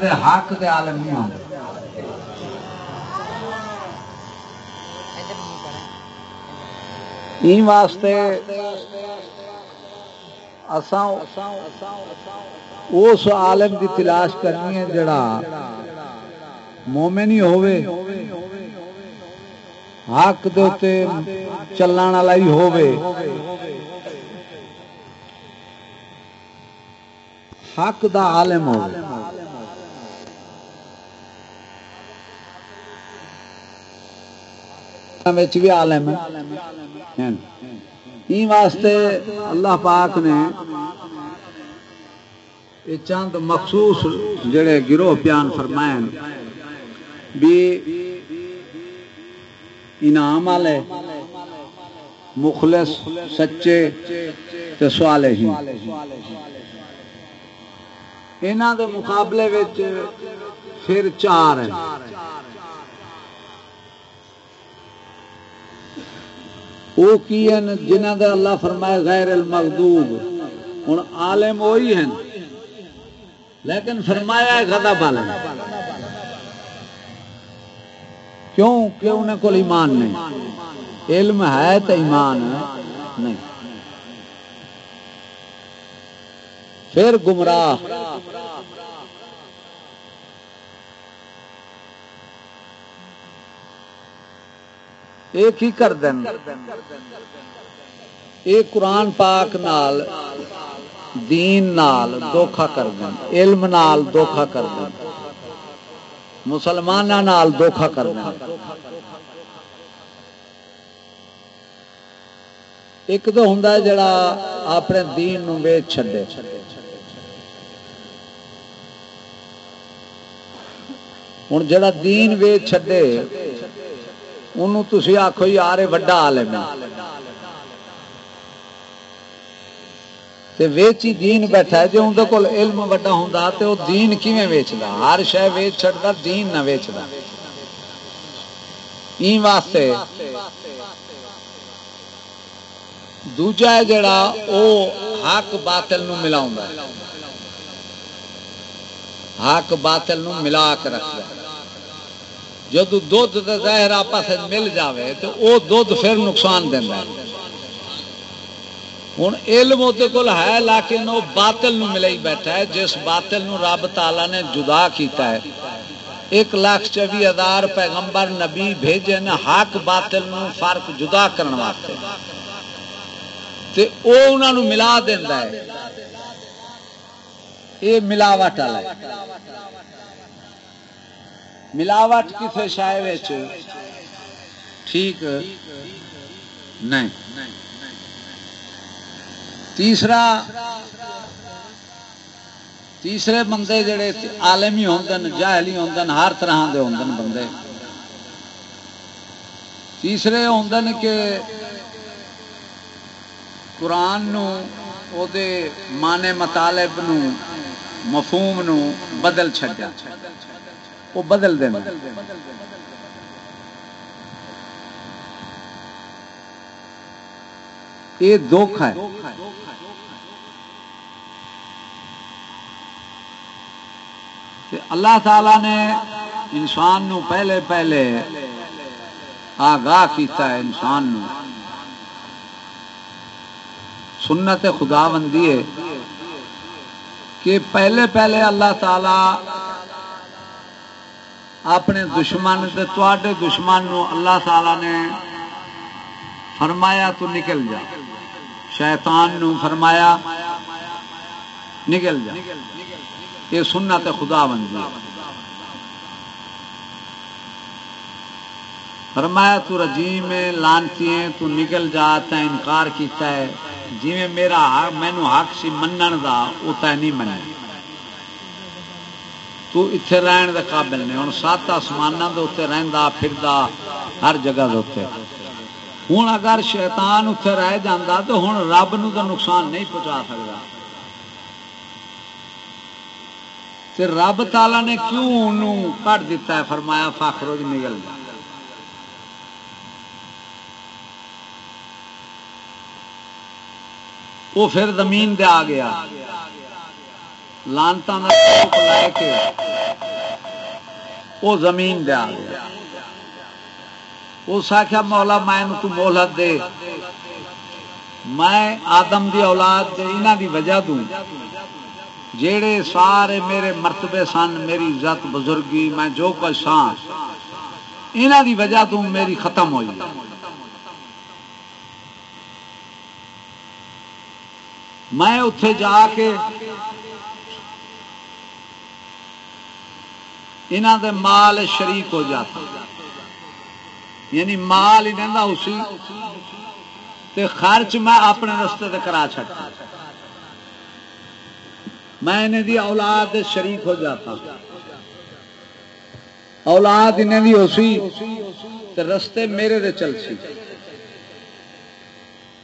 تے حق دے عالم نہیں ہوندے این واسطے اساں اس عالم دی تلاش کرنی ہے جڑا مومن ہی ہوئے حق دے تے چلن والا ہی ہوئے حق دا عالم ہوئے بھی عالم ہے ہاں۔ واسطے اللہ پاک نے یہ چند مخصوص جڑے گروہ پیان فرمائن بھی انعام والے، مخلص، سچے تے سوالے ہی انہاں دے مقابلے وچ پھر چار ہیں۔ وہ کی ہیں جنہ دے اللہ فرمائے غیر المغدوب ہن عالم وہی ہیں۔ لیکن فرمایا ہے غضب والے۔ کیوں؟ کہ انہیں کو ایمان نہیں۔ علم ہے تو ایمان نہیں۔ پھر گمراہ۔ ایک ہی کر دین۔ ایک قرآن پاک نال، دین نال دھوکھا کر دین۔ علم نال دھوکھا کر دین۔ مسلمان نال دھوکھا کر دین۔ ایک تو ہوں جڑا اپنے دین نو ویچ چھڈے۔ ہوں جڑا دین ویچ چھڈے انہوں تھی آخو یار وڈا عالم ہے۔ ویچی دین بیٹھا ہے جی اندر کول علم وڈا ہوں تو دین کیویں ویچتا ہر شہ ویچ چڑتا دین نہ ویچتا واسطے دوجا ہے جڑا او حق باطل نو ملا حق باطل نو ملا کے رکھتا جدو دھد زہر آپس مل جاوے تو وہ دھد پھر نقصان دینا ہے۔ ہوں علم وہ کول ہے، لیکن وہ باطل نو ملے بیٹھا ہے، جس باطل نو رب تالا نے جدا کیتا ہے۔ ایک لاکھ چوبی ہزار پیغمبر نبی بھیجے نا حق باطل نو فرق جدا کرنے واسطے۔ تے او انہاں نو ملا دیندا ہے۔ یہ ملاوٹ والا ملاوٹ کسی شاید ٹھیک نہیں۔ تیسرا، تیسرے بندے جڑے آلمی ہوں جاہلی ہوں ہر طرح دے ہوں بندے۔ تیسرے ہوں کہ قرآن نو، او دے مانے مطالب نو، مفہوم نو بدل چھڈیا۔ وہ بدل دینا۔ یہ دکھ ہے اللہ تعالی نے انسان نو پہلے پہلے آگاہ کیتا ہے انسان نو۔ سنت خدا بندی ہے کہ پہلے پہلے اللہ تعالی اپنے دشمن تے دشمن نو اللہ تعالی نے فرمایا تو نکل جا۔ شیطان نو فرمایا نکل جا۔ یہ سننا تے خدا بن گیا۔ فرمایا تو رجیم لانتی ہے تو نکل جا تا انکار کیتا ہے۔ جی میں میرا مینو حق سی منن دا وہ تے نہیں منیا تو اتے رہن دے قابل نہیں۔ ہوں سات آسمان دے اتنے رہندا، پھردا ہر جگہ دے اتنے ہوں اگر شیطان اتنے رہ جاندہ تو ہوں رب نو تو نقصان نہیں پہنچا سکتا رب تالا نے کیوں کٹ دیتا ہے؟ فرمایا فاخرو جی نکل جا وہ پھر زمین دے آ۔ گیا لانتا لے کے وہ زمین دیا گیا اس آخیا مولا میں تو مہلت دے۔ میں آدم دی اولاد دے دی وجہ دوں۔ جیڑے سارے میرے مرتبے سن، میری عزت بزرگی، میں جو کچھ سان انہ دی وجہ تو میری ختم ہوئی۔ میں اتے جا کے انہوں دے مال شریک ہو جاتا۔ یعنی مال ہی رہتا اسی۔ تے خرچ میں اپنے رستے تے کرا چکا میں انہیں دی اولاد شریک ہو جاتا۔ اولاد انہیں دی اسی۔ تے رستے میرے دے چل سی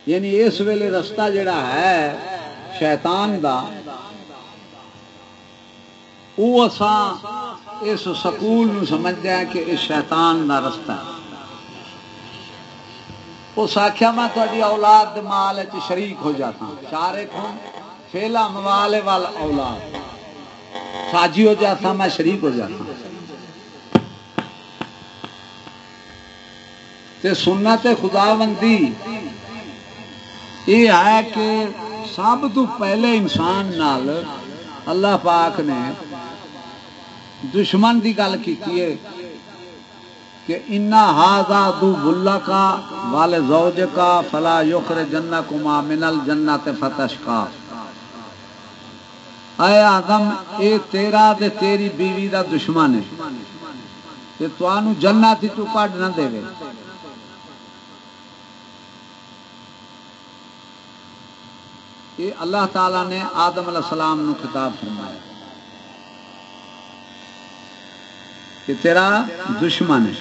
یعنی اس ویلے رستہ جڑا ہے شیطان دا وہ اس سکول سمجھتے ہیں کہ اس شیطان دا رستہ ہے۔ اس آخیا میں تاری اولاد مال شریک ہو جاتا۔ چارے کھون فیلا موال وال اولاد۔ ساجی ہو جاتا، میں شریک ہو جاتا۔ تے سنت خدا بندی یہ ہے کہ سب تو پہلے انسان نال اللہ پاک نے دشمن کی گل کی کہ انا ہاضا دو بلا کا والے زوج کا فلا یوخر جنا کما منل جنا فتش کا اے آدم، اے تیرا دے تیری بیوی دا دشمن ہے۔ کہ تو آنو جنہ تھی تو کٹ نہ دے۔ یہ اللہ تعالی نے آدم علیہ السلام نو خطاب فرمایا۔ کہ تیرا دشمن ہے۔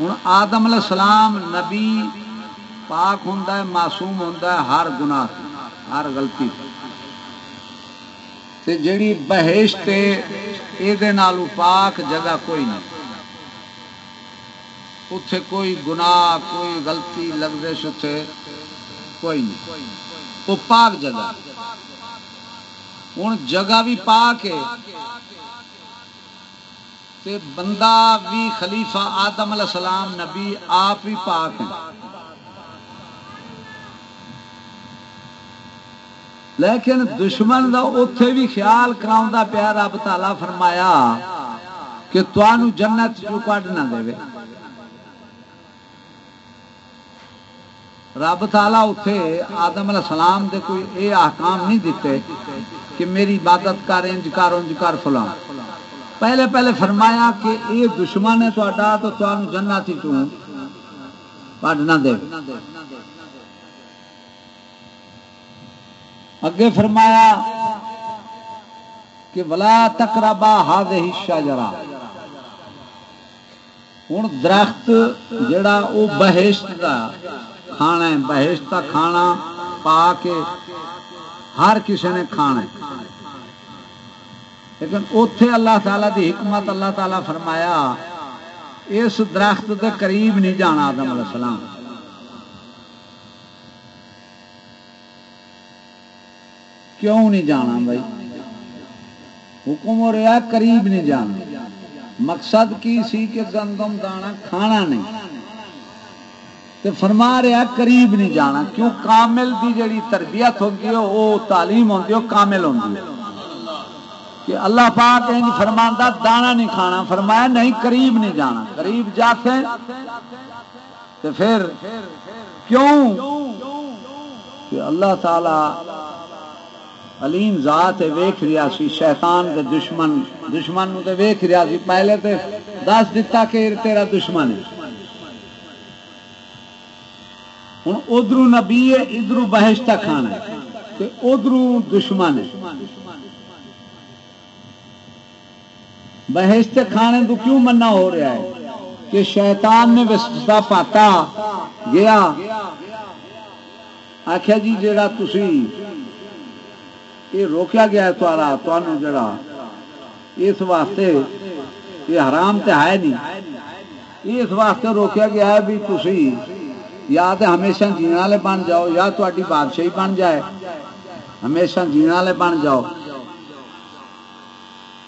ہوں آدم علیہ السلام نبی پاک ہوں معصوم ہوں ہر گناہ ہر گلتی جیڑی بہشت یہ پاک جگہ کوئی نہیں۔ اتے کوئی گناہ، کوئی غلطی لگزش اتے کوئی نہیں۔ وہ پاک جگہ ہوں جگہ بھی پاک ہے۔ تے بندہ بھی خلیفہ آدم علیہ السلام نبی آپ بھی پاک ہیں۔ لیکن دشمن دا اتے بھی خیال کرا پیا رب تالا فرمایا کہ تنوع جنت جو کٹ نہ دے۔ رب تالا اتے آدم علیہ السلام دے کوئی اے احکام نہیں دیتے کہ میری عبادت کر، انج کر انج کر فلاں۔ پہلے پہلے فرمایا کہ یہ دشمن ہے تو تمہیں جنا تھی تو نہ دے۔ اگے فرمایا کہ ولا تقربا ہاد حصہ جرا ہوں درخت جڑا وہ بہشت کا کھانا ہے، بہشت کا کھانا پا کے ہر کسی نے کھانا ہے۔ لیکن اتے اللہ تعالی دی حکمت اللہ تعالی فرمایا، اس درخت کے قریب نہیں جانا آدم علیہ السلام۔ کیوں نہیں جانا بھائی؟ حکم ہو رہا قریب نہیں جانا۔ مقصد کی سی کہ گندم دانا کھانا نہیں۔ تو فرما رہا قریب نہیں جانا، کیوں؟ کامل دی جڑی تربیت ہوتی ہے، وہ تعلیم ہوتی ہے کامل ہوتی ہے۔ کہ اللہ پاک انج فرماندہ دانا نہیں کھانا، فرمایا نہیں، قریب نہیں جانا۔ قریب جاتے تو پھر کیوں؟ کہ اللہ تعالی علیم ذات ویخ رہا سی، شیطان دے دشمن دشمن نو تے ویخ رہا سی۔ پہلے تے دس دیتا کہ تیرا دشمن ہے۔ ہوں ادھر نبی ہے ادھر بہشتہ کھانا ہے۔ ادھر دشمن ہے۔ بہشت کھانے تو کیوں منع ہو رہا ہے کہ شیطان نے وسطہ پاتا، گیا؟ آخیا جی جڑا تھی یہ روکیا گیا تارا تمہیں جڑا اس واسطے یہ حرام تو ہے نہیں۔ اس واسطے روکیا گیا ہے بھی تھی یا تو ہمیشہ جینے والے بن جاؤ، یا تاری بادشاہی بن جائے، ہمیشہ جینے والے بن جاؤ۔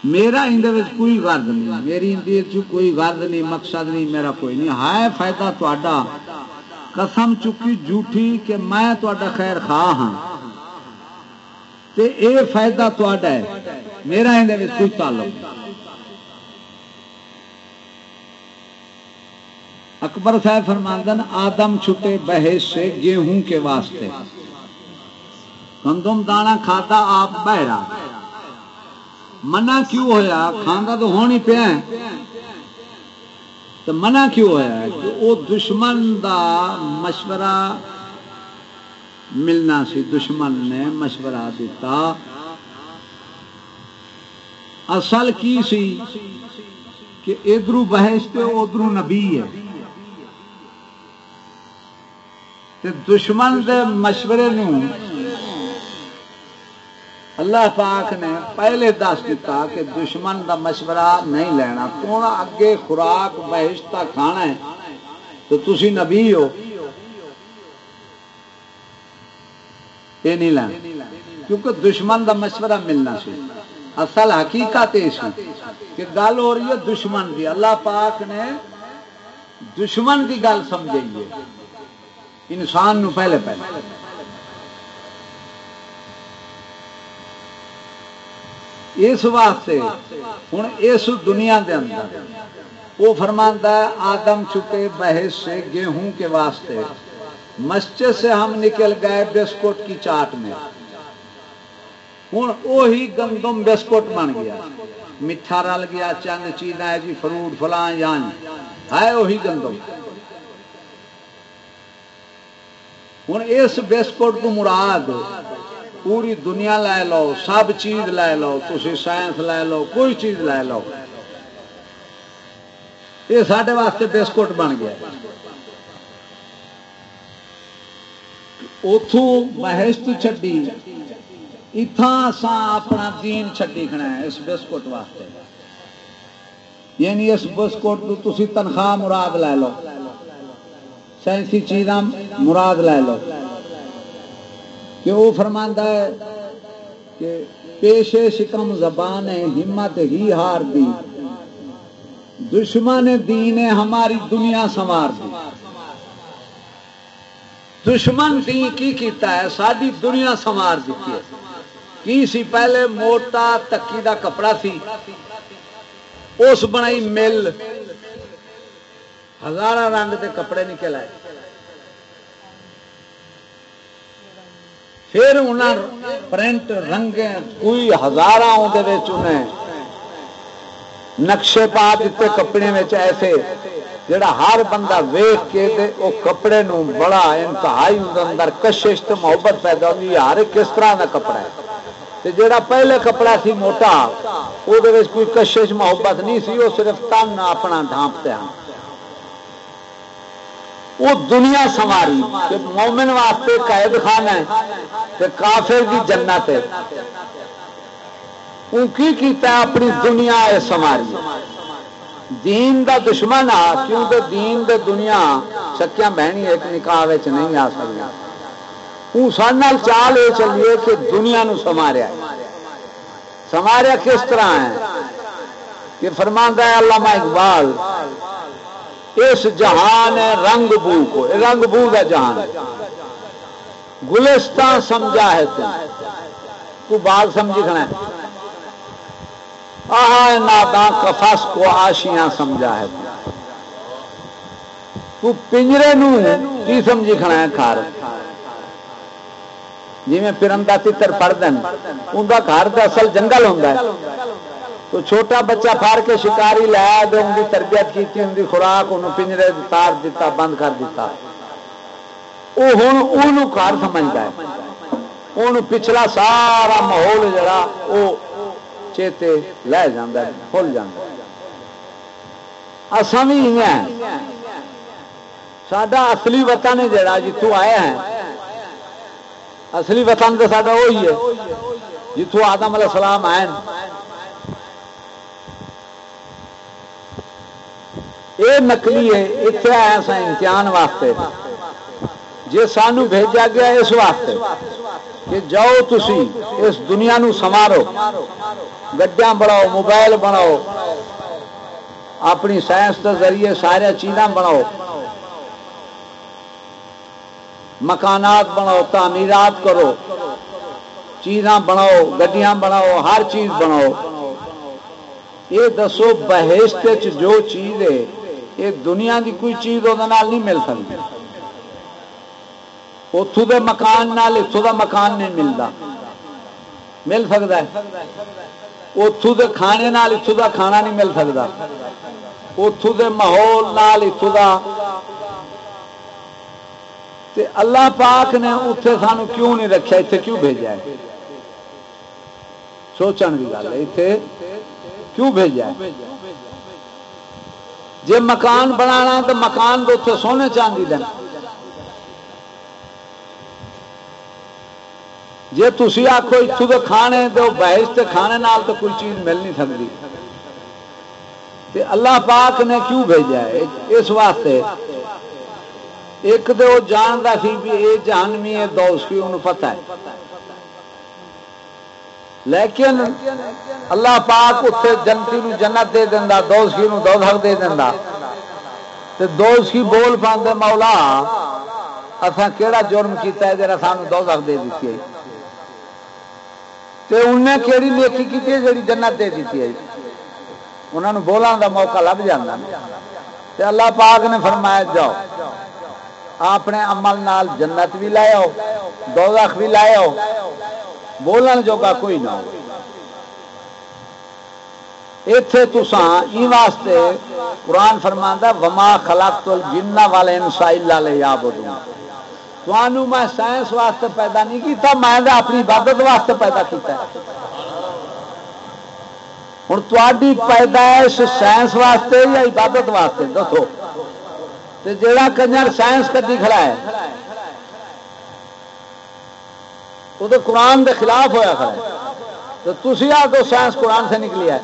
میرا اندر کوئی غرض نہیں، میری اندر کوئی غرض نہیں، مقصد نہیں، میرا کوئی نہیں۔ ہے فائدہ تا قسم چکی جھوٹھی کہ میں تا خیر خواہ ہاں۔ تے اے فائدہ تا ہے، میرا اندر کوئی تعلق اکبر صاحب فرماندن آدم چھٹے بحث سے گیہوں کے واسطے۔ گندم دانا کھاتا آپ بہرا۔ منع کیوں ہوا کھانا تو ہونی پیا تو منع کیوں ہوا کہ وہ دشمن دا مشورہ ملنا سی؟ دشمن نے مشورہ دیتا۔ اصل کی سی؟ کہ ادھر بحث پہ ادھر نبی ہے۔ دشمن دے مشورے نو اللہ پاک نے پہلے دس دیتا کہ دشمن دا مشورہ نہیں لینا۔ تو اگے خوراک بہشتہ کھانا ہے؟ تو تسی نبی ہو۔ یہ نہیں لینا۔ کیونکہ دشمن دا مشورہ ملنا سی۔ اصل حقیقت یہ سی کہ گل ہو رہی ہے دشمن کی اللہ پاک نے دشمن کی گل سمجھائی ہے۔ انسان نو پہلے پہلے۔ اس واسطے ہوں اس دنیا دے اندر وہ فرماندہ ہے، آدم چکے، بحث سے گیہوں کے واسطے۔ مسجد سے ہم نکل گئے بسکٹ کی چاٹ میں۔ ہوں وہی گندم بسکٹ بن گیا۔ میٹھا رل گیا، چند چیز ہے جی فروٹ فلان جان ہے وہی گندم۔ ہوں اس بسکٹ کو مراد پوری دنیا لے لو، سب چیز لے لو تھی سائنس لے لو، کوئی چیز لے لو۔ یہ سارے واسطے بسکٹ بن گیا۔ اتوں بحث چڈی اتنا اپنا دین چڈی کھنا ہے اس بسکٹ واسطے۔ یعنی اس بسکٹ کو تھی تنخواہ مراد لے لو۔ سائنسی چیزاں مراد لے لو۔ کہ وہ فرماندہ ہے کہ پیشے شکم زبان ہے ہمت ہی ہار دی۔ دشمن دین ہماری دنیا سنوار دی۔ دشمن دین کی کیتا ہے؟ ساری دنیا سنوار دیتی ہے۔ کی سی؟ پہلے موٹا تکی دا کپڑا سی۔ اس بنائی مل۔ ہزارہ رنگ دے کپڑے نکل آئے۔ پھر انہیں پرنٹ رنگ کوئی ہزار نقشے پا دیتے کپڑے میں ایسے جڑا ہر بندہ ویخ کے دے او کپڑے نو بڑا انتہائی اندر کشش محبت پیدا ہوتی ہر کس طرح کا کپڑا ہے؟ تے جڑا پہلے کپڑا سی موٹا وہ کوئی کشش محبت نہیں سی وہ صرف تن اپنا ڈھانپتے ہیں وہ دنیا سواری کہ مومن واسطے قید خان ہے، کہ کافر کی جنت ہے۔ کی کیتا ہے اپنی دنیا ہے سواری۔ دین دا دشمن آ، کیونکہ دین دے دنیا سکیا بہنی ایک نکاح نہیں آ سکتی سن چال یہ چلیے کہ دنیا نو سماریا سماریا کس طرح ہے؟ کہ فرماندہ ہے، علامہ اقبال اس جہان ہے رنگ بو کو رنگ بو کا جہان ہے۔ گلستان سمجھا ہے تو۔ بال سمجھی کھڑا ہے۔ نادا کفس کو آشیاں سمجھا ہے۔ تو پنجرے نو کی سمجھی کھڑا ہے کھار جی میں پرندہ تر پڑھ دین ان کا گھر تو اصل جنگل ہوں تو چھوٹا بچہ پھاڑ کے شکاری لایا دے ان کی تربیت کی ان کی خوراک انہوں پنجرے تار دیتا، بند کر دیتا۔ وہ ہوں ان گھر سمجھتا ہے ان پچھلا سارا ماحول جڑا وہ چیتے لے جانا کھل جانا اصا بھی سڈا اصلی وطن ہے جڑا جتوں آیا ہے اصلی وطن تو سا وہی ہے۔ جتوں آدم علیہ السلام آئے یہ نکلی ہے اتنے آیا سا امتحان واسطے؟ جی سانو بھیجا گیا اس واسطے کہ جاؤ تسی اس دنیا نو سمارو گڈیاں بناؤ، موبائل بناؤ، اپنی سائنس کے ذریعے سارے چیزاں بناؤ، مکانات بناؤ، تعمیرات کرو، چیزاں بناؤ، گڈیاں بناؤ، ہر چیز بناؤ۔ یہ دسو بہشت جو چیز ہے یہ دنیا کی کوئی چیز وہ نہیں مل سکتی اتو دے مکان نال اتو دا مکان نہیں ملتا مل سکتا ہے۔ اتو دے کھانے نال اتو دا کھانا نہیں مل سکتا اتو دے ماحول نال اتو دا۔ تے اللہ پاک نے اتنے سانو کیوں نہیں رکھا اتنے کیوں بھیجا ہے؟ سوچن کی گل ہے اتنے کیوں بھیجا ہے؟ جی مکان بنا تو مکان تو اتنے سونے چاندی دینا جی تھی آخو اتو کے کھانے تو بحث کے کھانے نال تو کوئی چیز مل نہیں سکتی اللہ پاک نے کیوں بھیجا ہے؟ اس واسطے۔ ایک تو وہ جانتا سی بھی یہ جانوی ہے دوس کی انہوں پتہ ہے۔ لیکن اللہ پاک اتنے جنتی نو جنت دے دینا دوس نو دو دے دینا تے دوس بول پاندے، مولا اصا کہڑا جرم کیتا ہے جرا سانو دو دے دیتی ہے؟ تے انہیں کہڑی نیکی کی جی جنت دے دیتی ہے؟ انہوں نے بولان دا موقع لب جانا تے اللہ پاک نے فرمایا، جاؤ، اپنے عمل نال جنت بھی لائے ہو، دوزخ بھی لائے ہو۔ بولن جو کا کوئی نہ ہو اتے تسان واسطے قرآن فرماندہ وما خلق الجنہ والے انسا اللہ لے یا بدوں تمہوں میں سائنس واسطے پیدا نہیں کیتا میں اپنی عبادت واسطے پیدا کیتا ہے ہوں تاری پیدائش سائنس واسطے یا عبادت واسطے دسو جڑا کنجر سائنس کدی کھڑا ہے وہ تو قرآن کے خلاف ہوا کھڑا ہے تو تھی آ تو سائنس قرآن سے نکلی ہے۔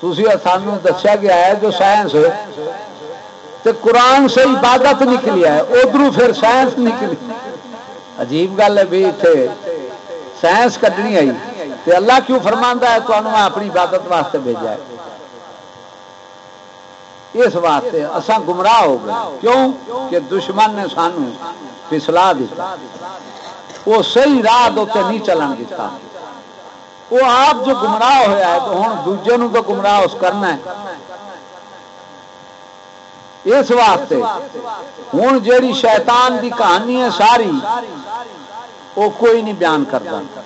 تھی سانو دسیا گیا ہے جو سائنس تو قرآن سے عبادت نکلی ہے۔ ادھر پھر سائنس نکلی۔ عجیب گل ہے بھی اتنے سائنس کٹنی آئی تو اللہ کیوں فرمانا ہے تو میں اپنی عبادت واسطے بھیجا ہے۔ اس واسطے اصا گمراہ ہو گئے۔ کیوں؟ کہ دشمن نے سانو پسلا دیتا۔ وہ صحیح راہ نہیں چلن دیتا۔ وہ آپ جو گمراہ ہوا ہے تو ہوں دوجے نو تو گمراہ اس کرنا ہے۔ اس واسطے ہوں جیڑی شیطان دی کہانی ہے ساری، وہ کوئی نہیں بیان کرتا۔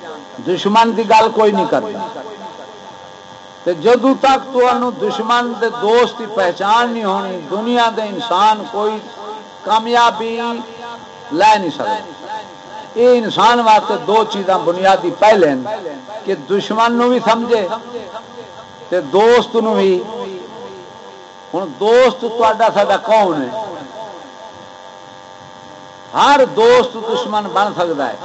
دشمن دی گل کوئی نہیں کرتا۔ جدو تک تو دشمن دے دوست کی پہچان نہیں ہونی، دنیا دے انسان کوئی کامیابی لے نہیں سکتا۔ یہ انسان واسطے دو چیزاں بنیادی پہلے کہ دشمن نو بھی سمجھے تے دوست نو بھی۔ ہوں دوست تا سا کون ہے۔ ہر دوست دشمن بن سکتا ہے۔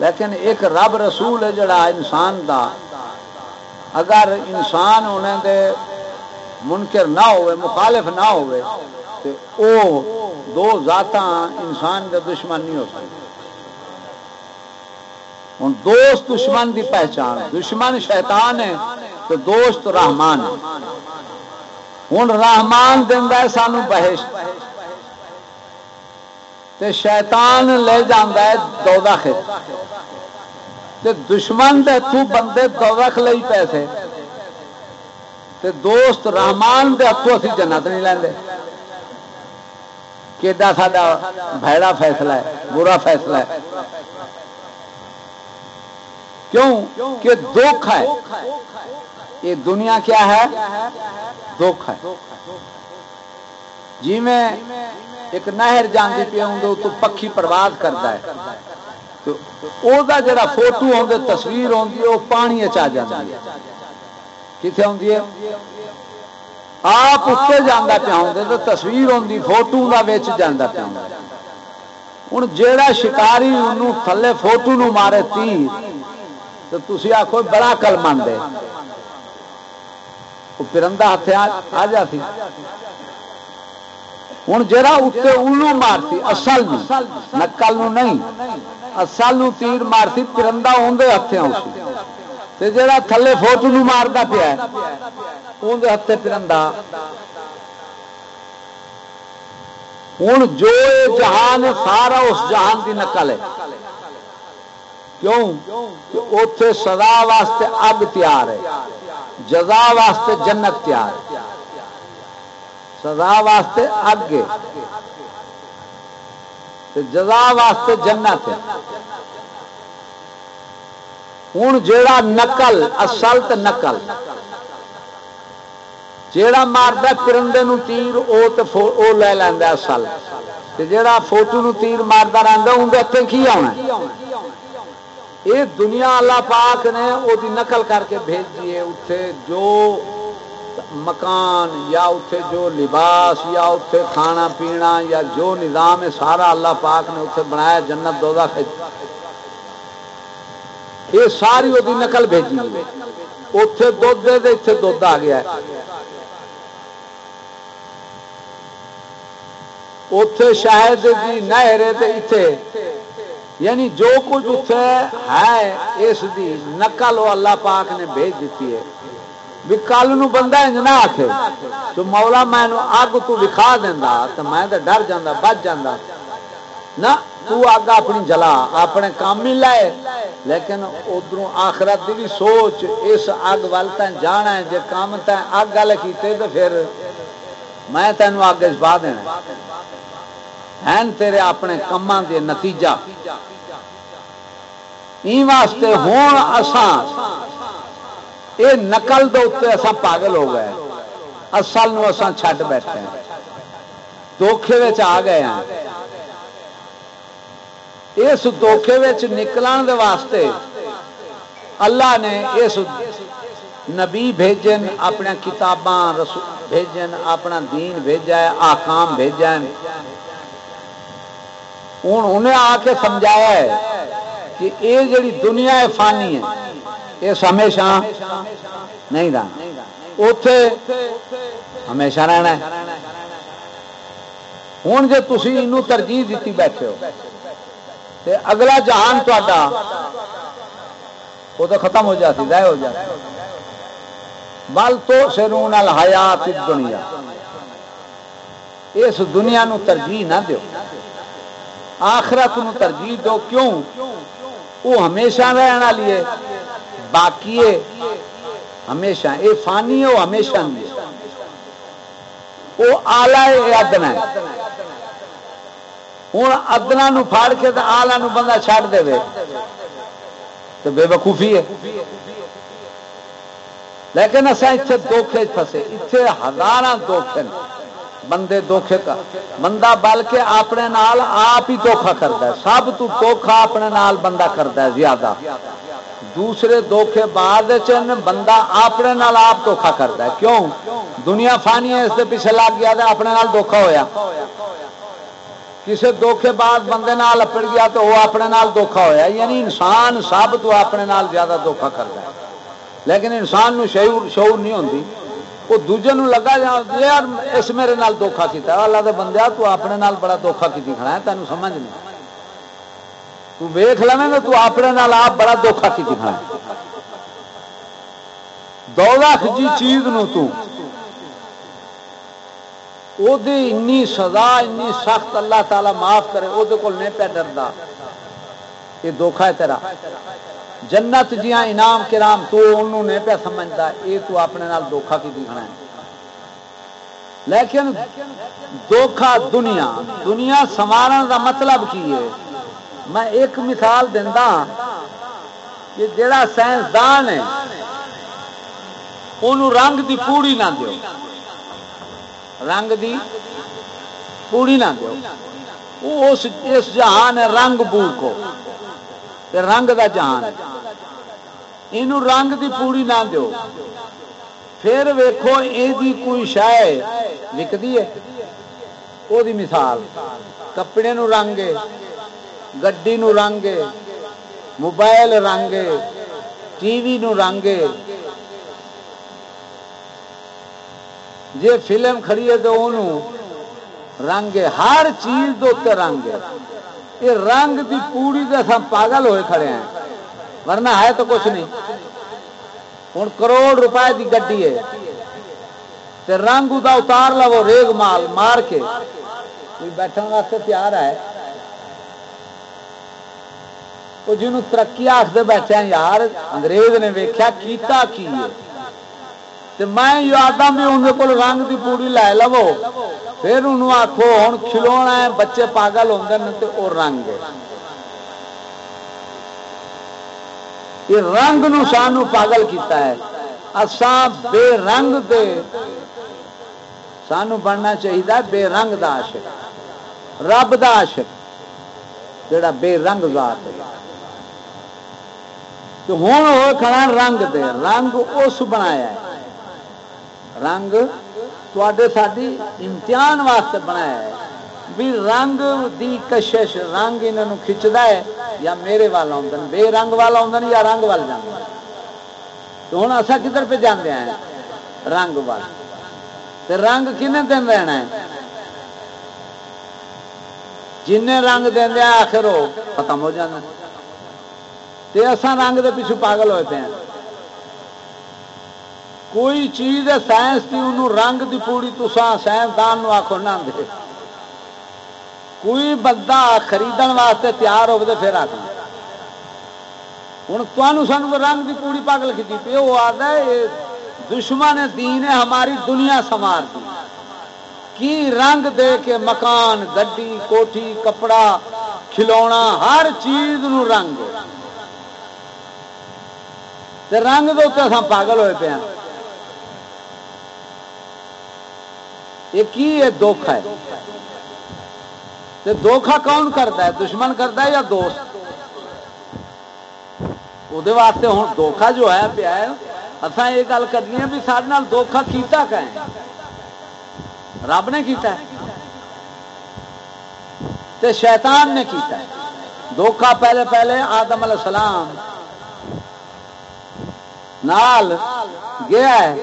لیکن ایک رب رسول ہے جڑا انسان دا۔ اگر انسان انہیں دے منکر نہ ہوئے، مخالف نہ ہوئے تو او دو ذات انسان دے دشمن نہیں ہو سکتے ہوں دوست دشمن دی پہچان دشمن شیطان ہے تو دوست رحمان ہے۔ ہوں رحمان دینا ہے، سانو بہش تے شیطان لے جانا ہے دودہ تے دشمن دے تو بندے دوخ لئی پیسے۔ تے دوست رحمان دے ہاتھوں اسی جنت نہیں لیندے۔ کیڈا ساڈا بھڑا فیصلہ ہے، برا فیصلہ ہے۔ کیوں کہ دکھ ہے؟ یہ دنیا کیا ہے؟ دکھ ہے۔ جی میں ایک نہر جانے پہ ہوں تو پکھی پرواز کرتا ہے۔ جڑا فوٹو آدھے تصویر آتی ہے وہ پانی آ جاتی ہے۔ کتنے آتی ہے آپ اتنے جانا پیا ہوں تو تصویر آتی فوٹو کا جانا پیا ہوں جا شکاری تھلے فوٹو نو مارے تیر تو تھی آخو بڑا کل من دے وہ پرندہ ہاتھ آ جاتی ہوں جا اتنے مارتی اصل نکل نہیں۔ اصل تیر مارتی پرندہ اندر ہاتھوں جا تھلے فوٹو مارتا پیا اندر ہاتھ پرندہ۔ ہوں جو جہان سارا اس جہان کی نقل ہے۔ کیوں؟ اتے سدا واسطے اگ تیار ہے۔ جزا واسطے جنت تیار ہے۔ سزا واسطے اگ جزا واسطے جنت ہے۔ ہوں جا نقل، اصل تو نقل۔ جیڑا مارد پرندے نو تیر، او لے لینا اصل۔ جیڑا فوٹو نو تیر مارتا رہتا اندر اتنے کی آنا یہ دنیا اللہ پاک نے وہ نقل کر کے بھیج دیے اتنے جو مکان یا اتے جو لباس یا اتے کھانا پینا یا جو نظام ہے، سارا اللہ پاک نے اتنے بنایا، جنت دو یہ ساری وہ نقل بھیجی اتے دھد دے اتنے دھد آ گیا۔ اتے شاید کی نہر اتے یعنی جو کچھ اتنے ہے، اس دی نقل وہ اللہ پاک نے بھیج دیتی ہے۔ بھی کل نو بندہ انج نہ آخے تو مولا میں اگ تو وکھا دینا تو میں تو ڈر جا بچ جا نہ، تو اگ اپنی جلا، اپنے کام ہی لائے لیکن ادھر آخرت بھی سوچ، اس اگ وال جانا ہے جی کام تین اگ والے کیتے تو پھر میں تینوں اگ چا دینا ہیں تیرے اپنے کما دے نتیجہ۔ ای واسطے ہوں اسان یہ نقل دے اصا پاگل ہو گئے اصل اسان چھڈ بیٹھے ہیں۔ دھوکھے آ گئے ہیں۔ اس دھوکھے نکلن دے واسطے اللہ نے اس نبی بھیجن، اپنے کتاباں بھیجن، اپنا دین بھیجا ہے، آکام بھیجا ہوں انہیں آ کے سمجھایا ہے۔ کہ یہ جڑی دنیا ہے فانی ہے اس ہمیشہ نہیں رہنا۔ اتے ہمیشہ رہنا ہوں جی تھی یہ ترجیح دیتی بیٹھے ہو، تے اگلا جہان تا وہ تو ختم ہو جاتی ضائع ہو جاتی بل تو سرون حیات دنیا اس دنیا نو ترجیح نہ دو آخرت نو ترجیح دو کیوں؟ وہ ہمیشہ رہنے والی ہے باقی ہمیشہ۔ یہ فانی ہے، وہ ہمیشہ نہیں وہ آلہ ہے۔ ادنا ہوں ادنا پھاڑ کے آلہ نو بندہ چھڑ دے۔ تو بے وقوفی ہے۔ لیکن اصا اتنے دھوکھے پھسے۔ اتنے ہزار دھوکھے بندے دھوکھے کا بندہ بلکہ اپنے نال آپ ہی دھوکھا کرتا ہے۔ سب تو دھوکھا اپنے نال بندہ کرتا ہے زیادہ۔ دوسرے دھوکھے بعد بندہ اپنے نال آپ دھوکھا کرتا ہے۔ کیوں؟ دنیا فانی ہے، اس کے پیچھے لگ گیا تو اپنے نال دھوکھا ہویا۔ کسی دھوکھے بعد بندے نال لپڑ گیا تو وہ اپنے نال دھوکھا ہویا۔ یعنی انسان سب تو اپنے نال زیادہ دھوکھا کرتا ہے۔ لیکن انسان نو شعور شعور نہیں ہوتی وہ دوجے نو لگا جا یار اس میرے نال دھوکھا کیتا اللہ دے بندے تو اپنے نال بڑا دھوکھا کی کھڑا ہے تینوں سمجھ نہیں۔ تو ویخ لینا نا تو اپنے نال آپ بڑا دھوکھا کی دکھا دو لاکھ جی چیز نو تو۔ او دی انی سزا، انی سخت اللہ تعالی معاف کرے وہ نہیں پہ ڈردا۔ یہ دھوکھا ہے تیرا۔ جنت جیاں انعام کرام تو انہوں نہیں پہ سمجھتا یہ تو اپنے نال دھوکھا کی دکھنا ہے؟ لیکن دھوکھا دنیا دنیا سوارن کا مطلب کی ہے؟ میں ایک مثال دینا کہ ہاں، جڑا سائنسدان ہے، انہوں رنگ دی پوڑی نہ دو رنگ دی پوڑی نہ دو اس جہان رنگ بو کو۔ رنگ دا جہان یہ رنگ دی پوڑی نہ دو پھر ویکو یہ کوئی شاید وکتی ہے۔ وہ مثال، کپڑے نو رنگ گڈی نو رنگ موبائل رنگ ٹی وی نو رنگ جی فلم کھڑی ہے تو انہوں رنگ ہر چیز دے رنگ ہے۔ یہ رنگ دی پوری دے سب پاگل ہوئے کھڑے ہیں۔ ورنہ ہے تو کچھ نہیں۔ ہوں کروڑ روپئے کی گڈی ہے۔ تے رنگ دا اتار لو ریگ مال مار کے۔ کوئی بیٹھنے واسطے تیار ہے؟ وہ جنوں ترقی آخر بیٹھے یار انگریز نے ویکیا کیتا کی ہے؟ تے میں یادا بھی اندر رنگ دی پوری لے لو پھر انہوں آخو ہوں کھلونا ہے بچے پاگل ہوتے ہیں تو رنگ ہے یہ رنگ نو سانو پاگل کیتا ہے اساں بے رنگ دے سانو بننا چاہیے بے رنگ دا عاشق رب دا عاشق جڑا بے رنگ ذات ہے تو ہوں وہ کھڑا رنگ دے رنگ اس بنایا ہے رنگ ساری امتحان واسطے بنایا ہے بھی رنگ دی کشش رنگ انہوں کھچتا ہے یا میرے والا آدھے بے رنگ والا آدھے یا رنگ وال جانا تو ہوں اصا کدھر پہ جانے ہیں رنگ وال رنگ کن دن رہنا ہے جن رنگ دیا آخر وہ ختم ہو جانا رنگ دے پیچھے پاگل ہوئے پہ ہیں کوئی چیز ہے، سائنس کی انہوں رنگ دی پوری تو سائنسدان آخو نہ دے۔ کوئی بندہ خرید واسطے تیار ہو پھر آخر ہوں تمہوں سانو رنگ دی پوری پاگل کی پی وہ آتا ہے دشمن دین ہے، ہماری دنیا سمار دی۔ کی رنگ دے کے مکان، گڈی، کوٹھی، کپڑا، کھلونا، ہر چیز نو رنگ رنگ دے پاگل ہوئے پے ہیں یہ کی ہے دھوکھا ہے؟ دھوکھا کون کرتا ہے؟ دشمن کرتا ہے یا دوست؟ وہ واسطے ہوں دھوکھا جو ہے پیا اصا یہ گل کرنی ہے بھی سارے دھوکھا کیتا کہ رب نے کیتا ہے۔ تے شیطان نے کیتا ہے۔ دھوکھا پہلے پہلے آدم علیہ السلام نال گیا ہے،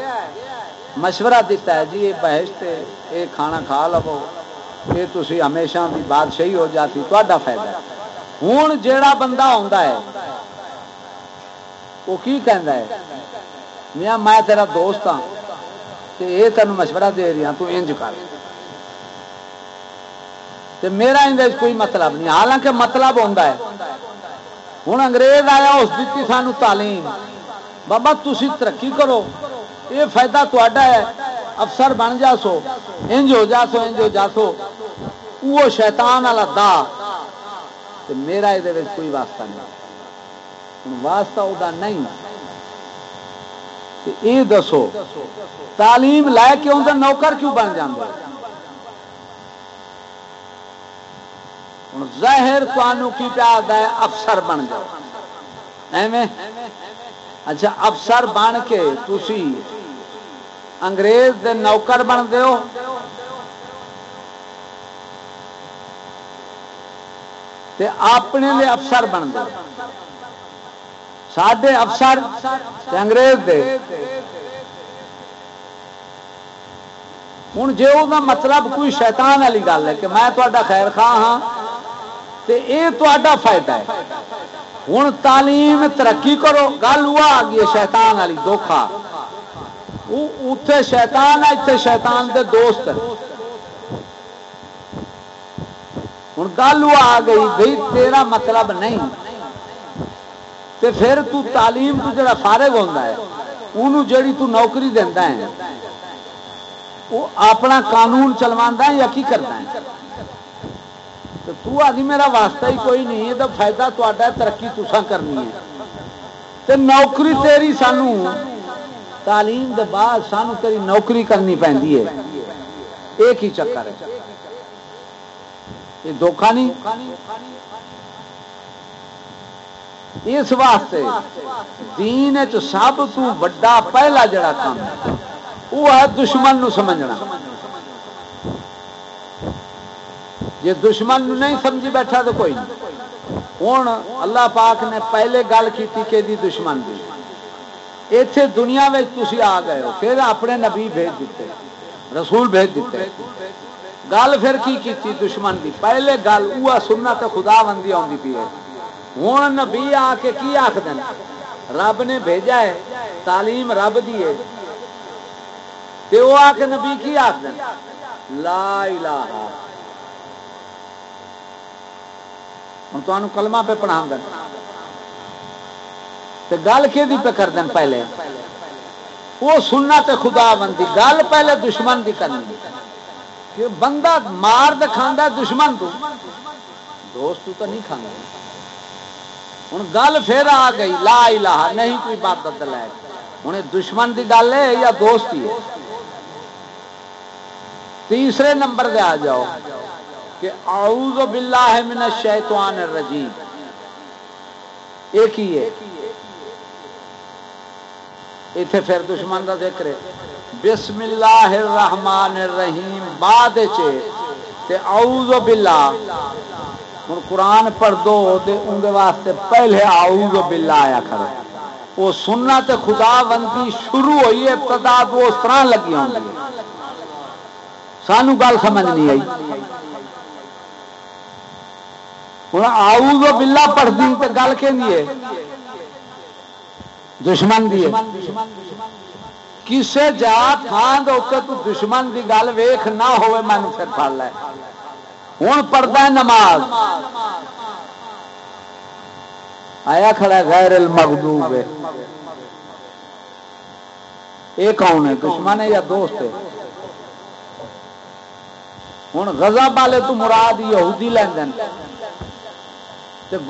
مشورہ دیتا ہے جی یہ بحث یہ کھانا کھا لو یہ تھی ہمیشہ بھی بادشاہی ہو جاتی تا فائدہ ہوں جا بندہ آتا ہے وہ کی کہہ ہے میاں میں تیرا دوست ہاں یہ تین مشورہ دے رہی ہوں تو انج کر میرا اندر کوئی مطلب نہیں حالانکہ مطلب ہوتا ہے ہوں انگریز آیا اس دیتی سانو تعلیم بابا تھی ترقی کرو یہ فائدہ تا ہے افسر بن جا سو انج ہو جا سو انج ہو جا سو وہ شیطان والا دا۔ تے میرا یہ کوئی واسطہ نہیں۔ واسطہ وہ نہیں۔ یہ دسو، تعلیم لے کے اندر نوکر کیوں بن جاندے؟ ظاہر تمہوں کی پیاد ہے افسر بن جاؤ۔ ایویں؟ اچھا افسر بن کے تھی انگریز دے نوکر بن دو اپنے لیے افسر بن دو سڈے افسر انگریز دے۔ ہوں جی وہ مطلب کوئی شیطان والی گل ہے کہ میں تا خیر خواہ ہاں تو یہ تا فائدہ ہے۔ ہوں تعلیم، ترقی کرو۔ گل وہ آ گئی شیطان والی دھوکھا اتے شیطان ہے اتنے شیطان دے دوست ہوں گل وہ آ گئی بھائی تیرا مطلب نہیں۔ تے پھر تو تعلیم تو جڑا فارغ ہوتا ہے انہوں جڑی تو نوکری دینا ہے وہ اپنا قانون چلوا ہے یا کی کرنا ہے؟ تو تو آدھی میرا واسطہ ہی کوئی نہیں یہ فائدہ تا ترقی تسا کرنی ہے۔ تے نوکری تیری سانو تعلیم دے بعد سانو تیری نوکری کرنی پی ایک ہی چکر ہے۔ یہ دھوکھا نہیں۔ اس واسطے دین سب تو بڑا پہلا جڑا کام وہ ہے دشمن نو سمجھنا۔ جی دشمن نو نہیں سمجھی بیٹھا تو کوئی نہیں۔ ہوں اللہ پاک نے پہلے گل کی دی دشمن دی۔ اتے دنیا میں تھی آ گئے ہو۔ پھر اپنے نبی بھیج دیتے، رسول بھیج دیتے۔ گل پھر کی کیتی دشمن دی؟ پہلے گل وہ سننا تو خدا بندی آتی پی ہے۔ ہوں نبی آ کے کی آخ دینا رب نے بھیجا ہے، تعلیم رب دی ہے۔ تے وہ آ کے نبی کی آخ دینا لا الہ۔ ہوں تو کلمہ پہ پڑھا دینا گل کہ پہ کر دین پہلے؟ وہ سننا تے خدا بندی، گل پہلے دشمن دی کرنی۔ کہ بندہ مار دے کھانا دشمن تو، دوست تو نہیں کھانا ہوں گل پھر آ گئی، لا الہ، نہیں کوئی بات بدل ہے ہوں دشمن دی گل ہے یا دوست ہی ہے؟ تیسرے نمبر دے آ جاؤ کہ اعوذ باللہ من الشیطان الرجیم۔ ایک ہی ہے۔ اتنے پھر دشمن کا ذکر ہے۔ بسم اللہ الرحمن الرحیم، بعد تے اعوذ باللہ۔ ہن قرآن پڑھ دو تے ان دے واسطے پہلے اعوذ باللہ آیا کرو۔ وہ سننا تے خدا بندی شروع ہوئی ہے، ابتدا تو اس طرح لگی ہوں سانو گل سمجھ نہیں آئی۔ ہوں آؤ بلا پڑھ دی تو گل کہ دشمن دی کسے جا تھان دے تو دشمن دی گل ویخ نہ ہوئے من پھر پڑ لے۔ ہوں پڑھتا ہے نماز۔ آیا کھڑا غیر المغضوب ہے۔ یہ کون ہے، دشمن ہے یا دوست ہے؟ ہوں غزہ والے تو مراد یہودی لین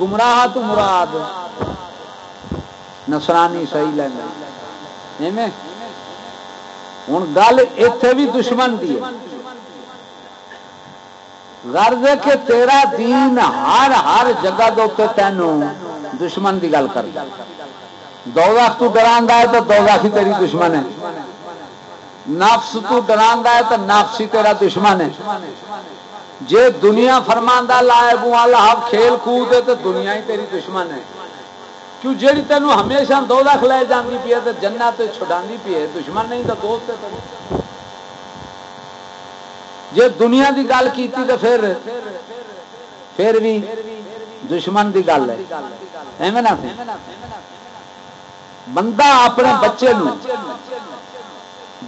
گمراہ تو مراد۔ نسرانی صحیح لینا ہوں گل اتے بھی دشمن کی غرض ہے کہ تیرا دین ہر ہر جگہ دے تینوں دشمن کی گل کر دو تو ڈرا ہے تو دو ہی تیری دشمن ہے۔ نفس تو ڈرا ہے تو نفس ہی تیرا دشمن ہے۔ جے دنیا فرماندہ لائے بو اللہ کھیل کود ہے تو دنیا ہی تیری دشمن ہے۔ کیوں جیڑی تینوں ہمیشہ دو لاکھ لے جاتی پی ہے جنا تو چھڑا پی ہے، دشمن نہیں تو دوست ہے جی دنیا دی گل کی تو پھر پھر بھی دشمن دی گل ہے۔ نا بندہ اپنے بچے نو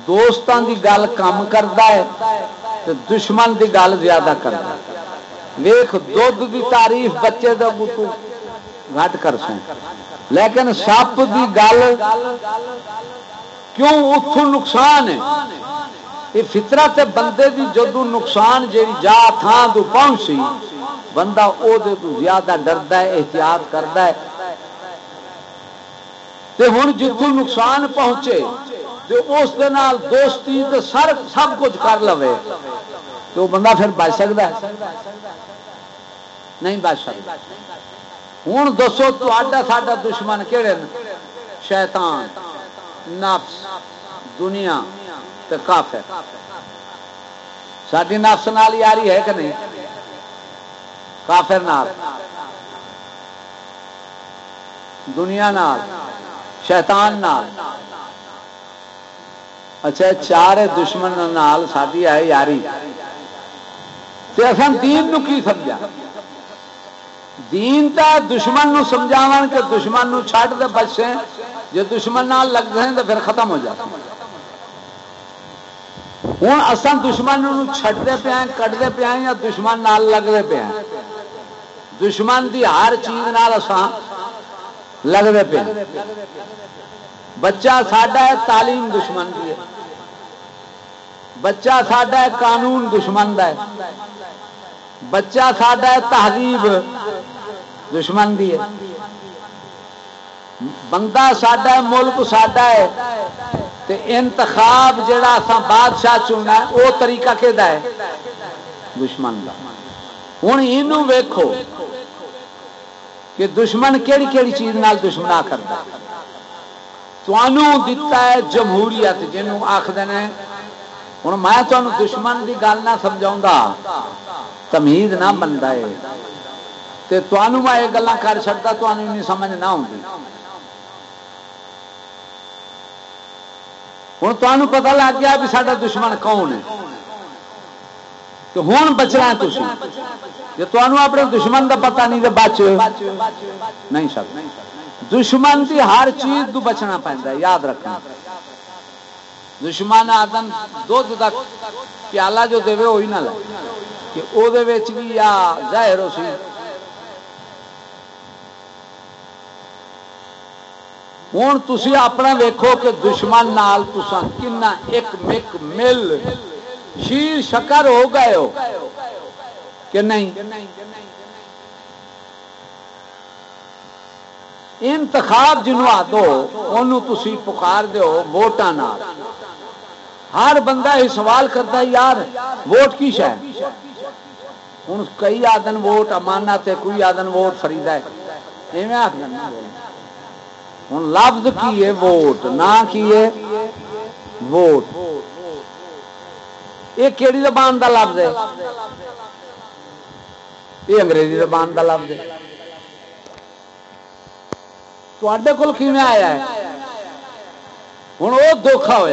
دوستان دی گل کم کرتا ہے تو دشمن دی گل زیادہ کرتا ویخ دھد دی تعریف بچے دا کا گھٹ کر سیں لیکن سپ کی گل کیوں اتوں نقصان ہے؟ یہ فطرت بندے دی جدو نقصان جی جا تھان تو پہنچی، بندہ او دے تو زیادہ ڈردا ہے، احتیاط کرتا ہے۔ تے ہوں جتوں نقصان پہنچے تو اس دے نال دوستی تے سر سب کچھ کر لو تو بندہ پھر بچ سکتا ہے؟ نہیں بچ سکتا ہوں دسو تا دشمن کہڑے شیطان، نفس، دنیا کافر۔ ساری نفس نال یاری ہے کہ نہیں؟ کافر نال۔ دنیا نال، شیطان نال۔ اچھا چار دشمن نال ساری ہے یاری۔ دین نو کی سمجھا؟ دین تا دشمن نو سمجھاون کہ دشمن نو چھٹ دے بچے جو دشمن نال لگ ہیں تو پھر ختم ہو جاتا ہوں اصل دشمن چھٹتے پیا کٹتے پیا یا دشمن نال لگتے پیا دشمن دی ہر چیز نال لگتے پیا بچہ ساڈا ہے تعلیم دشمن کی ہے۔ بچہ ساڈا ہے قانون دشمن کا ہے۔ بچہ ساڈا ہے تہذیب۔ دشمن دی ہے۔ بندہ ساڈا ہے، ملک ساڈا ہے۔ تے انتخاب جڑا اسا بادشاہ چننا ہے وہ طریقہ کہ ہے؟ دشمن کا ہوں یہ ویکو کہ دشمن کیڑی کیڑی چیز نال دشمنا کردا کرتا دتا ہے جمہوریت، جنوں آخد ہوں میں تمہیں دشمن کی گل نہ سمجھا تمید نہ بنتا ہے تمہوں میں یہ گلا کر سکتا تمہیں سمجھ نہ آتی ہوں تمہیں پتا لگ گیا بھی سارا دشمن کون ہے۔ کہ ہوں بچنا تھی جی تمہوں اپنے دشمن کا پتا نہیں تو بچ۔ نہیں سکتا دشمن کی ہر چیز تو بچنا پہنتا یاد رکھنا۔ دشمن آدم دھد کا پیالہ جو دے وہی نہ لے کہ وہ بھی یا ظاہر ہو سی ہوں تھی اپنا ویکو کہ دشمن نال تسان کنا ایک مک مل شیر شکر ہو گئے ہو کہ نہیں انتخاب جنوب آ دو انہوں تھی پکار دو ووٹان ہر بندہ یہ سوال کرتا ہے، یار، ووٹ کی شہ ہوں کئی آدن ووٹ، امانت ہے، کوئی آدن ووٹ فریدا ہے۔ ہوں لفظ کی ہے ووٹ نہ کی ہے ووٹ۔ یہ کہڑی زبان کا لفظ ہے؟ یہ انگریزی زبان کا لفظ ہے۔ تے کول کی آیا ہے؟ ہوں وہ دھوکھا ہوا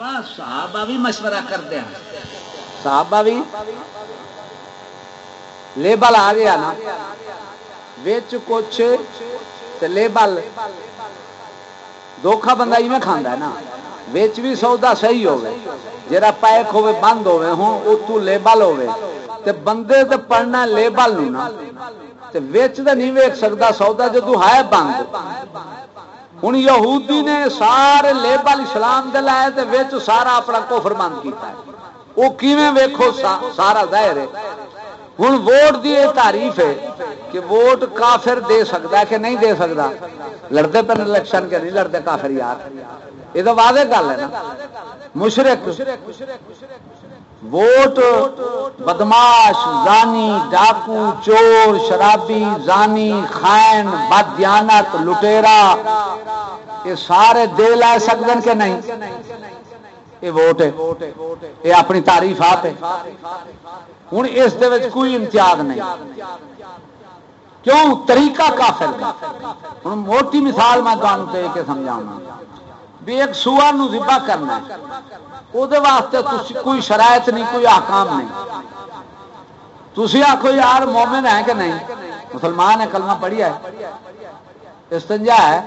بابا صحابہ بھی مشورہ کرتے ہیں۔ صحابہ بھی؟ لیبل آ گیا نا۔ وچ کچھ لیبل۔ دھوکھا بندہ ہی میں کھانا ہے نا۔ وچ بھی سودا صحیح ہوے جرا پیک ہوے بند ہوے ہوں اتو لیبل ہوے تے بندے تے پڑھنا لیبل نو نا۔ تے وچ تے نہیں ویکھ سکدا، سودا جدو ہے بند۔ ہوں یہودی نے سارے لیبل اسلام دے لائے تے وچ سارا اپنا کفر بند کیتا ہے۔ وہ کیویں ویکھو سارا ظاہر ہے۔ ہوں ووٹ کی یہ تعریف ہے کہ ووٹ کافر دے سکتا ہے کہ نہیں دے سکتا۔ لڑتے پہ الیکشن کے نہیں لڑتے کافر یار۔ یہ تو واضح گل ہے نا۔ مشرق ووٹ، بدماش، زانی، ڈاکو، چور، شرابی، زانی، خائن، بدیانت، لٹیرا، یہ سارے دے لا سکتے کہ نہیں؟ یہ ووٹ ہے۔ یہ اپنی تعریف آپ ہے۔ ہوں اس کوئی امتیاز نہیں۔ کیوں؟ طریقہ کافر ہوں موٹی مثال میں تمہیں دے کے سمجھاؤں بھی ایک سور ذبح کرنا ہے۔ وہ واسطے کوئی شرائط نہیں، کوئی آکام نہیں۔ تھی آخو یار مومن ہے کہ نہیں؟ مسلمان ہے کلمہ پڑھیا ہے۔ استنجا ہے۔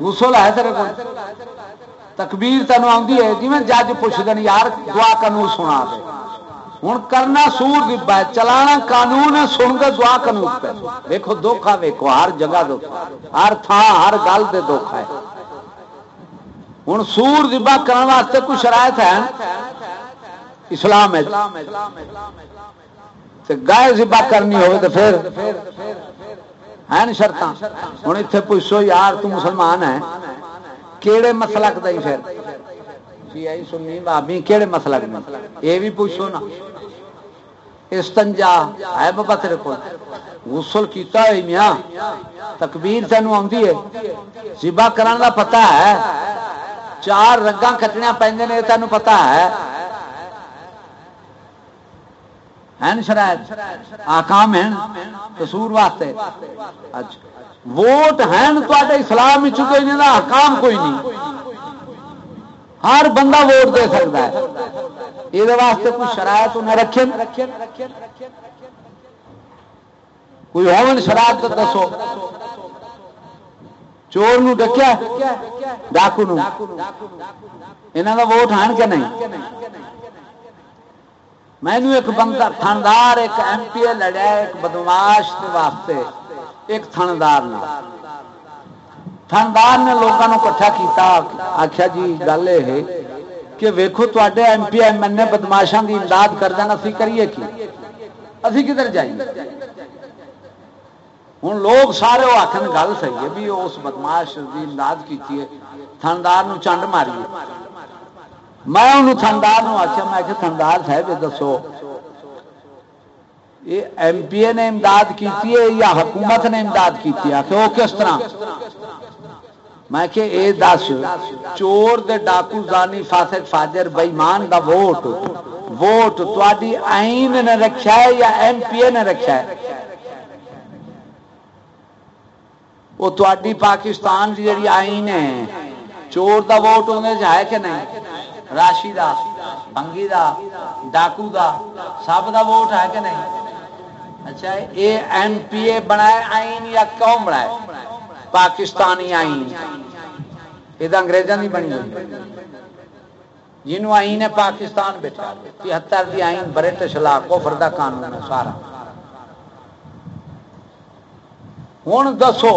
غسل ہے تیرے کو تکبیر تینوں آتی ہے۔ جی میں جج پوچھ دیں یار دعا قانون سنا دے۔ ہوں کرنا سور دبا ہے چلانا قانون سن کے دعا قانون پہ۔ دیکھو دھوکھا ویکو ہر جگہ دھوکھا۔ ہر تھان ہر گل سے دھوکھا ہے۔ ہوں سور دبا کرنے واسطے کوئی شرائط ہے۔ اسلام گائے ذبا کرنی ہو تو پھر ہے نا شرط ہوں اتنے پوچھو یار تو مسلمان ہے کہڑے مسلک دئی پھر؟ سنی بابی کہڑے مسلک میں یہ بھی پوچھو نا۔ استنجا، ہے بابا تیرے کو غسل کیتا ہے میاں۔ تکبیر تینوں آتی ہے۔ کرنے کا پتا ہے۔ چار رنگا کٹنیا پہ تینوں پتا ہے شرائط آکام ہیں قصور واسطے ووٹ ہیں تے اسلام کوئی نہیں حکام کوئی نہیں ہر بندہ ووٹ دے سکتا ہے یہ واسطے کوئی شرائط انہیں رکھے کوئی ہون شرائط دسو چور نو ڈکیا ڈاکو نو یہاں کا ووٹ ہیں کہ نہیں مینو ایک بندہ تھندار ایک ایم پی اے لڑیا ایک بدماش واسطے ایک تھندار تھندار نے لوگوں کٹھا کیتا آخیا جی گل یہ کہ ویکو تے M P M L A بدماشا کی امداد کر دینا اسی کریے کی اسی کدھر جائیں ہوں لوگ سارے وہ آخر گل صحیح ہے بھی اس بدماش کی امداد کی تھندار چنڈ ماری میں انہوں تھندار آخیا میں کہ تھندار صاحب، یہ دسو۔ یہ ایم پی اے نے امداد کی یا حکومت نے امداد کی آخر وہ کس طرح؟ میں کہ اے دس، چور دے ڈاکو زانی فاسق فاجر بےمان دا ووٹ۔ ووٹ تاری آئین نے رکھا ہے یا ایم پی اے نے رکھا ہے؟ وہ تاری پاکستان کی جی آئین ہے، چور دا ووٹ انہیں ہے کہ نہیں؟ راشی دا بنگی دا، ڈاکو دا، سب دا ووٹ ہے کہ نہیں؟ اچھا یہ ایم پی اے بنائے آئین یا کون بنائے؟ پاکستانی آئین۔ یہ انگریزوں کی بنی ہوئی جنوب آئین ہے پاکستان بیٹھا تہتر دی آئین، برٹش لا، کفر دا قانون ہے سارا۔ ہوں دسو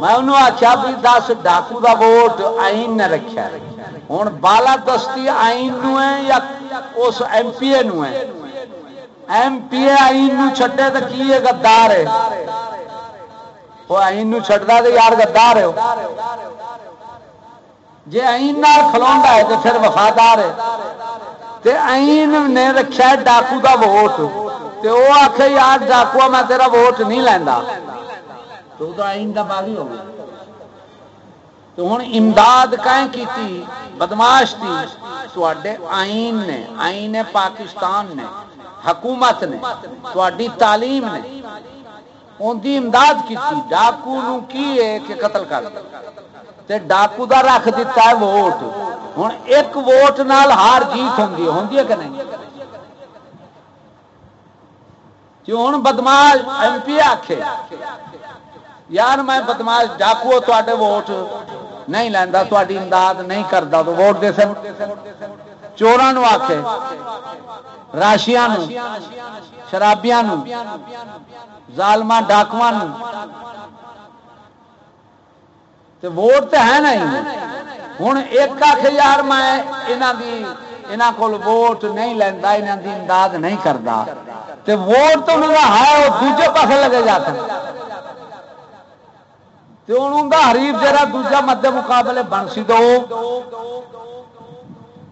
میں انہوں آخیا بھی دس ڈاکو دا ووٹ آئین نے رکھا ہوں بالا دستی آئین نو ہے یا اس ایم پی اے نو ہے ایم پی اے آئین نو چھٹے تو کی ہے گدار ہے وہ آئین نو چھٹتا تو یار گدار ہے جی آئین نال کھلوا ہے تو پھر وفادار ہے تے آئین نے رکھا ڈاکو دا ووٹ تے وہ آخ یار ڈاکو میں تیرا ووٹ نہیں لینا تو تو آئین کا باغی ہو گیا۔ تو ہوں امداد کہیں کی بدماش تھی تے آئین نے، آئین پاکستان نے، حکومت نے تھی تعلیم نے ان کی امداد کی ڈاکو نو کی ہے کہ قتل کر؟ تے ڈاکو دا رکھ دیتا ہے ووٹ۔ ہوں ایک ووٹ نال ہار جیت ہوں ہوں کہ نہیں؟ جو ہوں بدماش، ایم پی آخے یار میں بدماش ڈاکو تے ووٹ نہیں لینا تاری امداد نہیں کرتا تو ووٹ دے سن. چوران آخ راشیا شرابیا ظالما ڈاکو ووٹ تو ہے نہیں. ہوں ایک آخ یار میں یہاں کو ووٹ نہیں لینا یہاں کی امداد نہیں کرتا ووٹ تو ہے وہ دوجے پاس لگے جاتے حریف جہاں دوجا مد مقابلے بن سی دو۔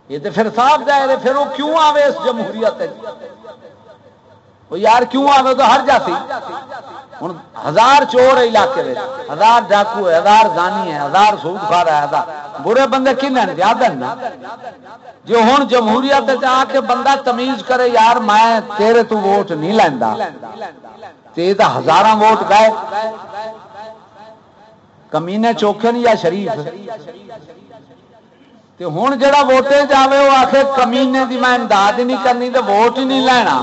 یہ تو پھر صاف جائے رہے پھر وہ کیوں آوے اس جمہوریت وہ یار کیوں آوے تو ہر جاتی ہوں ہزار چور ہے علاقے میں۔ ہزار ڈاکو ہے، ہزار زانی ہے، ہزار سود کھا رہا ہے، ہزار۔ برے بندے کن ہیں؟ یاد ہے نا۔ جو ہوں جمہوریت آ کے بندہ تمیز کرے، یار میں تیرے تو ووٹ نہیں لینا تو ہزار ووٹ گئے۔ کمینے چوکھن یا شریف؟ تے ہوں جڑا ووٹے جاوے وہ آخ کمینے دی میں امداد ہی نہیں کرنی تو ووٹ ہی نہیں لینا۔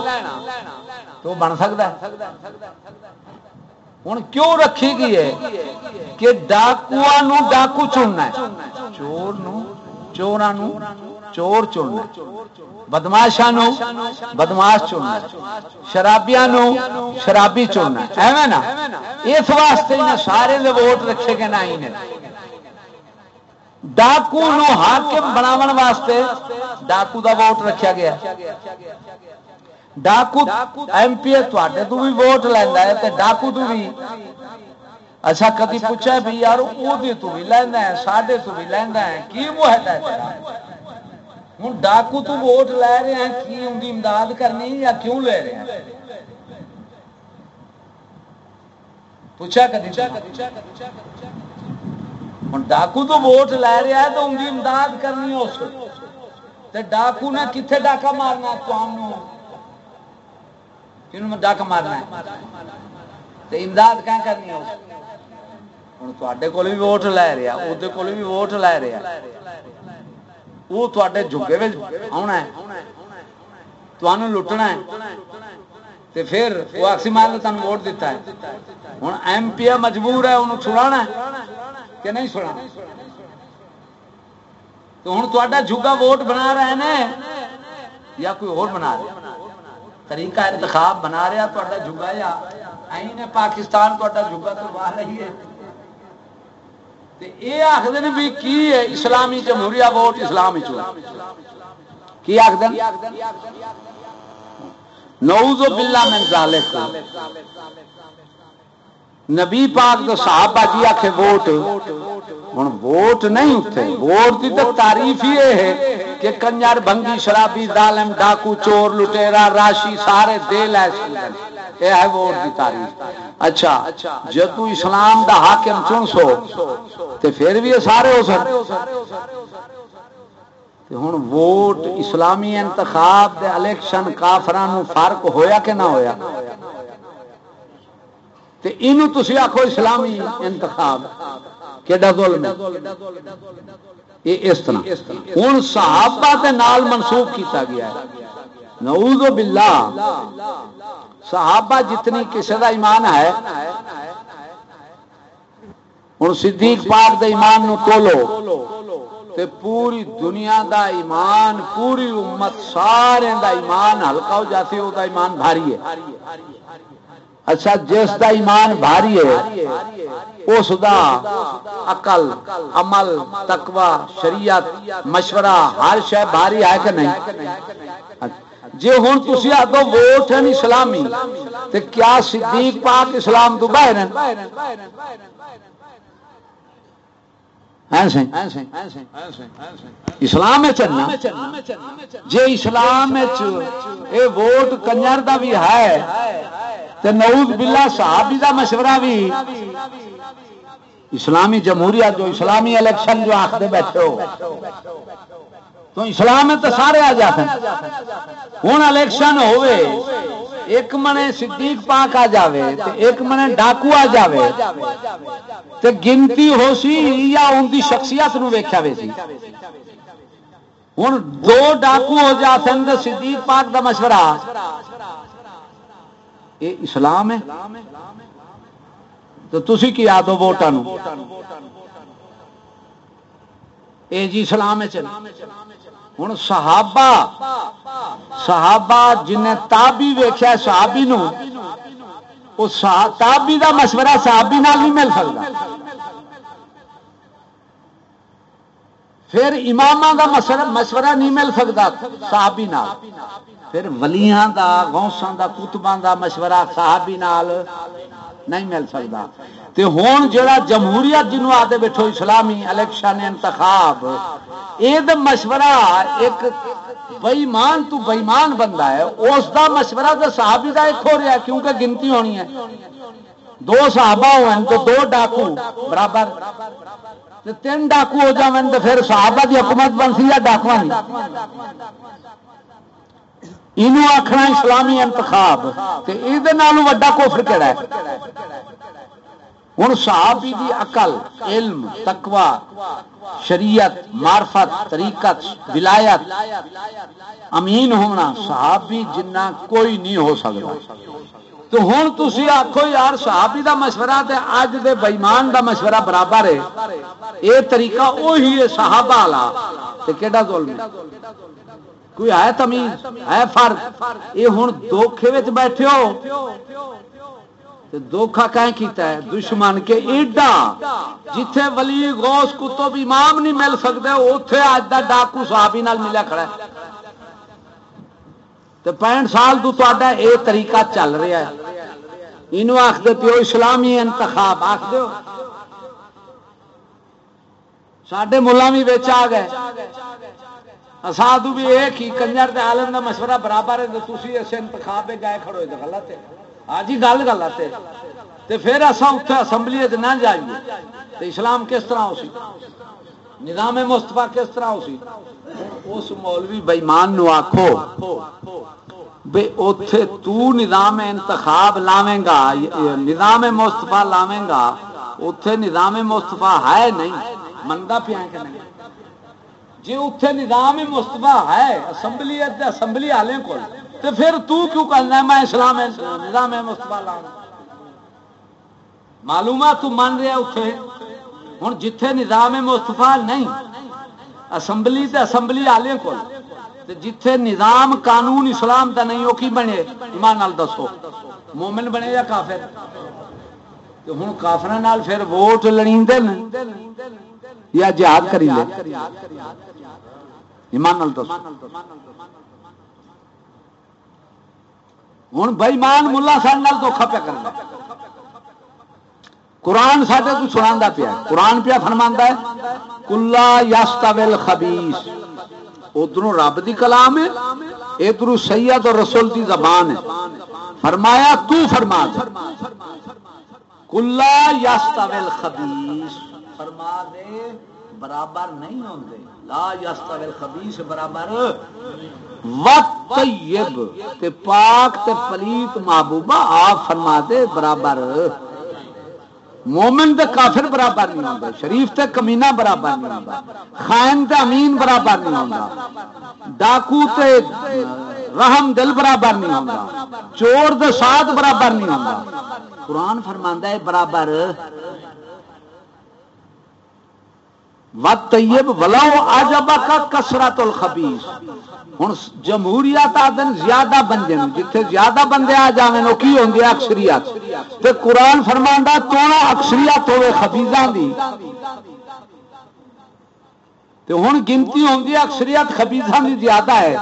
تو بن سکتا ہوں کیوں رکھی گئی ہے کہ ڈاکو ڈاکو چننا چور چوران چور چننا بدماشا بدماش چننا شرابیا شرابی چننا ایویں نا؟ اس واسطے نہ سارے دے ووٹ رکھے گئے نہ ہی ڈاکو نو حاکم بناو واسطے ڈاکو دا ووٹ رکھا گیا۔ ڈاکو ایم پی اے تواڈے تو بھی ووٹ لینا ہے تے ڈاکو تو بھی اچھا کدی پوچھا بھی یار وہ تو بھی لینا ہے، ساڈے تو بھی لینا ہے، کی وہ ہے ہوں ڈاکو تو ووٹ لے رہے ہیں، کی ان کی امداد کرنی یا کیوں لے رہے ہیں؟ پوچھا کدی ہوں ڈاکو تو ووٹ لے رہا ہے تو ان کی امداد کرنی اس ڈاکو نے کتنے ڈاکا مارنا تمہیں ڈاک مارنا ہے؟ امداد کیا کرنی ہے ہوں تے کول بھی ووٹ لے رہا وہ بھی ووٹ لے رہا وہ تے جگے آنا ہے۔ تمہیں لٹنا ہے۔ پھر وہ آکسی مار تین ووٹ دیتا ہے۔ ہوں ایم پی مجبور ہے، انہوں چھڑا کہ نہیں چھڑا تو ہوں تا جگا ووٹ بنا رہے ہیں یا کوئی اور بنا رہے؟ طریقہ انتخاب بنا رہا تا جگا یا پاکستان تا جگا تو باہر رہی ہے۔ یہ آخر بھی کی ہے اسلامی جمہوریہ ووٹ اسلام کی آخر نوز باللہ میں ذالک۔ نبی پاک تو صحابہ جی آخے ووٹ۔ ہوں ووٹ نہیں اتنے ووٹ کی تو تعریف ہی یہ ہے کہ کنجر بنگی شرابی، ظالم، ڈاکو، چور، لٹیرا، راشی، سارے دے لے یہ ہے ووٹ کی اچھا جب تو اسلام دا حاکم چن سو، تے پھر بھی یہ سارے ہو سکتے ہوں ووٹ اسلامی انتخاب دے الیکشن کافران فرق ہویا کہ نہ ہویا؟ تے اینو تسی آکھو اسلامی انتخاب۔ ظلم یہ اس طرح۔ ہوں صحابہ کے نال منسوخ کیتا گیا ہے۔ نعوذ باللہ۔ صحابہ جتنی کسی کا ایمان ہے ہوں صدیق پاک دے ایمان نو تولو۔ تے پوری دنیا دا ایمان، پوری امت، سارے دا ایمان، ہلکا ہو جاتی وہ ایمان بھاری ہے۔ اچھا جس دا ایمان بھاری ہے، اس دا عقل، عمل، تقوی، شریعت، مشورہ، ہر شے بھاری ہے کہ نہیں؟ جی ہوں تھی آدھو ووٹ ہیں اسلامی تو کیا صدیق پاک اسلام تو باہر ہیں ہاں اسلام چلنا جی اسلام ووٹ کنجر کا بھی ہے تو نعوذ باللہ صحابی دا مشورہ بھی۔ اسلامی جمہوریت جو اسلامی الیکشن جو آخر بیٹھے ہو۔ تو اسلام تو سارے آ جاتے ہیں۔ ہوں الیکشن ہوئے ایک منے صدیق پاک آ جاوے، تے ایک منے ڈاکو آ جاوے۔ تے گنتی ہو سی یا ان دی شخصیت نو ویکھیا وے سی۔ ہوں دو ڈاکو ہو جاتے ہیں صدیق پاک دا مشورہ۔ یہ اسلام ہے۔ تو تھی کی آدو ووٹان یہ جی اسلام ہے ہوں صحابہ صحابہ جن تابی ویخیا صحابی نو تابی دا مشورہ صحابی نال نہیں مل سکتا پھر امام دا مشورہ نہیں مل سکتا، صحابی نال۔ پھر ولیاں دا، غوثاں دا کتباں دا مشورہ صحابی نال نہیں مل سکتا۔ تے ہون جڑا جمہوریت جنوں آدے بیٹھو، اسلامی الیکشن انتخاب یہ مشورہ ایک بئیمان تو بئیمان بندہ ہے، اس دا مشورہ تو صحابی دا ایک ہو رہا ہے، کیونکہ گنتی ہونی ہے۔ دو صحابہ ہوئے تو دو ڈاکو، برابر۔ تین ڈاکو ہو جائیں تو پھر صحابہ دی حکومت بن سی یا ڈاکو یہ آخنا اسلامی انتخاب وا کوفر کہڑا ہے؟ ہوں صحابی دی عقل، علم تقوا شریعت، معرفت، طریقت، ولایت امین ہونا صحابی جنہ کوئی نہیں ہو سکتا تو ہوں تھی آخو یار صحابی دا مشورہ تے اج دے بےمان دا مشورہ برابر ہے۔ یہ طریقہ وہی ہے صحابہ والا۔ تے کیڑا ظلم کوئی ہے تمیز؟ ہے فرق؟ یہ ہوں دھوکھے بیٹھے ہو۔ دھوکھا کہیں کیتا ہے؟ دشمن کے ایڈا۔ جتھے ولی غوث کتب امام نہیں مل سکتے اتے اج کا ڈاکو صحابی نال ملیا کھڑا ہے۔ تو پینٹ سال تو تا اے طریقہ چل رہا ہے۔ یہ آخر پیو، اسلامی انتخاب آخ دو سڈے ملا بھی بچ آ گئے۔ سادو بھی ایک ہی، کنجر دے عالم دا مشورہ برابر ہے تھی اس انتخاب پہ گئے کھڑو تو غلط ہے۔ ہاں جی گل غلط ہے۔ تے پھر اصا اتنے اسمبلی نہ جائیے۔ تو اسلام کس طرح ہو سی؟ نظام مستفا کس طرح ہو سی؟ اس مولوی بےمان آخو بے اتے تو نظام انتخاب لاویں گا نظام مستفا لاویں گا اتے نظام مستفا ہے نہیں؟ منگا پیا کہ نہیں؟ جی اتنے نظام مستفا ہے، اسمبلی اسمبلی والے کو تو پھر تو کیوں کرنا میں اسلام نظام مستفا لا معلوم ہے تو من رہا اتنے ہوں جتھے نظام مستفا نہیں، اسمبلی تے اسمبلی والے کو جتھے نظام قانون اسلام کا نہیں وہ کی بنے؟ ایمان دسو۔ مومن بنے یا کافر؟ ہوں کافر پھر ووٹ لڑی یا جہاد کری لے۔ ایمان ہوں بھائی مان ملا سال دھوکھا پیا کرنا قرآن ساڈے کو سنا پیا قرآن پیا فرما ہے، کلا یاستا ویل خبیس ادھر رب دی کلام ہے ادھر سید اور رسول دی زبان ہے۔ فرمایا، تو فرما دے۔ کلا یاستا ویل خبیس فرما دے، برابر نہیں ہوتے لا یستوی خبیث برابر۔ وقت تے پاک تے پلیت محبوبہ، آپ فرما دے، برابر۔ مومن تے کافر برابر نہیں ہوتا شریف تے کمینہ برابر نہیں ہوتا خائن تے امین برابر نہیں ہوتا ڈاکو تے رحم دل برابر نہیں ہوتا چور دے ساتھ برابر نہیں ہوتا قرآن فرماندا ہے، برابر طیب ولاؤ آجبا کا کسرت الخبیس ہوں جمہوریت آدن زیادہ بندے جتھے زیادہ بندے آ جائیں وہ کی ہوں اکثریت؟ تے قرآن فرماندا تونا اکثریت ہوے خبیزاں دی۔ تے ہن گنتی ہوندی اکثریت خبیزاں دی زیادہ ہے۔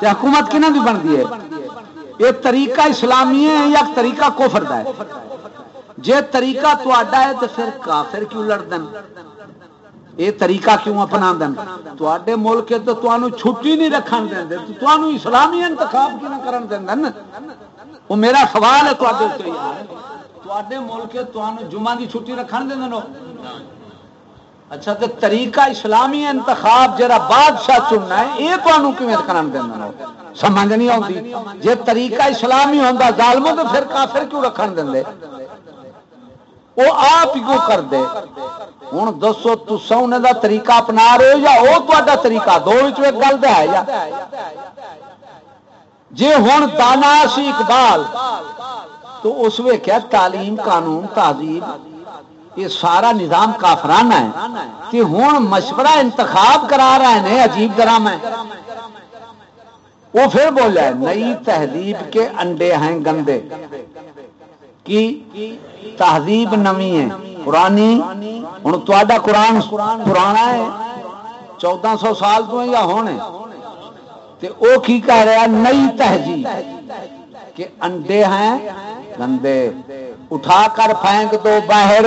تے حکومت کنا دی بندی ہے؟ یہ طریقہ اسلامی ہے یا طریقہ کفر دا ہے؟ جے طریقہ تہاڈا ہے، تے پھر کافر کیوں لڑدن؟ یہ طریقہ کیوں اپنا دن؟ تے ملک تو چھٹی نہیں رکھن دیں تو اسلامی انتخاب کیوں نہ کرن دیں وہ میرا سوال ہے تے ملک جمعہ کی چھٹی رکھن دیں اچھا تو طریقہ اسلامی انتخاب جرا بادشاہ چننا ہے، یہ تمہوں کیون کرن دینا سمجھ نہیں آتی جی طریقہ اسلامی ہوتا ظالموں تو پھر کافر کیوں رکھن دیں وہ آپ کیوں کر دے؟ ہوں دسو تسا انہیں دا طریقہ اپنا رہے ہو یا وہ تا طریقہ؟ دو ایک گل تو ہے یا؟ جی ہوں دانا سی اقبال، تو اس ویکیا تعلیم، قانون، تہذیب، یہ سارا نظام کافرانہ ہے۔ کہ ہوں مشورہ انتخاب کرا رہے ہیں عجیب گرام ہے وہ پھر بولے، نئی تہذیب کے انڈے ہیں گندے۔ کی تہذیب نمی ہے۔ پرانی ہوں تا قرآن پرانا ہے، چودہ سو سال تو یا ہونے تے او کی کہہ رہا نئی تہذیب۔ کہ انڈے ہیں، گندے۔ اٹھا کر پھینک دو باہر۔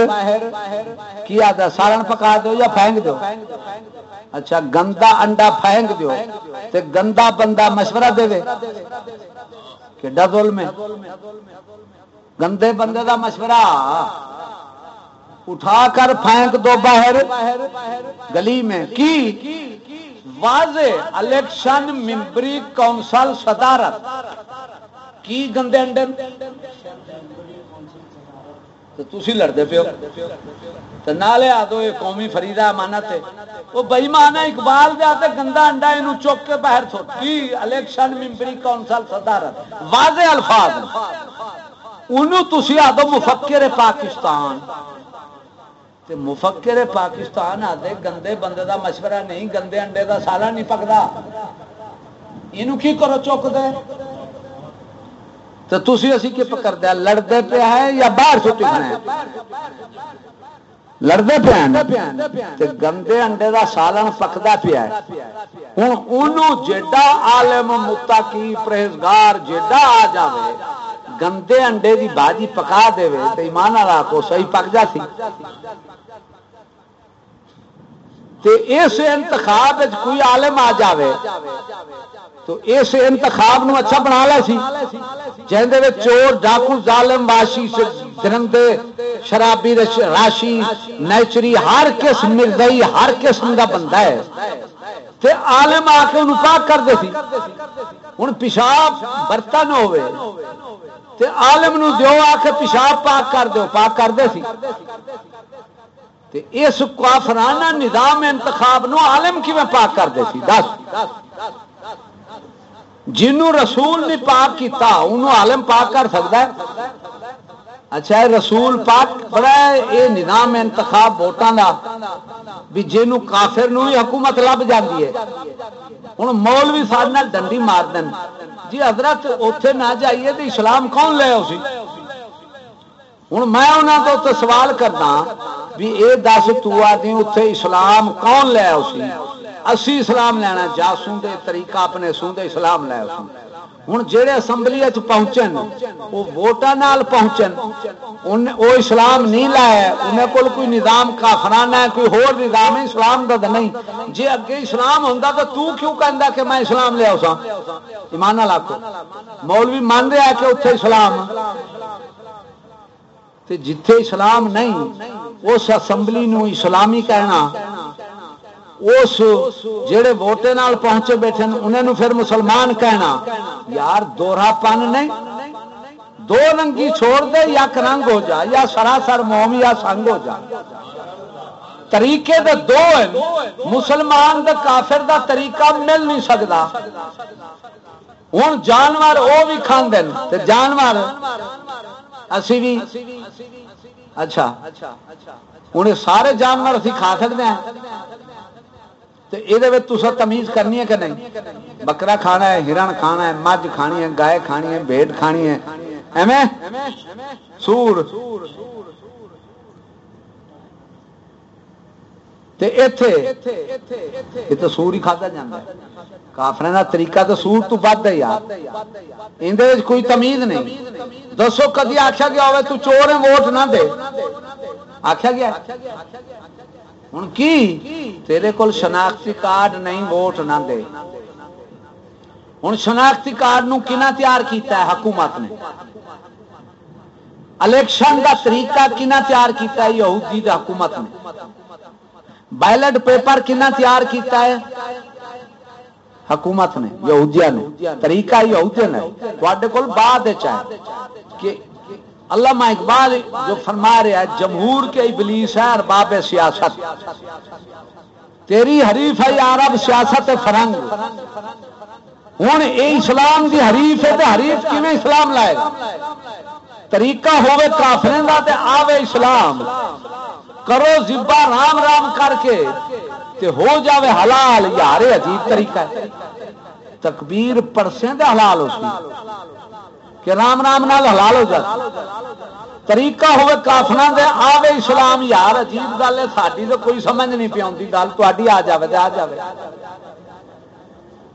کیا تھا سالن پکا دو یا پھینک دو؟ اچھا گندا انڈا پھینک دو۔ تے گندا بندہ مشورہ دے۔ کہ ڈزول میں۔ گندے بندے دا مشورہ۔ اٹھا کر پھینک دو باہر۔ گلی میں۔ کی؟ واضح الیکشن ممبری کونسل صدارت۔ کی گندے انڈے؟ تھی لڑتے پیو تو نہ لیا دو یہ قومی فریدا امانت ہے۔ وہ بئی مانا اقبال دیا تے گندا انڈا یہ چوک کے باہر کی؟ الیکشن ممبری کونسل صدارت۔ واضح الفاظ۔ انہوں تھی آدھو مفکر پاکستان۔ تے مفکر پاکستان آدھے گندے بندے دا مشورہ نہیں، گندے انڈے دا سالا نہیں پکتا یہ کی کرو چک دے تو تھی اسی کی پکڑ دیا لڑتے پہ ہے یا باہر چھٹی لڑتے پہ گندے انڈے دا سالن پکتا پیا ہوں انہوں جیڈا عالم متقی پرہیزگار جیڈا آ جائے گندے انڈے دی باجی پکا دے تو ایمان والا کو صحیح پک جاتی تے اس انتخاب کوئی عالم آ جاوے، تو اس انتخاب نو اچھا بنا لیا سی۔ جہاں چور، ڈاکو، ظالم واشی درندے، شرابی راشی، نیچری، ہر قسم مردئی ہر قسم کا بندہ ہے۔ تے عالم آ کے انہوں پاک کر دے سی۔ ہوں پیشاب برتن نہ تے عالم نو دیو آ کے پیشاب پاک کر دو پاک کر دے سی۔ تے اس کافرانہ نظام انتخاب نو عالم کی میں پاک کر دے سی؟ دس۔ جنوں رسول نے پاک کیتا انہوں عالم پاک کر سکتا ہے؟ اچھا رسول پاک بڑا یہ نظام انتخاب ووٹان کا بھی جنوں کافر نو ہی حکومت لب جاتی ہے۔ ہوں مول بھی سارے ڈنڈی مار دین۔ جی حضرت اتے نہ جائیے تو اسلام کون لے اسی ہوں میں انہوں تو سوال کرنا ہاں بھی یہ دس تو تی اتے اسلام کون لیا اسی اسی اسلام لینا جا سوندے طریقہ اپنے سوندے اسلام لیا اسی ہوں جہے اسمبلی پہنچن وہ ووٹان پہنچن۔ وہ اسلام نہیں لایا انہیں کول کوئی نظام کافرانہ ہے، کوئی ہور نظام ہے، اسلام کا تو نہیں۔ جی اگے اسلام ہوں تو تو کیوں کہہ کہ میں اسلام لیا سا ایمان لاکھو مولوی مان رہا ہے کہ اتنے اسلام۔ جتھے اسلام نہیں، اس اسمبلی نو اسلامی کہنا۔ اس جڑے ووٹے نال پہنچے بیٹھے انہوں پھر مسلمان کہنا، یار دوہرا پن نہیں، دو رنگی چھوڑ دے، یا رنگ ہو جا، یا سراسر موم، یا سنگ ہو جا۔ طریقے دے دو ہیں، مسلمان دے کافر دا طریقہ مل نہیں سکتا ہوں جانور وہ بھی کھانے جانور، اسی بھی اچھا ہوں سارے جانور اسی کھا سکتے ہیں۔ تو یہ تمیز کرنی ہے کہ نہیں؟ بکرا کھانا ہے، ہرن کھانا ہے، مجھ کھانی ہے، گائے کھانی ہے، بھیڑ کھانی ہے۔ ایویں؟ سور۔ تو سور ہی کھادا جا کافر کا طریقہ تو سور تو بد ہے یار۔ کوئی تمیز نہیں۔ دسو کدی آخیا گیا ہوئے تو چور ہے، ووٹ نہ دے۔ آخیا گیا ہوں کی؟ تیرے کول شناختی کارڈ نہیں ووٹ نہ دے ہوں شناختی کارڈ نو کنا تیار کیتا ہے حکومت نے؟ الیکشن کا طریقہ کنا تیار کیتا ہے یہودی دی حکومت نے؟ بیلٹ پیپر کنا تیار کیتا ہے حکومت نے یہودیا نے۔ طریقہ یہودیا نے۔ تھوڑے کول بعد چاہے کہ علامہ اقبال جو فرما رہا ہے، جمہور کے ابلیس ہے ارباب سیاست۔ تیری حریف ہے عرب سیاست فرنگ۔ ہوں یہ اسلام دی حریف ہے تو حریف کیون اسلام لائے گا؟ طریقہ ہوے کافرے کا تے آوے اسلام۔ کرو زبا، رام رام کر کے تے ہو جاوے حلال۔ یار، عجیب طریقہ ہے۔ تکبیر پرسیں دے حلال ہو سی۔ کہ رام رام نال حلال ہو جائے۔ طریقہ ہوے کافنا دے، آوے اسلام، یار عجیب گل ہے ساری تو کوئی سمجھ نہیں پی آتی گل تھی آ جائے آ جائے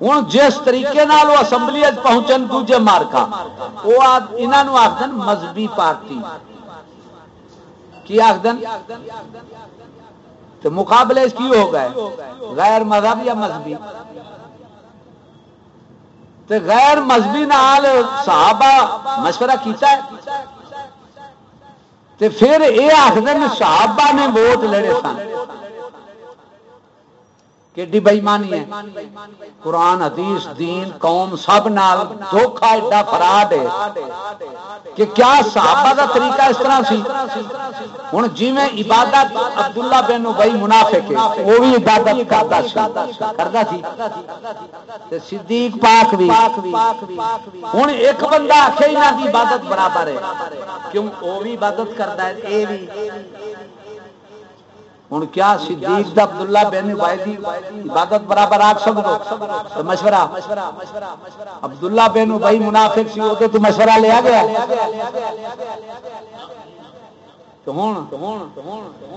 ہوں جس طریقے نال وہ اسمبلی پہنچن، دوجے مارکا وہ انہوں آخد مذہبی پارٹی۔ کی آخد مقابلے کی ہو گئے؟ غیر مذہب یا مذہبی؟ تے غیر مذہبی نال صحابہ مشورہ کیتا ہے۔ تے پھر یہ آخر صحابہ نے ووٹ لڑے سن۔ کہ بےمانی ہے؟ قرآن، حدیث، دین، قوم، سب نال دھوکھا ایڈا فراڈ ہے کہ کیا صحابہ کا طریقہ اس طرح سی؟ ہوں جی میں عبادت عبداللہ بن بھائی منافق ہے، وہ بھی عبادت کرتا کرتا سی۔ تے صدیق پاک بھی۔ ہوں ایک بندہ آخے ہی نہ عبادت برابر ہے، کیوں؟ وہ بھی عبادت کرتا ہے یہ بھی۔ ہوں کیا صدیق دا عبداللہ بن عبیدی عبادت برابر آ سکو مشورہ۔ عبداللہ بن ابئی منافق سی وہ تو مشورہ لیا گیا۔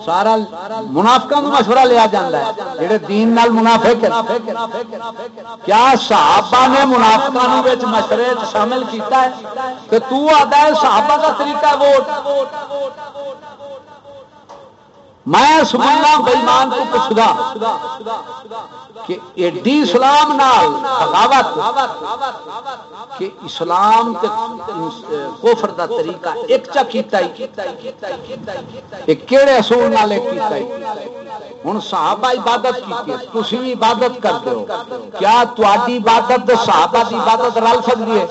سارا منافقوں کو مشورہ لیا جاتا ہے۔ جہے دین نال منافق کیا صحابہ نے منافقوں مشورے شامل کیتا ہے؟ کہ تو آتا ہے صحابہ کا طریقہ ووٹ۔ میں سمجھنا بےمان کو پوچھتا۔ کہ ایڈی اسلام نال بغاوت، کہ اسلام کوفر دا طریقہ ایک چا کیتا ہی کیڑے اصول نال ایک کیتا ہی۔ ہن صحابہ عبادت کیتی تسی بھی عبادت کرتے ہو۔ کیا تواڈی عبادت تے صحابہ دی عبادت رل سکدی ہے؟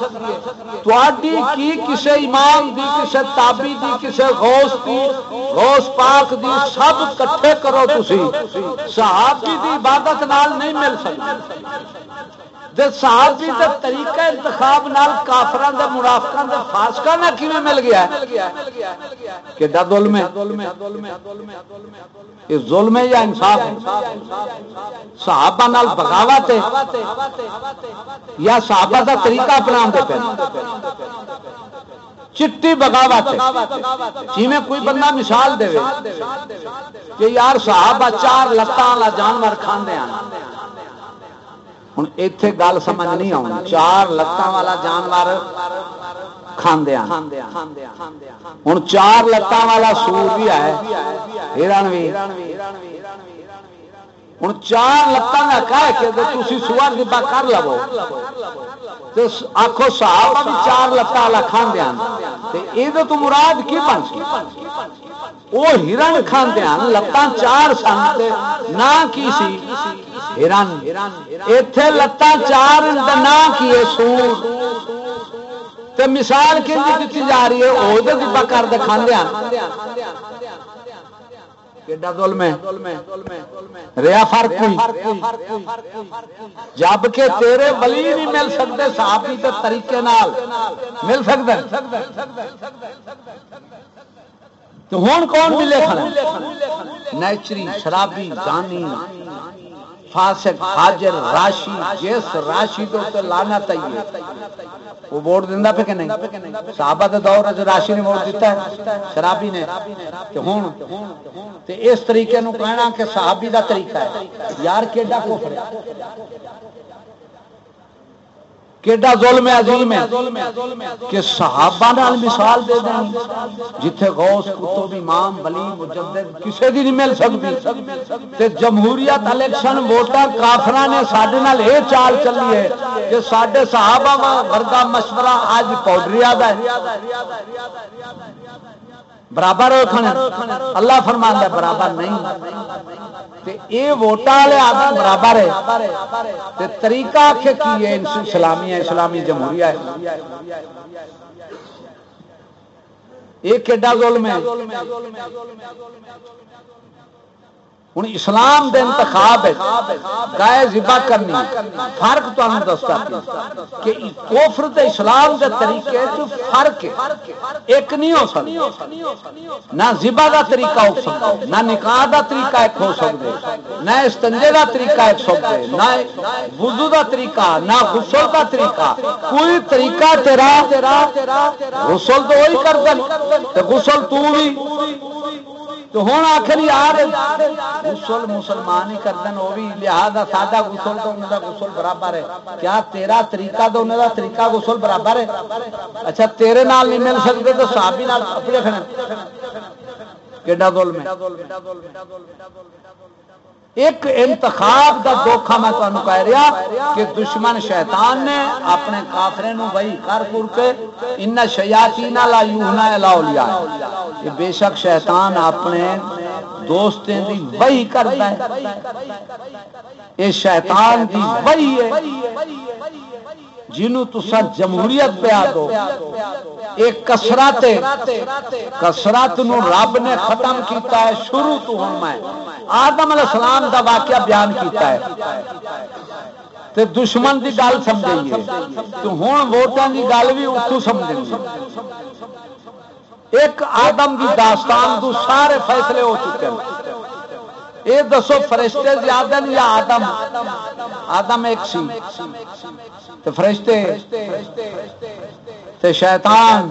تواڈی کی کسے امام دی، کسے تابعی دی، کسے غوث دی، غوث پاک دی، سب کٹھے کرو تھی صحابی دی عبادت نال نہیں مل سکتی۔ صحابی جی دے طریقہ انتخاب نال کافران دے مرافقان دے فاسقہ نہ کیویں مل گیا؟ ہے کہ دا ظلم ہے؟ یہ ظلم ہے یا انصاف ہے؟ صحابہ نال بغاوت ہے یا صحابہ دا طریقہ اپنا دے پہ چٹی بغاوت جی میں کوئی بندہ مثال دے کہ یار صحابہ چار لتان والا جانور کھانے ہوں اتے گل سمجھ نہیں آؤں چار لتان والا جانور کھاندے ہوں چار لتان والا سور بھی ہے۔ ہرن بھی ہوں چار لتان کا کہہ کے تھی سور ڈبا کر لو آخو صاحب بھی چار لتان والا کھاندے یہ تو مراد کی بن سی وہ ہرن کھاندے لتان چار سن نہ کی سی؟ ہرن۔ اتے لتان چار نہ کی سور۔ تے مثال کی جا رہی ہے وہ دبا ریا فرق جبکہ تیرے بلی نہیں مل سکتے صحابی کے طریقے نال مل سکتا تو ہوں کون ملے کھڑا نیچری شرابی جانی فاسق فاجر راشی جس راشی تو تے لانا چاہیے۔ وہ ووٹ دیندا پہ کہ نہیں؟ صحابہ دے دور وچ راشی نے ووٹ دیتا ہے۔ شرابی نے۔ تے ہن تے اس طریقے نو کہنا کہ صحابی دا طریقہ ہے۔ یار کیڈا کفر ہے؟ کیڈا ظلم عظیم ہے کہ صحابہ نال مثال دے دیں جتھے غوث کتب امام ولی مجدد کسے دی نہیں مل سکتی تے جمہوریت الیکشن ووٹر کافراں نے ساڈے نال اے چال چلی ہے کہ ساڈے صحابہ ورگا مشورہ اج پاؤڈریا دا ہے برابر اللہ فرمان ہے برابر نہیں۔ اے ووٹا والے آدمی برابر ہے۔ طریقہ کے کی ہے؟ اسلامی ہے، اسلامی جمہوریہ ہے۔ یہ کیڈا ظلم ہے؟ ہوں اسلام دے انتخاب گائے ذبح کرنی فرق تمہیں دستا کہ کوفر دے اسلام دے طریقے فرق ایک نہیں ہو سکتا نہ ذبح دا طریقہ ہو سکتا نہ نکاح دا طریقہ ایک ہو سکتا نہ استنجے دا طریقہ ایک سکتا نہ وضو دا طریقہ، نہ غسل دا طریقہ، کوئی طریقہ تیرا غسل تو وہی کر دیں غسل تو بھی۔ تو ہوں آخر یار غسل مسلمان ہی کر دین وہ بھی لہٰذا سادہ غسل تو انہوں کا غسل برابر ہے۔ کیا تیرا طریقہ تو انہوں کا طریقہ غسل برابر ہے؟ اچھا تیرے نال نہیں مل سکتے تو صحابی نال اپنے کھڑے کیڈا ظلم میں ایک انتخاب دا دھوکھا میں تمہیں کہہ رہا کہ دشمن شیطان نے اپنے کافرے نو وہی کر کر کے ان شیاتی لا یوہنا الا لیا کہ بے شک شیطان اپنے دوستیں دی وہی کرتا ہے۔ یہ شیطان دی وہی ہے۔ جنوں تسا جمہوریت پہ آ دو، ایک کسرت کسرت نو رب نے ختم کیتا ہے، شروع تو ہوں میں۔ آدم علیہ السلام دا واقعہ بیان کیتا ہے۔ تے دشمن دی گل سمجھائیے تو ہوں ووٹاں دی گل بھی اتو سمجھیں گے۔ ایک آدم دی داستان تو سارے فیصلے ہو چکے ہیں۔ یہ دسو فرشتے زیادہ یا آدم؟ آدم ایک سی۔ تو فرشتے، تے شیطان۔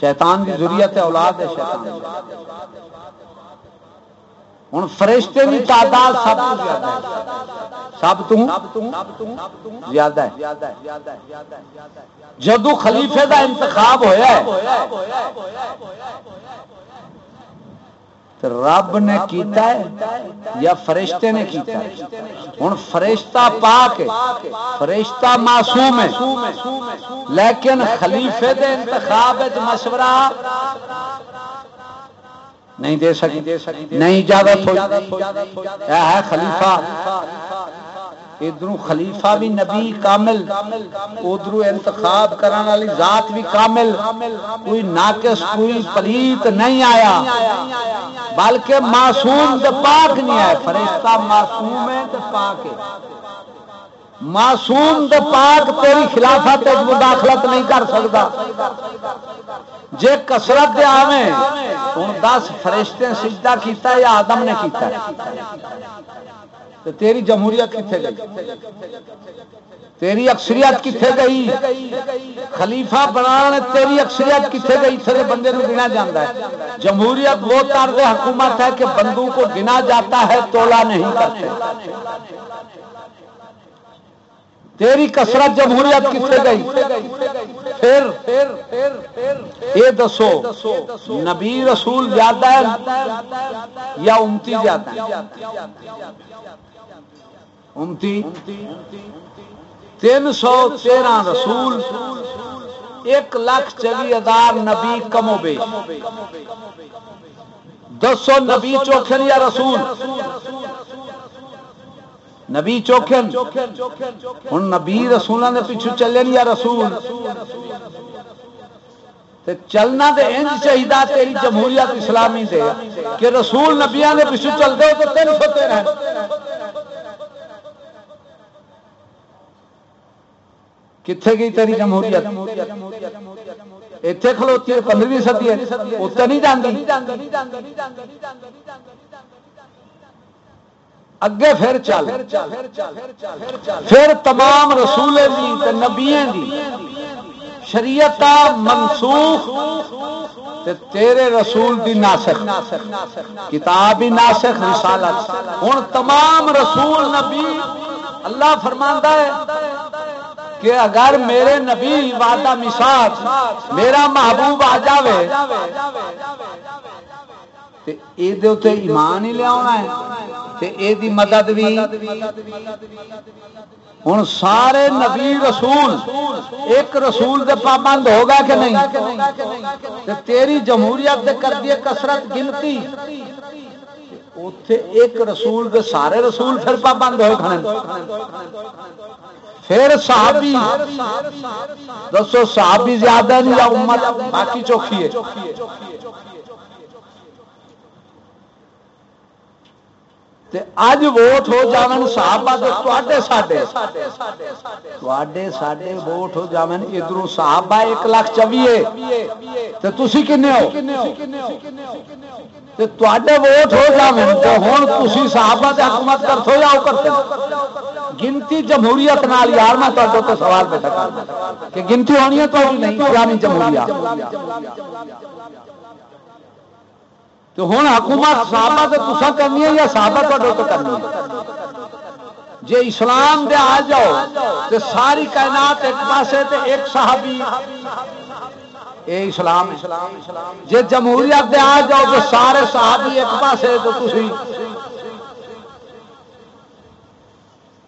شیطان کی ضروریت اولاد ہے شیطان۔ ہوں فرشتے کی تعداد سب تو زیادہ سب تو زیادہ ہے۔ جدو خلیفے کا انتخاب ہوا ہے رب نے کیتا ہے یا فرشتے نے کیتا ہے؟ ہوں فرشتہ پاک فرشتہ معصوم ہے۔ لیکن خلیفے دے انتخاب مشورہ نہیں دے سکی نہیں اجازت ہے خلیفہ۔ ادھر خلیفہ بھی نبی کامل ادھر انتخاب کرنے والی ذات بھی کامل۔ کوئی ناقص، کوئی پلیت نہیں آیا۔ بلکہ معصوم تو پاک نہیں آیا فرشتہ معصوم ہے تو پاک ہے معصوم تو پاک تیری خلافت مداخلت نہیں کر سکتا۔ جے کسرت دے آویں ہوں دس فرشتے سجدہ کیتا یا آدم نے کیتا تو تیری جمہوریت کتنے گئی؟ تیری اکثریت کتنے گئی؟ خلیفہ بنا تیری اکثریت کتنے گئی؟ تھے بندے کو گنا جاتا ہے۔ جمہوریت وہ طرز حکومت ہے کہ بندو کو گنا جاتا ہے، تولا نہیں کرتے۔ تیری کسرت جمہوریت کتنے گئی؟ پھر یہ دسو، نبی رسول زیادہ ہے یا امتی زیادہ ہے؟ امتی تین سو تیرہ رسول، ایک لاکھ چوی ہزار نبی کمو بے دس سو نبی چوکھن یا رسول؟ نبی چوکھن۔ ہوں نبی رسولوں کے پیچھے چلے یا رسول؟ چلنا تو انج چاہیے تیری جمہوریت اسلامی دے کہ رسول نبیا کے پیچھے چلتے ہو تو تین سو تیرہ۔ کتنے گئی تیری جمہوریت اتنے کھلوتی ہے پندرہویں سدی ہے اتنے نہیں جانتی اگے پھر چل پھر تمام رسول نبی شریعت منسوخ تے تیرے رسول دی ناسخ کتاب ہی ناسخ رسالت ہوں تمام رسول نبی اللہ فرماندہ ہے کہ اگر میرے نبی وعدہ مساج میرا محبوب آ جائے ایمان ہی لیا ہے مدد بھی۔ ہوں سارے نبی رسول ایک رسول دے پابند ہوگا کہ نہیں؟ تیری جمہوریت کر دیے کسرت گنتی۔ اتے ایک رسول دے سارے رسول پھر پابند ہوئے کھڑے پھر صحابی، دسو صحابی زیادہ نہیں یا امت؟ باقی چوکھی ہے۔ اج ووٹ ہو جان صحابہ ساڈے۔ ووٹ ہو جان ادھر صحابہ ایک لاکھ چویے۔ تھی کن ووٹ ہو جان تو ہوں تھی صحابہ سے حکومت کرتے یا کرتے گنتی جمہوریت نال یار میں تو سوال پہ کہ گنتی ہونی ہے تو نہیں جمہوریت۔ تو ہوں حکومت صحابہ تو تصا کرنی ہے یا صحابہ تو کرنی ہے؟ جی اسلام دے آ جاؤ تو ساری کائنات ایک پاسے تے ایک صحابی۔ اے اسلام جی جمہوریت دے آ جاؤ تو سارے صحابی ایک پاسے تو تھی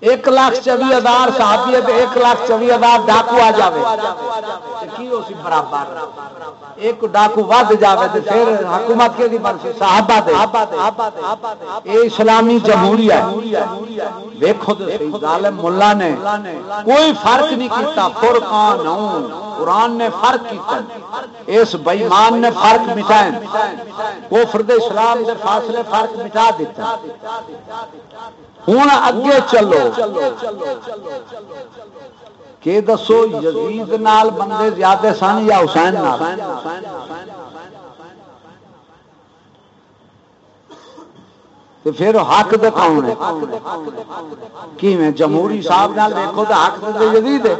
ایک لاکھ چوی ہزار صحابی ہے ایک لاکھ چوی ہزار ڈاکو آ جائے برابر؟ ایک ڈاکو ود جائے تو پھر حکومت کے صحابہ دے۔ اے اسلامی جمہوریہ جمہوریت دیکھو ظالم ملا نے کوئی فرق نہیں کیتا، فرقان قرآن نے فرق کیتا۔ اس بےمان نے فرق مٹائے وہ فرد اسلام کے فاصلے فرق مٹا دیتا ہوں اگے چلو۔ کہ دسو یزید نال بندے زیادہ سن یا حسین پھر حق دکھاؤ کی میں جمہوری صاحب نال دیکھو تو حق تو یزید ہے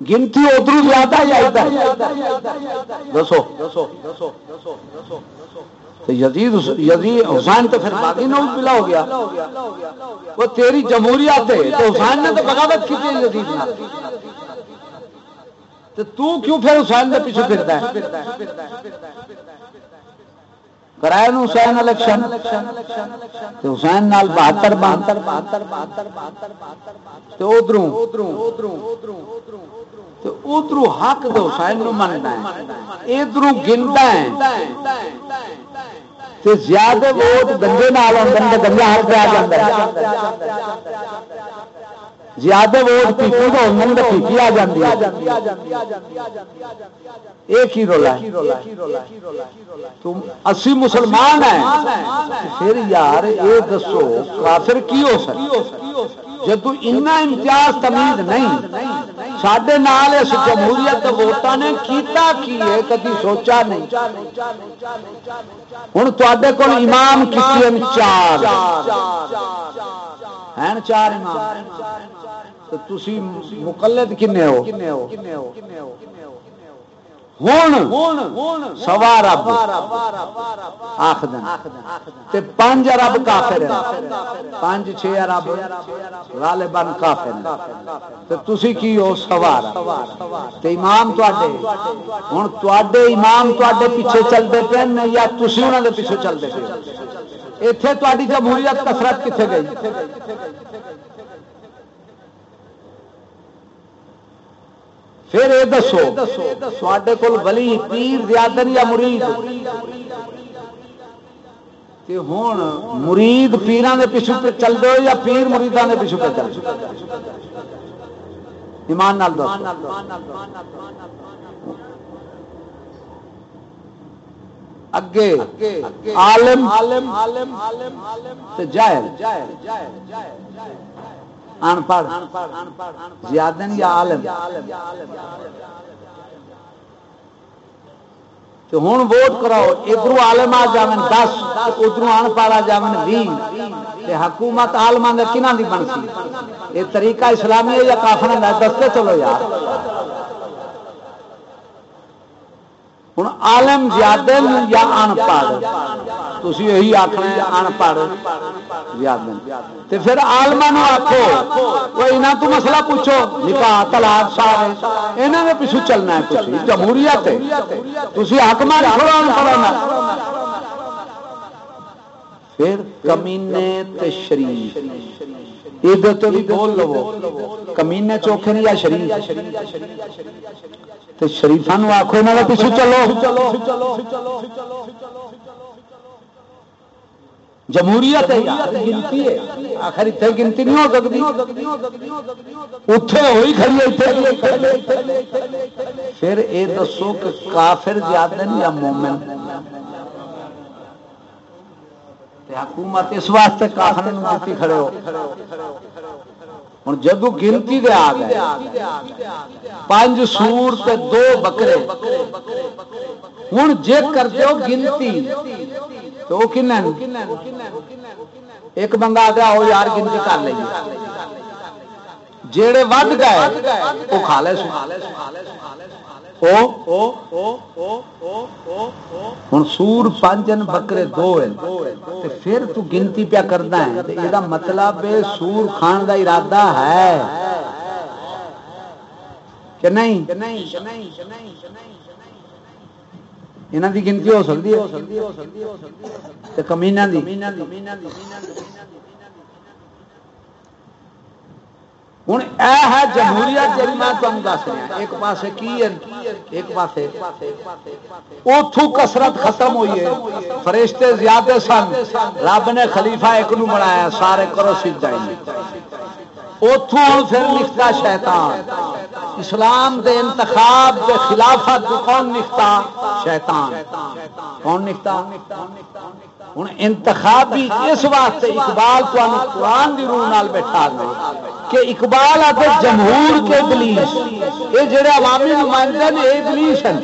گنتی ادھر زیادہ یا ادھر؟ دسو دسو دسو دسو دسو۔ یزید یزید حسین تو پھر باقی نو پلا ہو گیا۔ وہ تیری جمہوریت ہے، تو حسین نے تو بغاوت کی تھی یزید نے۔ تو تو کیوں پھر حسین کے پیچھے پھرتا ہے؟ کرائے نو حسین الیکشن۔ تو حسین نال بہتر بہتر بہتر بہتر بہتر بہتر تو ادھروں تو ادھر حق دو حسین نو مننا ہے ادھر گنتا ہے۔ زیادہ ووٹ گنجے نال آدھے گنجا ہر پہ آ جاتا زیادہ ووٹ پیپی تو ہوں تو پیپی آ جاتی ایک ہی رولا ہے۔ تم اسی مسلمان ہیں۔ پھر یار، یہ دسو، کافر کی ہو سکتی جدو اتنا امتیاز تمیز نہیں سڈے نال اس جمہوریت ووٹان نے کیتا کی ہے، کدی سوچا نہیں۔ ہوں تے کول امام کی چار۔ ہیں چار امام۔ تو تھی مقلد کنے ہو؟ سوا رب۔ پانچ ارب کافر پانچ چھ ارب کافر کی ہو؟ سوار امام ہوں تے امام تے پیچھے چلتے پے یا انہوں پیچھے چلتے پے اتے تاری جمہوریت کسرت کتنے گئی؟ پھر یہ دسو تے کول ولی پیر زیادہ یا مرید؟ کہ ہوں مرید پیران کے پیچھو پہ چل دو یا پیر مریدان کے پیچھو پہ چل ایمان نال دو اگے عالم جائر ان پڑھ زیادہ یا عالم۔ تو ہوں ووٹ کراؤ ادھر آلم آ جائیں دس ادھر ان پڑھ آ جائیں بھی حکومت آلما کنہ کی بن سی یہ طریقہ اسلامی ہے یا کافر دستے چلو یار۔ ہوں آلم زیادہ یا ان پڑھ تھی یہی آخنا ان پڑھ زیادہ پھر آلما آخو وہ یہاں تو مسئلہ پوچھو، نکاح تلاق سارے یہاں کے پیچھے چلنا ہے کچھ جمہوریت تھی حق مار تھوڑا پڑھنا پھر کمینے شریف ادھر تو بھی بول لو۔ کمینے چوکھے یا شریف؟ شریفا آخو یہاں پیچھے چلو۔ جمہوریت گنتی ہے۔ آخر اتنے گنتی نہیں ہو سکتی۔ اتے ہوئی کھڑی پھر یہ دسو کہ کافر زیادہ یا مومن؟ حکومت اس واسطے کافر کھڑے ہو۔ ہوں جدو گنتی دے آ گئے پانچ سور تے دو بکرے۔ ہوں جے کرتے ہو گنتی تو وہ کن ایک بندہ آ گیا وہ یار گنتی کر لیں جڑے ود گئے وہ کھا لے ہوں سور پانچ بکرے دو پھر تو گنتی پیا کرنا مطلب ہے یہ مطلب سور کھان دا ارادہ ہے۔ کہ نہیں؟ یہاں کی گنتی ہو سکتی ہے کمینہ ہوں یہ ہے جمہوریت جی میں تمہیں دس رہا ایک پاس کی ایک پاس اتو کسرت ختم ہوئی ہے فرشتے زیادہ سن رب نے خلیفہ ایک نو بنایا سارے کرو سیدھا اتوں پھر لکھتا شیطان۔ اسلام دے انتخاب دے خلافت کون لکھتا شیطان۔ کون لکھتا ہوں انتخابی اس واسطے اقبال قرآن کی روح نال بیٹھا گئے کہ اقبال آتے جمہور کے بلیس یہ جڑے عوامی نمائندے نے یہ بلیس ہیں۔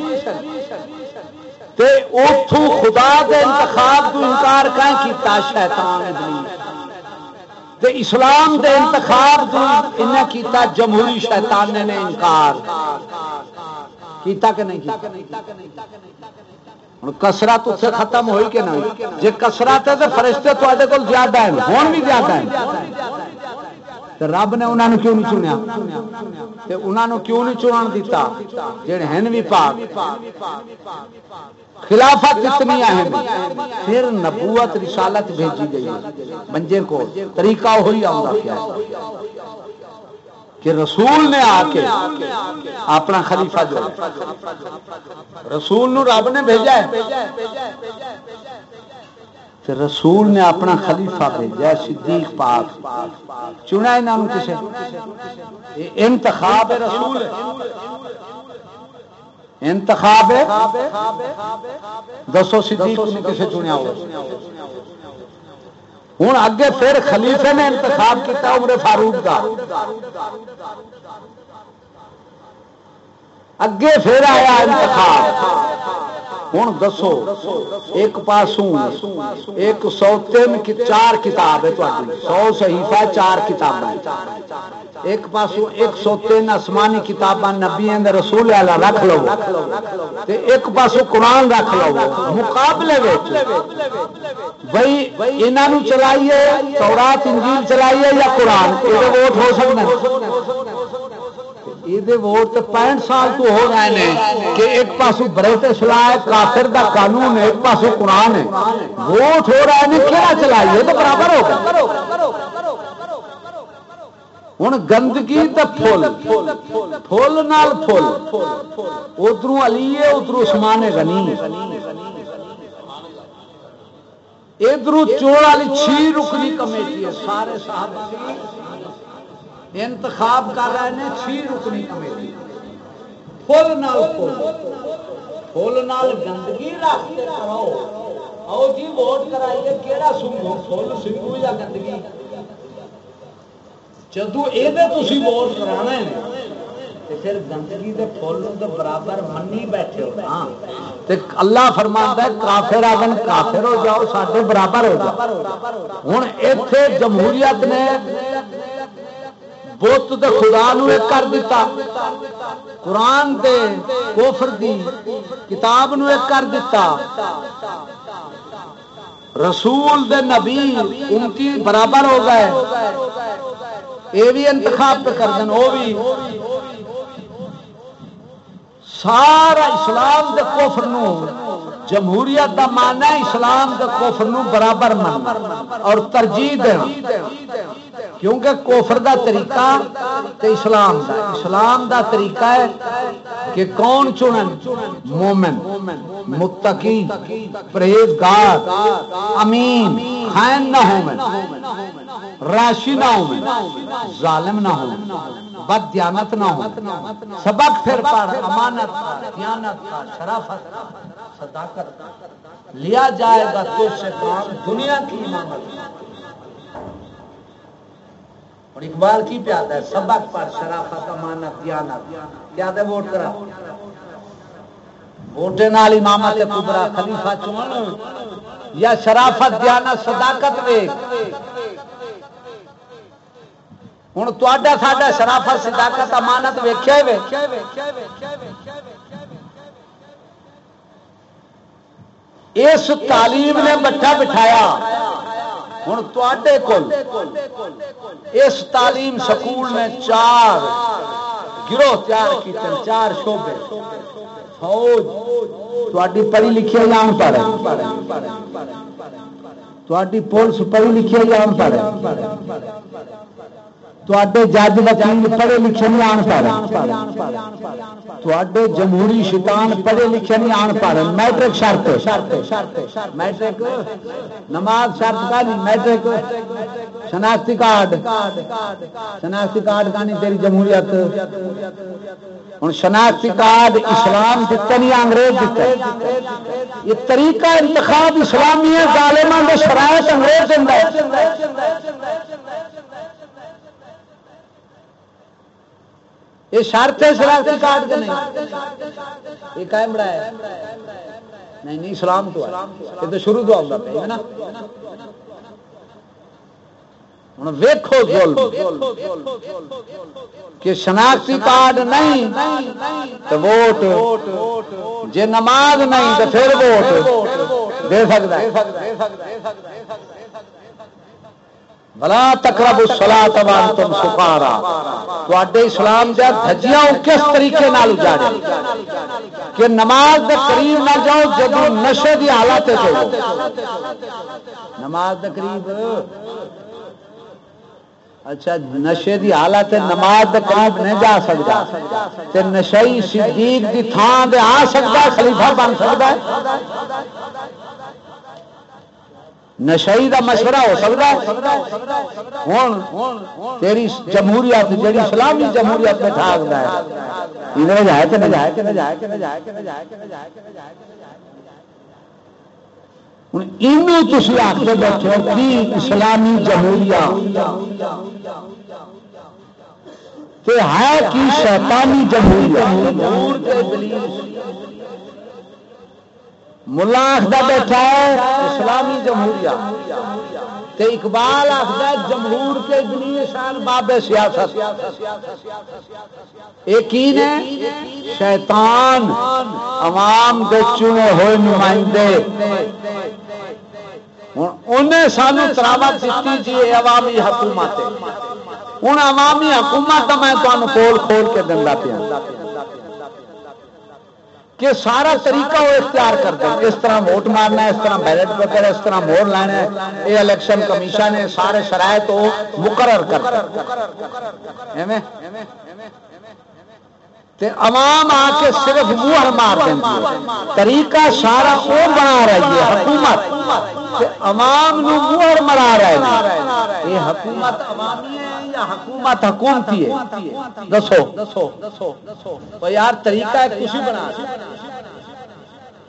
اتو خدا کے انتخاب تو انکار کہیں کیتا؟ شیطان ابلیس۔ تے اسلام دے انتخاب تو انہیں کیتا جمہوری شیطان نے انکار۔ کیتا کہ نہیں کیتا؟ ہوں کسرت اتنے ختم ہوئی کہ نہیں؟ جی کسرت ہے تو فرشتے تے کول زیادہ ہیں ہوں بھی زیادہ ہیں۔ رب نے انہوں کیوں نہیں چنیا؟ انہوں کیوں نہیں چنان دیتا؟ جڑے ہیں بھی پاک۔ خلافت کتنی ہیں پھر نبوت رسالت بھیجی گئی منجے کو طریقہ وہی آؤں کیا کہ رسول نے آ کے اپنا خلیفہ جو رسول نو رب نے بھیجا ہے۔ رسول نے اپنا خلیفہ بھیجا صدیق پاک۔ چنا ہے نام کسے؟ انتخاب رسول انتخاب دسو صدیق نے کسے چنیا ہو۔ ہوں اگے پھر خلیفے نے انتخاب کیا عمر فاروق کا اگے پھر آیا انتخاب۔ ہوں دسو، ایک پاسوں، ایک سو تین چار کتاب ہے سو صحیفہ، چار کتاب ایک پاسوں ایک سو تین آسمانی کتاباں نبی رسول والا رکھ لو۔ ایک پاسوں قرآن رکھ لو۔ مقابلے بھائی یہاں چلائیے، تورات، انجیل چلائیے یا قرآن؟ ووٹ ہو سکتا یہ ووٹ پینٹ سال تو ہو ہیں کہ ایک برٹش لا ہے کافر دا قانون ہے ایک قرآن ہے ووٹ ہو رہا ہے کہڑا چلائیے تو برابر ہوگا ہوں گندگی تو فل فل نال فل ادھر علی ہے ادھر عثمان غنی ادھر چوڑ والی چھ رکنی کمیٹی ہے سارے صاحب انتخاب کر رہے ہیں چھ رکنی کمیٹی فل نال فل نال گندگی رکھتے کرو آؤ جی ووٹ کرائیے کہڑا سنگو؟ فل سنگو یا گندگی؟ جدو یہ ووٹ کرا پھر گندگی دے فل برابر منی بیٹھے ہو۔ ہاں۔ اللہ فرما کافر آگن کافر ہو جاؤ سارے برابر ہو جاؤ۔ ہوں اتے جمہوریت نے بت دے خدا نو کر دیتا۔ قرآن دے کوفر دی کتاب نو ایک کر دیتا۔ رسول دے نبی امتی برابر ہو گئے۔ یہ بھی انتخاب پہ کر دیں وہ بھی۔ سارا اسلام دے کفر نو جمہوریت دا مانا اسلام دے کفر نو برابر من اور ترجیح دینا۔ کیونکہ کوفر دا طریقہ تے اسلام دا۔ اسلام دا طریقہ ہے کہ کون چنن؟ مومن، متقی، پرہیزگار، امین، خائن نہ ہو راشی نہ ہو ظالم نہ ہو بد دیانت نہ ہو سبق پھر پڑھ، امانت دیانت شرافت صداقت لیا جائے گا تو سے کام دنیا کی امانت اور اقبال کی پیاد ہے، سبق پر شرافت، امانت، دیانت۔ کیا دے ووٹ کرا؟ ووٹے نال امامت کبرا، خلیفہ چون۔ یا شرافت، دیانت، صداقت ویک ہوں تا ساڈا شرافت، صداقت، امانت ویخیا اس تعلیم نے بٹھا بٹھایا۔ ہوں تے اس تعلیم سکول میں چار گروہ تیار کی چار شوبے فوج تھی پڑھی لکھی جان پڑھ تھی پولیس پڑھی لکھی جان پڑھ جج وکیل پڑھے لکھے نہیں آن پڑھ تے جمہوری شیطان پڑھے لکھے نہیں آن پڑھ میٹرک شرط میٹرک نماز شرط کا نہیں میٹرک شناختی کارڈ شناختی کارڈ کا نہیں تیری جمہوریت ہوں شناختی کارڈ اسلام دیتا نہیں انگریز دیتا یہ طریقہ انتخاب اسلامی ہے ظالمان کے شرائط انگریز یہ شرط ہے شرارتی کارڈ کے نہیں۔ یہ قائم بڑا ہے۔ نہیں نہیں اسلام تو ہے۔ یہ تو شروع تو آؤں پہ نا؟ ہوں ویکو کہ شناختی کارڈ نہیں تو ووٹ جی نماز نہیں تو پھر ووٹ۔ دے سکتا ہے۔ بلا تقرب سلا تبان تم سکارا تے اسلام دیا دھجیاں کس طریقے نال اجاڑے؟ کہ نماز دے قریب نہ جاؤ جب نشے دی حالت نماز دے قریب۔ اچھا نشے دی حالت نماز دے قریب نہیں جا سکتا تے نشئی صدیق دی تھان دے آ سکتا خلیفہ بن سکتا ہے نشئی کا مشورہ ہو سکتا ہوں تیری جمہوریت جی اسلامی جمہوریت میں ٹھاک ہے۔ انہیں جائے کہ نہ جائے کہ نہ جائے کہ نہ جائے کہ نہ جائے کہ نہ جائے کہ نہ جائے کہ نہ جائے ہوں تھی آخر بیٹھے کی اسلامی جمہوریہ؟ ہے کی شیطانی جمہوریہ۔ ملا آخر بیٹھا ہے، اسلامی جمہوریہ۔ تے اقبال آخر جمہور کے دنیا شان بابے سیاست۔ ایک نے؟ شیطان۔ عوام دے چنے ہوئے نمائندے۔ انہیں سانو تراوت دیتی جی عوامی حکومت۔ ہوں عوامی حکومت میں تمہیں کول کھول کے دیا پیا۔ کہ سارا طریقہ وہ اختیار کر دیں۔ اس طرح ووٹ مارنا ہے اس طرح بیلٹ پیپر اس طرح مور لینا ہے۔ یہ الیکشن کمیشن ہے سارے شرائط وہ مقرر کر عوام آ کے صرف منہ مار دیں طریقہ سارا وہ بنا رہی ہے حکومت۔ عوام نو مہر مرا رہے ہیں یہ۔ حکومت عوامی ہے یا حکومت حکومتی ہے؟ دسو۔ دسو دسو دسو یار طریقہ ہے کسی بنا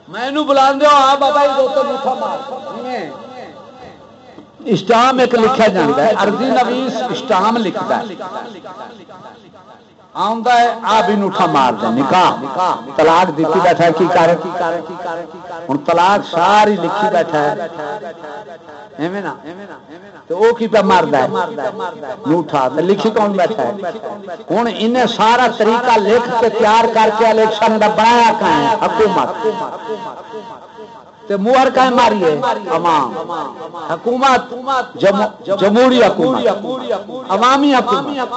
میں بلا دو ہاں بابا اسٹام ایک لکھا جاتا ہے ارضی نویس اسٹام لکھتا ہے۔ آتا ہے مار دیں، نکاح۔ طلاق دیتی بیٹھا ہے، کی طلاق ساری لکھی بیٹھا ہے۔ کی پہ ہے؟ لکھی کون بیٹھا ہے؟ انہیں سارا طریقہ لکھ کے تیار کر کے الیکشن بنایا حکومت۔ موہر کا ماری ہے؟ عوام حکومت جمہوری حکومت۔ عوامی حکومت۔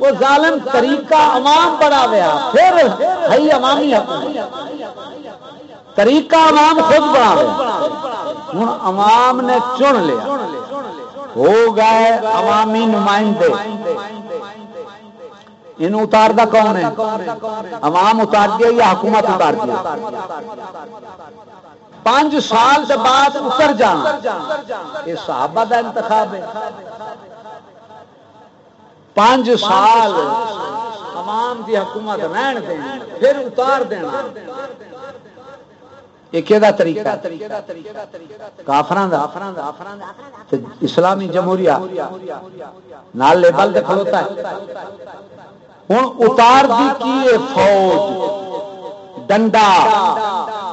وہ ظالم طریقہ عوام بڑا گیا۔ پھر ہے عوامی حکومت۔ طریقہ عوام خود بڑا گیا۔ ہوں عوام نے چن لیا۔ ہو گئے عوامی نمائندے۔ ان اتار کون ہے عوام اتار دیا یا حکومت اتار دیا۔ پانچ سال کے بعد اتر جانا۔ یہ صحابہ کا انتخاب ہے۔ پانچ سال عوام کی حکومت رہن دینا پھر اتار دینا طریقہ اسلامی جمہوریہ نال لیبل کھلوتا ہے۔ ہوں اتار دی کی فوج؟ ڈنڈا۔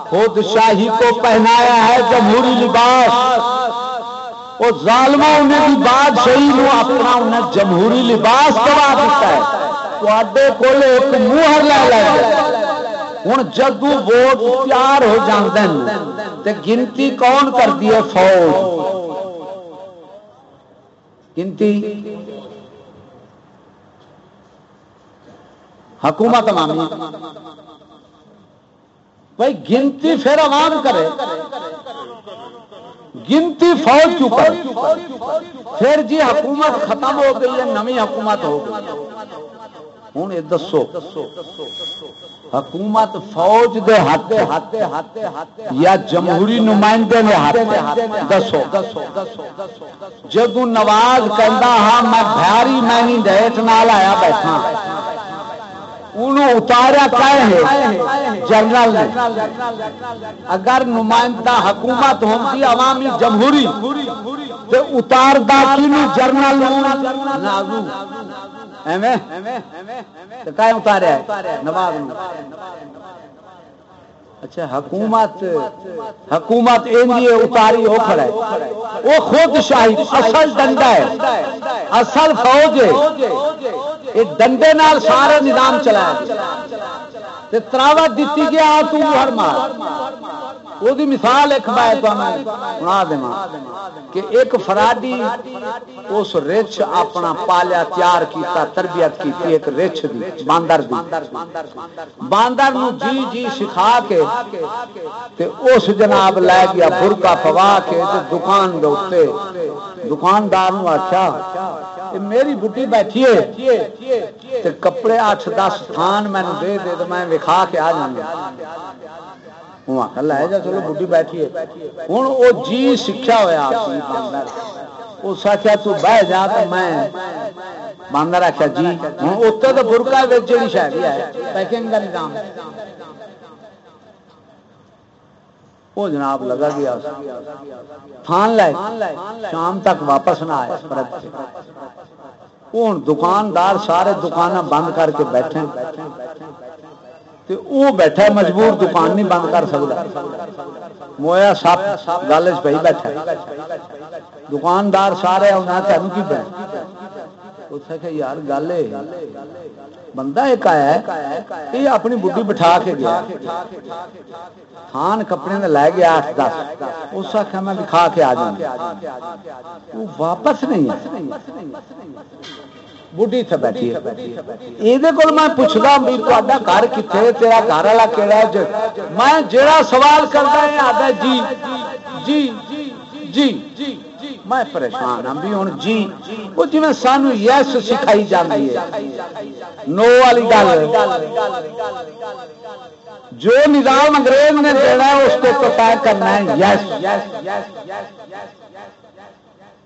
خود شاہی کو پہنایا ہے جمہوری لباس۔ وہ ظالما انہیں بھی بات صحیح نو اپنا انہیں جمہوری لباس کرا دیتا ہے۔ تے کول ایک منہ لے لے۔ ہوں جدو ووٹ تیار ہو جاتے ہیں گنتی کون کرتی ہے فوج؟ گنتی؟ حکومت مامی بھائی، گنتی پھر عوام کرے۔ گنتی فوج کیوں پھر جی حکومت ختم ہو گئی ہے، نمی حکومت ہو گئی ہوں، یہ دسو۔ حکومت فوج دے ہاتھ ہاتھ ہاتھ ہاتھ یا جمہوری نمائندے نے ہاتھ دسو۔ جدو نواز کہہ ہاں میں بھاری میں ڈیٹ نال آیا بیٹھا۔ اتاریا جنرل نے۔ اگر نمائندہ حکومت ہوتی عوامی جمہوری اتار جرنل اتاریا نواز اچھا حکومت حکومت اتاری وہ کھڑا ہے۔ وہ خود شاہی، اصل ڈنڈا ہے۔ اصل فوج ہے۔ یہ ڈنڈے نال سارے نظام چلایا تراوا دیتی گیا تو ہر مار وہ مثال ایک بائے سنا دا کہ ایک فرادی اس رچ اپنا پالیا تیار کیتا، تربیت کی ایک رچ دی، باندر دی۔ باندر نو جی جی سکھا کے تے اس جناب لے گیا برکا پوا کے تے دکان دے اوتے دکاندار نو آخیا میری بڈی بیٹھی ہے کپڑے اٹھ دس تھان مینو دے دے تو میں وکھا کے آ جانا لے جا، چلو بڈی بیٹھی ہے۔ ہوں وہ جی سیکھا ہوا اس آخیا تو بہ جا تو میں باندر آخیا جی ہوں اتنے تو برکا جی شاید ہے، پیکنگ کا نظام۔ وہ جناب لگا گیا۔ تھان لائے شام تک واپس نہ آیا۔ ہوں دکاندار سارے دکان بند کر کے بیٹھے وہ بیٹھا مجبور دکان نہیں بند کر سکتا مویا سپ گل پہ بیٹھا دکاندار سارے تین کی پہ یار گل بندہ ایک آیا یہ اپنی بڈی بٹھا کے گیا تھان کپڑے نے لے گیا آٹھ دس اس آخر میں دکھا کے آ جاؤں وہ واپس نہیں بڑھی اتنے بیٹھی یہ میں پوچھتا بھی تا گھر کتنے تیرا گھر والا کہڑا میں جڑا سوال کرتا ہے جی جی جی میں پریشان ہوں بھی ہوں جی۔ وہ جی سانو یس سکھائی جاتی ہے۔ نو والی گل۔ جو نظام انگریز نے دینا ہے، اس کو تو طے کرنا ہے یس۔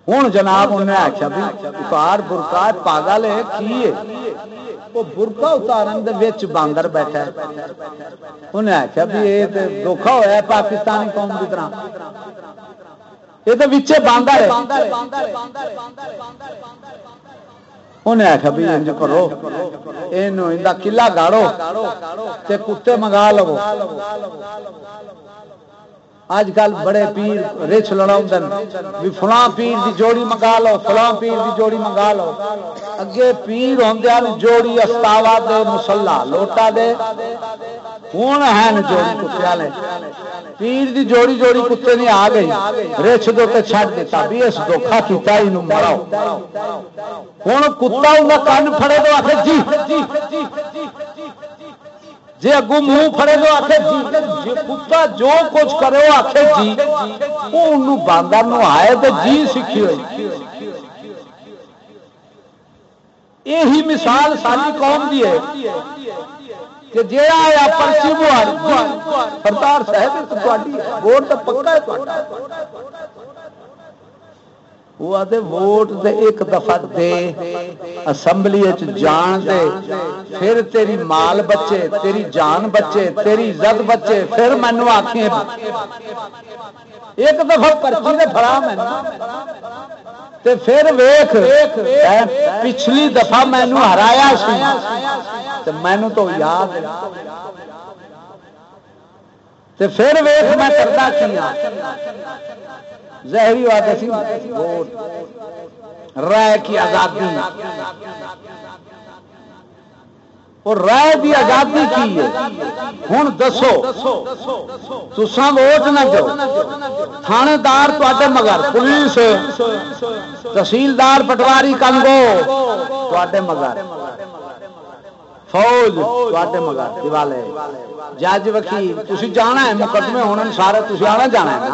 ہوں جناب انہیں آخیا بھی اتار برکا پاگل ہے، کی وہ برکا اتارن باندر بیٹھا انہیں آخیا بھی یہ دکھا ہوا پاکستانی قوم کی طرح۔ یہ تو بچے انہیں آخیا بھی انج کرو یہ کلا گاڑو کتے منگا لو اج کل بڑے پیر رچ لڑا بھی فلاں پیر دی جوڑی منگا لو فلاں پیر دی جوڑی منگا لو اگے پیر ہوں جوڑی استاوا دے مسلا لوٹا دے ہوں ہے جوڑی کتے والے پیر دی جوڑی جوڑی کتے نہیں آ گئی رچ دو چھڈ دیتا بھی اس دھوکھا کیتا ہی مرو ہوں کتا ان کن فڑے تو آخر جی جی اگو منہ فڑے تو آخ جی کتا جو کچھ کرے وہ آخ جی وہ باندر آئے تو جی سیکھی ہوئی یہی مثال ساری قوم کی ہے کہ جہاں آیا پرچی بہاری سردار صاحب ووٹ تو پکا ہے وہ آدھے ووٹ دے ایک دفعہ دے، اسمبلی جان دے، پھر تیری مال بچے، تیری جان بچے، تیری عزت بچے، پھر مینو آخیں ایک دفعہ پرچی دے فرا تے پھر ویخ پچھلی دفعہ مینو ہرایا سی مینو تو یاد تے پھر ویخ میں کرتا کیا زہری بات ووٹ رائے کی آزادی. اور رائے کی آزادی کی ہے. ہوں دسو. تسا ووٹ نہ دو. تھانے دار تے مگر پولیس. تحصیلدار پٹواری کنگو. تے مگر. فوج تے مگر. دیوالے. جج وکیل. تھی جانا ہے مقدمے ہونے سارے. تھی آنا جانا ہے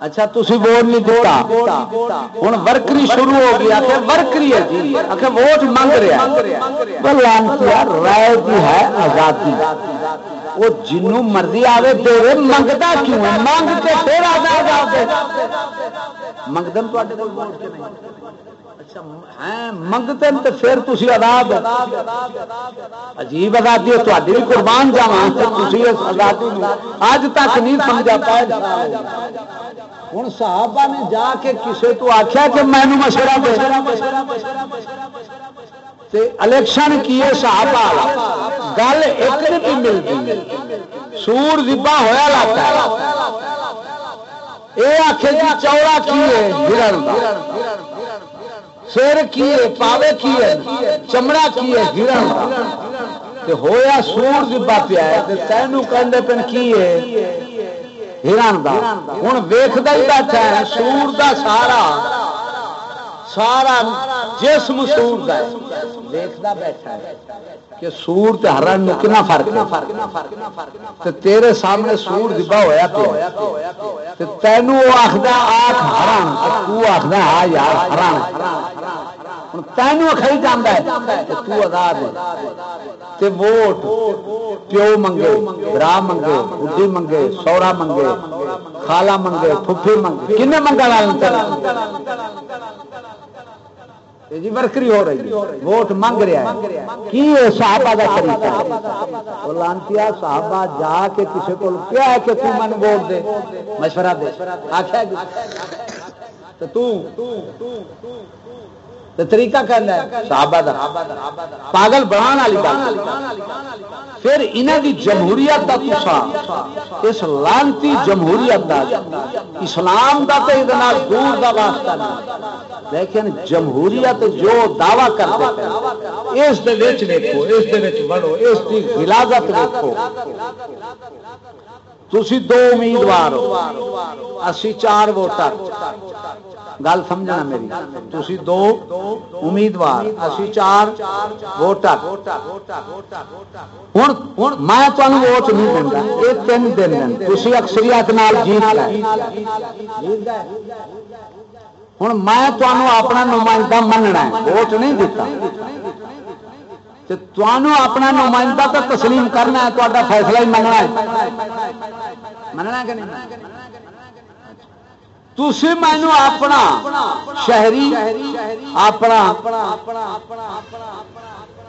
اچھا تھی ووٹ نہیں دیتا ہوں ورکری شروع ہو گیا آخر ورکری ہے جی۔ آخر ووٹ منگ رہا ہے۔ رائے کی ہے آزادی۔ وہ جنوں مرضی آئے دے منگتا کیوں ہے؟ منگ کے پھر آزاد منگتے اچھا، منگتے تو پھر تھی آزاد عجیب آزادی ہے تاری بھی قربان جاوا تھی آزادی اج تک نہیں سمجھا پایا ہوں صحابہ نے جا کے کسی تو آخیا کہ مینو مشورہ دے۔ الیکشن کیے صحابہ گل ایک نہیں ملتی سور دبا ہوا لاتا یہ آخے جی چوڑا کیے ہرن سر کیے پاوے کی ہے، چمڑا کی ہے ہرن ہویا سور دبا پیا تینوں کہ پن کیے ہرن کا ہوں ویکھدا ہی بیٹھا ہے سور کا سارا سارا جسم سور کا دیکھتا بیٹھا ہے کہ سور تے ہرن کنا فرق ہے؟ تیرے سامنے سور دبا ہوا پیا آخر آخ ہرن تو آخر آ یار ہرن ہے تو آزاد تے ووٹ، پیو منگے، برا منگے بڈی منگے، سورا منگے، خالا منگے پھوپھی منگے۔ کنے منگا جی ورکری ہو رہی ووٹ منگ رہا ہے۔ کی صحابہ کا طریقہ؟ ہے لانتی صحابہ جا کے کسی کو کیا ہے کہ تو من ووٹ دے۔ مشورہ دے۔ آخیا تو طریقہ کہنا ہے۔ صحابہ دا۔ پاگل بڑھان والی بات۔ پھر انہاں دی جمہوریت دا تسا اس لانتی جمہوریت دا، اسلام دا تے دے نال دور دا واسطہ نہیں لیکن جمہوریت جو دعویٰ کرتے ہیں، اس دے وچ دیکھو اس دے وچ بڑھو اس دی غلاظت دیکھو تھی دو امیدوار ہو۔ اسی چار ووٹر۔ گل سمجھنا میری۔ تھی دو امیدوار، اسی چار ووٹر۔ ہوں میں تمہیں ووٹ نہیں دینا یہ تین دن تھی اکثریت جیت ہوں میں تمہیں اپنا نمائندہ مننا ووٹ نہیں دیتا اپنا نمائندہ تو تسلیم کرنا ہے تا فیصلہ ہی مننا ہے۔ مننا کہ نہیں؟ تھی مینو اپنا شہری، اپنا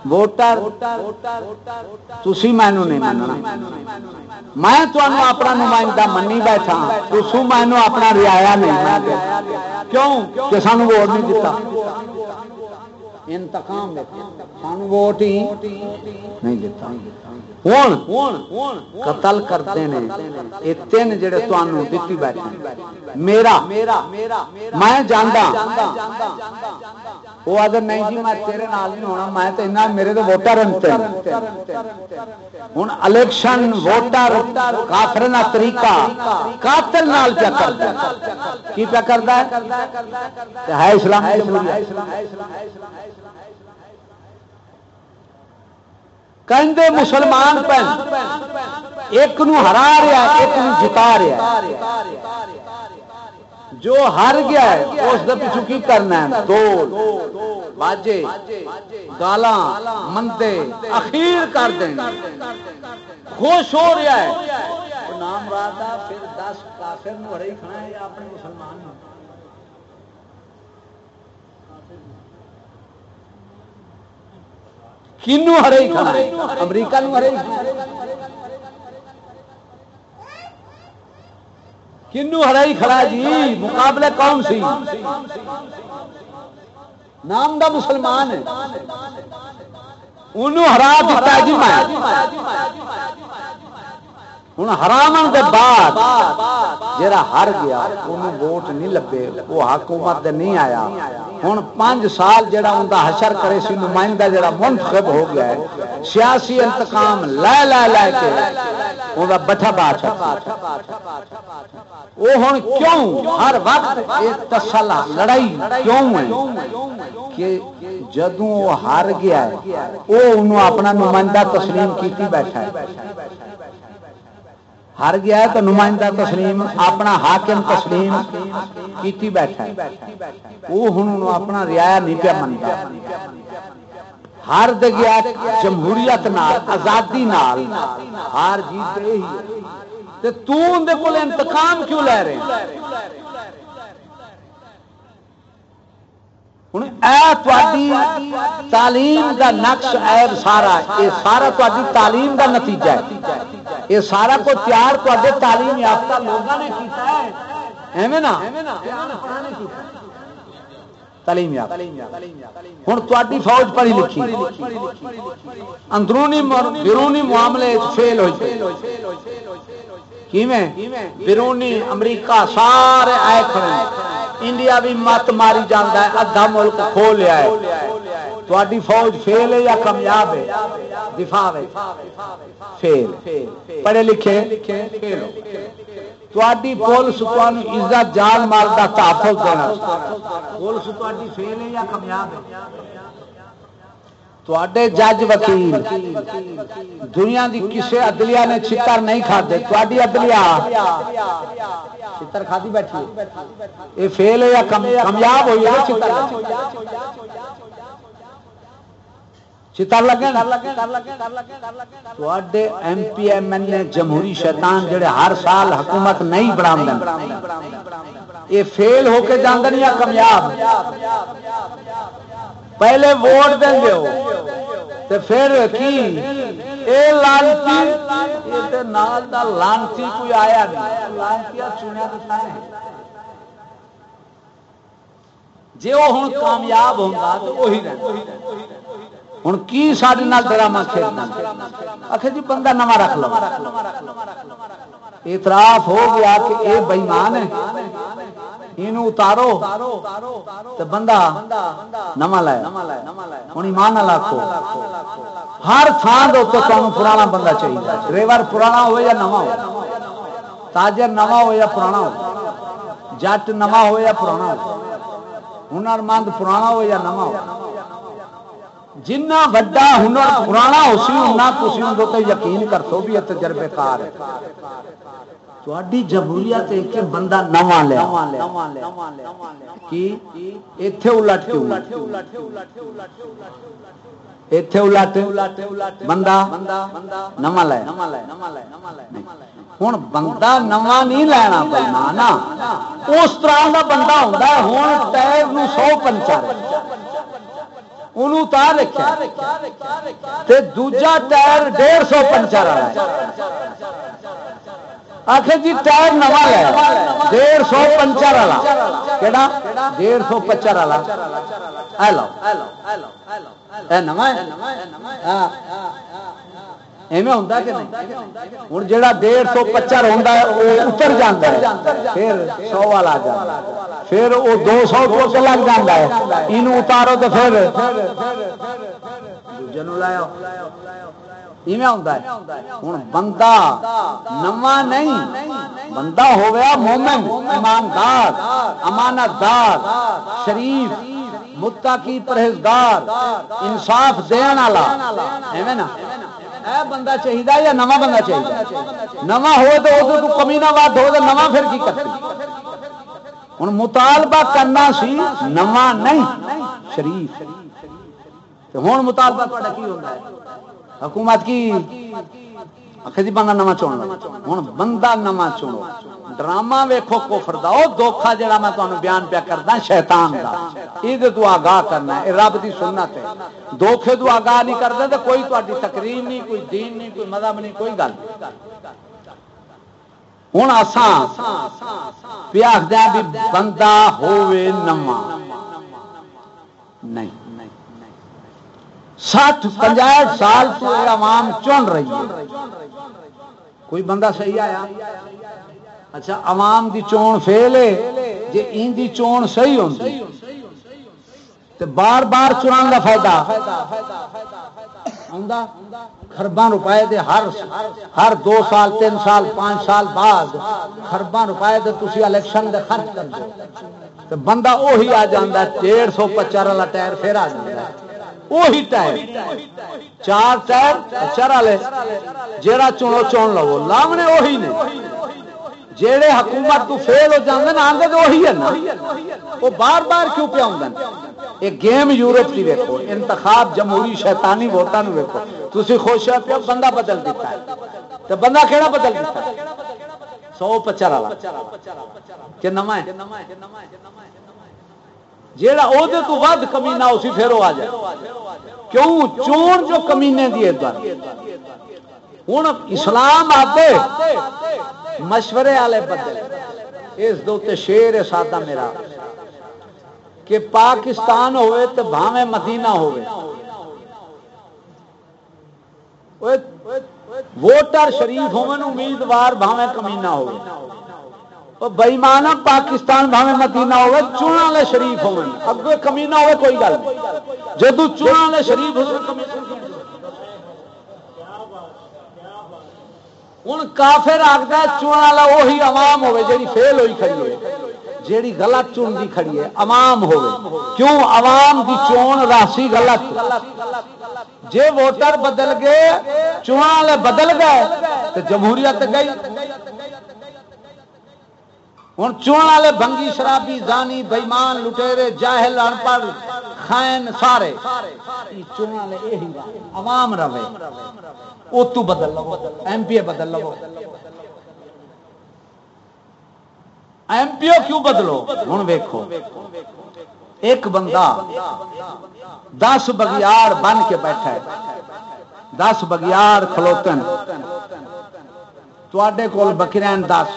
ووٹر تھی مینو نہیں مننا۔ میں تمہیں اپنا نمائندہ منی بیٹھا۔ تسو مینو اپنا ریا نہیں کیوں؟ کہ سانو ووٹ نہیں دیتا انتقام سان ووٹ ہی نہیں دیتا ہوں قتل کرتے ہیں یہ تین جڑے تمہوں دیتی بیٹھے میرا میں جانا وہ اگر نہیں جی میں تیرے نال نہیں ہونا میں تو اتنا میرے تو ووٹر ہوں الیکشن ووٹر کافر طریقہ قاتل نال پیا کرتا کی پیا کرتا ہے اسلام کہندے مسلمان پہن، ایک نو ہرا رہا ایک نو جتا رہا جو ہر گیا ہے، اس دے پیچھے کی کرنا ہے؟ دول باجے، گالاں، مندے، اخیر کر دیں۔ خوش ہو رہا ہے۔ نام راتا، پھر دس کافر نو ہرے کھنا ہے، یا اپنے مسلمان نو؟ کنو ہرے کھڑا ہے امریکہ نو ہرے کنو ہرائی کھڑا جی۔ مقابلے کون سی؟ نام دا مسلمان ہے۔ انہوں ہرا دیتا جی میں۔ ہوں حرام کے بعد جا ہر گیا انہوں ووٹ نہیں لبے وہ حکومت نہیں آیا۔ ہوں پانچ سال جا حشر کرے سی نمائندہ جا منتخب ہو گیا ہے سیاسی انتقام لے لے لے کے بٹھا بات وہ ہوں کیوں ہر وقت تسل لڑائی کیوں ہے؟ کہ جدوں وہ ہار گیا ہے وہ انہوں اپنا نمائندہ تسلیم کیتی بیٹھا ہے۔ ہر گیا تو نمائندہ تسلیم، اپنا حاکم تسلیم کیتی بیٹھا ہے۔ وہ ہن اپنا ریا نہیں پیا منتا۔ ہر دے گیا جمہوریت نال، آزادی نال۔ ہار جیت رہی تو اندر کول انتقام کیوں لے رہے ہیں؟ ہوں تعلیم کا نقش ایب سارا یہ سارا تاری تعلیم کا نتیجہ ہے یہ سارا کو تیار تے تعلیم یافتہ لوگوں نے ایویں نا تعلیم ہوں تاری فوج پڑھی لکھی اندرونی بیرونی معاملے فیل ہوئی بیرونی امریکہ، سارے آئے کھڑے انڈیا بھی مت ماری جانا ہے، ادھا ملک کھو لیا ہے۔ تاری فوج فیل ہے یا کامیاب ہے؟ دفاع فیل۔ پڑھے لکھے تاری پولیس عزت، جان، مال کا تحفظ دینا۔ پولیس فیل ہے یا کامیاب ہے؟ جج وکیل دنیا دی کسی عدلیہ نے چھتر نہیں کھاتے تاری عدلیہ چھتر کھاتی بیٹھی یہ فیل یا کامیاب ہوئی ہے چتر لگے M P M L A جمہوری شیطان جڑے ہر سال حکومت نہیں بنا یہ فیل ہو کے جاندن یا کامیاب پہلے ووٹ دیں گے تے پھر کی؟ اے لانتی نال دا لانتی کوئی آیا نہیں۔ لانتی چنیا تو جی وہ ہوں کامیاب ہوگا تو وہی ہوں کی سارے ڈرامہ کھیلنا؟ آخر جی بندہ نواں رکھ لو۔ اعتراف ہو گیا کہ اے بےمان ہے۔ یہ اتارو تو بندہ نواں لایا ہوں ایمان لاکھو۔ ہر تھان دو تو تمہیں پرانا بندہ چاہیے ڈرائیور پرانا ہوئے یا نواں ہو تاجر نواں ہو یا پرانا ہو جٹ نواں ہو یا پرانا ہو ہنر مند پرانا ہو یا نواں ہو جنہ وڈا ہنر پرانا ہو سی انہیں تھی اندر یقین کر سو بھی تجربے کار ہے۔ تھی جمہوریت ایک بندہ نواں لیا کی؟ اتے الٹ کے اتے الٹ بندہ نواں لایا ہوں بندہ نواں نہیں لینا پڑنا نا۔ اس طرح کا بندہ ہوتا ہے ہوں ٹائر سو پنچر۔ اتار رکھا دوجا ٹائر ڈیڑھ سو پنچر آخر جی ٹائر نوا لیا ڈیڑھ سو پنچر والا۔ کہڑا ڈیڑھ سو پچر والا۔ ہیلو ایویں ہوتا کہ نہیں؟ ہوں جا ڈیڑھ سو پچر ہوتا ہے وہ اتر جاتا ہے۔ پھر سو والا جاتا پھر وہ دو سو کو لگ جاتا ہے۔ یہ اتارو تو پھر۔ لایا ہوں بندہ نواں نہیں، بندہ ہو گیا مومن، ایماندار امانت دار شریف متا کی پرہیزگار، انصاف دن والا۔ ایویں نا۔ بندہ چاہیے یا نواں بندہ چاہیے نواں ہو تو کمی نہ واد ہو تو نواں پھر کی کرتی ہوں مطالبہ کرنا سی، نواں نہیں، شریف۔ ہوں مطالبہ کی ہوتا ہے؟ حکومت کی جی بندہ نواں چن ہوں بندہ نواں چنو ڈرامہ ویکو کوفر دا۔ او دھوکھا جڑا میں تمہیں بیان پیا کردا، شیطان دا۔ یہ تو آگاہ کرنا ہے رب دی سنت ہے۔ دھوکھے تو آگاہ نہیں کرتے تو کوئی تاری تقریر نہیں، کوئی دین نہیں، کوئی مذہب نہیں، کوئی گل ہوں آسان پیا ہاں بھی بندہ ہوے نواں نہیں۔ سٹھ پنجاٹ سال تو عوام چن رہی ہے۔ کوئی بندہ صحیح آیا؟ اچھا عوام دی چون فیل ہے۔ جی ان دی چون صحیح ہوتی تو بار بار چنان کا فائدہ۔ خرباں روپئے دے ہر ہر دو سال، تین سال، پانچ سال بعد خرباں روپئے دے تسی الیکشن دے خرچ کر دو۔ بندہ وہی آ جاتا ڈیڑھ سو پچر والا ٹائر پھر آ جاتا وہی ٹائر چار ٹائر چر والے جہاں چنو چن لو لاونے وہی نے۔ جہے حکومت تو فیل ہو جاتے ہیں آدھے تو وہی ہے نا۔ وہ بار بار کیوں پہ آدھے یہ گیم یورپ کی ویکو انتخاب جمہوری شیطانی ووٹان ویکو تھی خوش ہے پہ بندہ بدل دیتا ہے۔ تو بندہ کہڑا بدل دیتا ہے؟ سو پچر والا کہ نما ہے؟ جیڑا او دے تو ود کمینہ اسی پھر آ جائے۔ کیوں؟ چون جو کمینے دیے در ہوں اسلام آتے، مشورے والے بدل اس دے شیر ہے سادہ میرا۔ کہ پاکستان ہوئے تو بھاویں مدینہ ہوئے۔ ووٹر شریف ہوئے امیدوار بھاویں کمینہ ہوئے۔ بئیمان پاکستان بھاوے مدینہ ہوئے چونا والے شریف ہو اگے کمینا ہوئے کوئی گل جدو چونا والے شریف ہو ہوں کافر آخر چونا والا وہی عوام ہوئے جی فیل ہوئی کھڑی ہے جیڑی غلط چون دی کھڑی ہے، عوام ہوئے کیوں؟ عوام دی چون راسی غلط۔ جے ووٹر بدل گئے چونا والے بدل گئے تو جمہوریت گئی۔ ہوں چون والے بنگی شرابی زانی بےمان لٹےرے جاہل ان پڑھ خائن، سارے۔ چون والے یہی عوام رہے وہ تو بدل لو، ایم پی اے بدل لو۔ ایم پی او کیوں بدلو؟ ہوں ویکو ایک بندہ دس بگیار بن کے بیٹھا ہے۔ دس بگیار کھلوتن۔ تے کول بکرین دس۔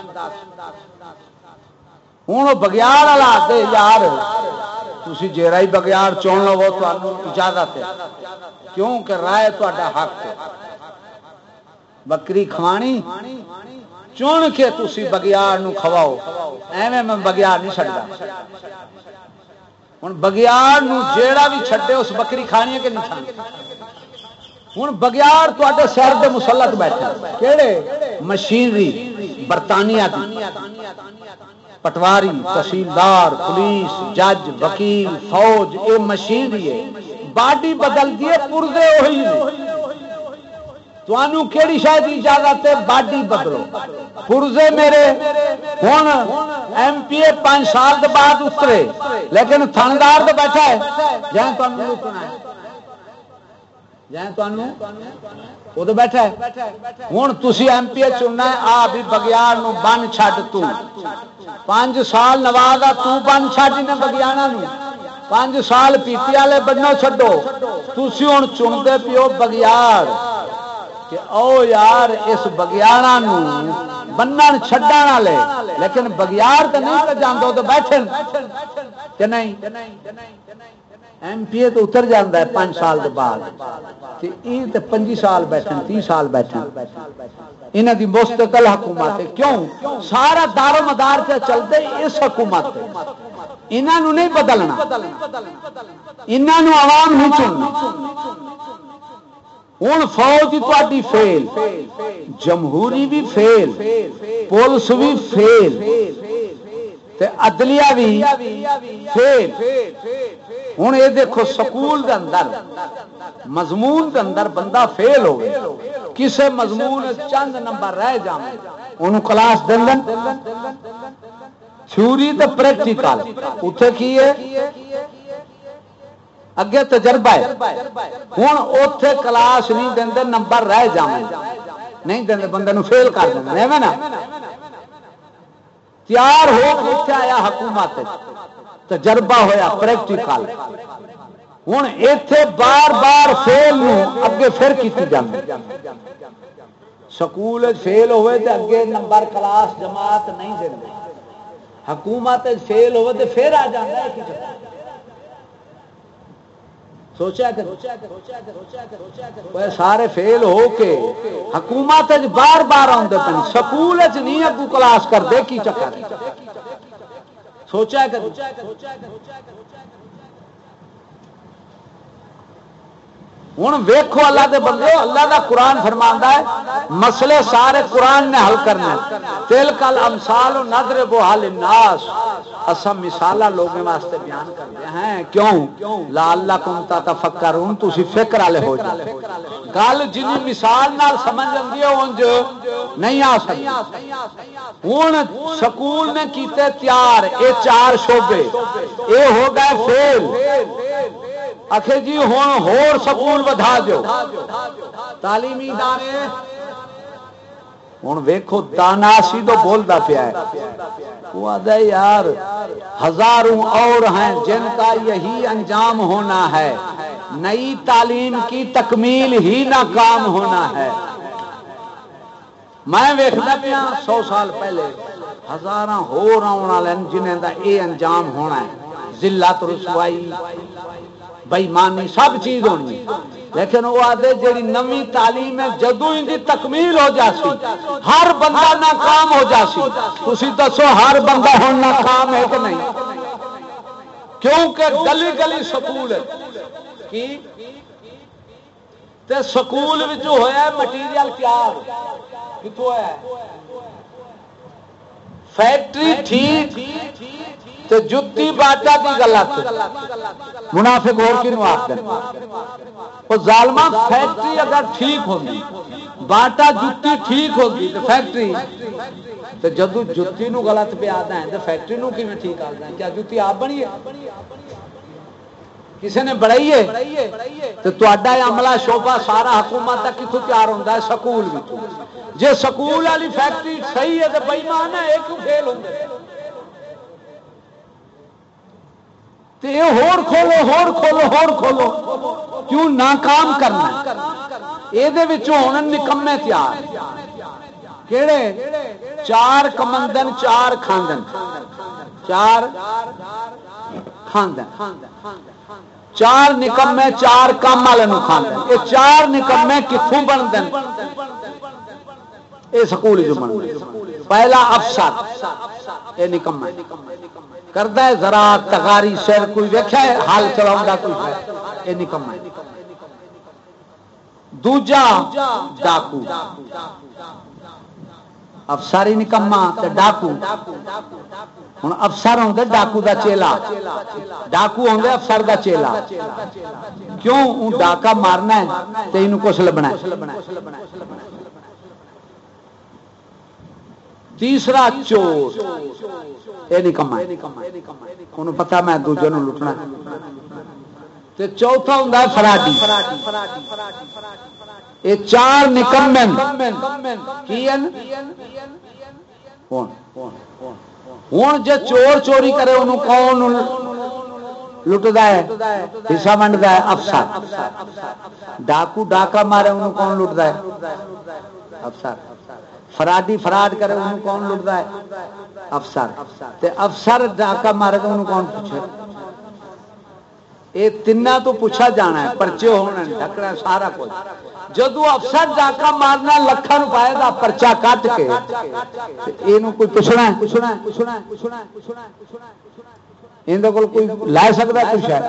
ہوں بگیار والا آتے یار۔ تھی جیرا ہی بگیار چون لو تو اجازت ہے۔ کیوں کہ رائے تا حق بکری کھوانی، چون کے تھی بگیار کھواؤ۔ ایویں میں بگیار نہیں چڑھتا ہوں بگیار جیڑا بھی چھڈے، اس بکری کھانی ہے کہ نہیں کھانی؟ ہوں بگیار تے سر دے مسلط بیٹھے۔ کہڑے مشینری، برطانیہ پٹواری، تحصیلدار، پولیس، جج، وکیل، فوج یہ مشین ہے باڈی بدل دیے پورزے وہی تمہوں کہڑی شاید اجازت ہے؟ باڈی بدلو۔ پورزے میرے۔ ہوں ایم پی اے پانچ سال بعد اترے، لیکن تھندار تو بیٹھا ہے۔ جہاں تمہیں یعنی وہ تو بیٹھا ہوں تھی ایم پی اے چننا آ بھی بگیار بن چڈ تانچ سال نواز آ تن چڈ بگیانا پانچ سال پیتی والے بنو چڈو تھی ہوں چنتے پیو بگیار۔ کہ او یار، اس بگیاڑا بنن چڈن والے لیکن بگیار تو نہیں جانا تو بیٹھے کہ نہیں؟ ایم پی اے تو اتر جانا ہے پانچ سال کے بعد۔ پنجی سال بیٹھے تی سال بیٹھے انہوں کی مستقل حکومت ہے۔ کیوں؟ سارا دار مدار سے چلتے اس حکومت انہوں نہیں بدلنا۔ انہوں عوام نہیں چننا۔ ہوں فوج تاری فیل، جمہوری بھی فیل، پولیس بھی فیل۔ عدلیہ بھی فیل ہوں یہ دیکھو سکول دے اندر، مضمون دے اندر بندہ فیل ہو کسے مضمون چند نمبر رہ جائے ان کلاس دن تھوری تو پریکٹیکل۔ اتنے کی ہے؟ اگے تجربہ ہے۔ ہوں اتے کلاس نہیں دے نمبر رہ جائے نہیں دے بندے فیل کر دیں نا؟ تیار ہو کے آیا حکومت تجربہ ہویا پریکٹیکل ہوں اتے بار بار فیل اگے پھر کی جائے سکول فیل ہوئے تو اگے نمبر کلاس جماعت نہیں دیں حکومت فیل ہوئے تو پھر آ جانا سوچا سارے فیل ہو کے حکومت بار بار آتے پہ سکول نہیں اگو کلاس کرتے کی چکر سوچا ہوں ویکو اللہ دے بندے، اللہ دا قرآن فرما ہے، مسئلے سارے قرآن نے حل کرنا تل کل امسال ندر بو حل ناس اصا مثالا لوگوں واسطے بیان کرتے ہیں۔ کیوں؟ لا اللہ کم تا تفکر ہوں تھی فکر والے ہو جائے گل جن مثال نال سمجھ آتی ہے انج نہیں آ سکتی۔ ہوں سکول نے کیتے تیار، اے چار شعبے۔ اے ہو گئے فیل۔ آخر جی ہوں ہور سکول بدھا دو تعلیمی ادارے ہوں ویکو دانا سی تو بولتا پیا وہ آدھا یار، ہزاروں اور ہیں جن کا یہی انجام ہونا ہے۔ نئی تعلیم کی تکمیل ہی ناکام ہونا ہے۔ میں ویکنا پیا سو سال پہلے ہزار ہو جنہیں کا یہ انجام ہونا ہے۔ ضلع رسوائی بےمانی سب چیز ہونی۔ لیکن وہ آدھے جی نمی تعلیم ہے جدو ان کی تکمیل ہو جاسی، ہر بندہ ناکام ہو جاسی۔ تھی دسو، ہر بندہ ہوں ناکام ہے کہ نہیں؟ کیونکہ گلی گلی سکول ہے۔ تے سکول ہوا مٹیریل تیار۔ کتوں ہے؟ فیکٹری ٹھیک۔ تے جتی باٹا کی غلط منافق ہو کی وہ ظالما فیکٹری اگر ٹھیک ہوگی باٹا جتی ٹھیک ہوگی تو فیکٹری۔ تو جدو جتی نو غلط پہ آتا ہے تو فیکٹری نو کی ٹھیک آتا ہے کیا جتی آپ بنی ہے؟ کسی نے بڑھائی ہے؟ تو تا عملہ شوبہ سارا حکومت تک کتوں تیار ہوتا ہے؟ سکول جی سکول والی فیکٹری صحیح ہے تو بئیمان ہے، ایک فیل ہوتا ہور کھولو ہور کھولو ہور کھولو۔ کیوں ناکام کرنا یہ نکمے تیار۔ کہڑے چار کمندن، چار کھاندن۔ چار کھاندن۔ چار نکمے، چار کام والے کھاندن۔ یہ چار نکمے کتوں بنتے یہ سکول جو بن پہلا افسر یہ نکما کرتا ہے، ذرا تغاری سر کوئی ویکیا ہے، حال چلا کوئی یہ نکما دوجا ڈاکو۔ افسر ہی نکما ڈاکو۔ ہوں افسر ہوں ڈاکو دا چیلا۔ ڈاکو ہوں افسر دا چیلا۔ کیوں؟ ڈاکا مارنا ہے تو یہ کچھ لبنا تیسرا چور۔ یہ نکما انہوں پتا میں دوجے نو لٹنا تے چوتھا ہوں فراڈی۔ یہ چار نکمے ہوں جی چور چوری کرے انہوں کون لٹتا ہے؟ حصہ منڈتا ہے افسر۔ ڈاکو ڈاکا مارے انہوں کون لٹتا ہے؟ افسر۔ فراڈی فراڈ کرے، انہوں کون لٹتا ہے؟ افسر۔ افسر ڈاکا مارے تو انہوں کون پوچھے؟ یہ تین تو پوچھا جانا ہے، پرچے ہونے ڈکنا سارا کچھ۔ جدو افسر ڈاکا مارنا لکھان روپئے کا پرچا کٹ کے یہ کوئی پوچھنا پوچھنا پوچھنا پوچھنا پوچھنا اندر کوئی لے سکتا کچھ؟ ہے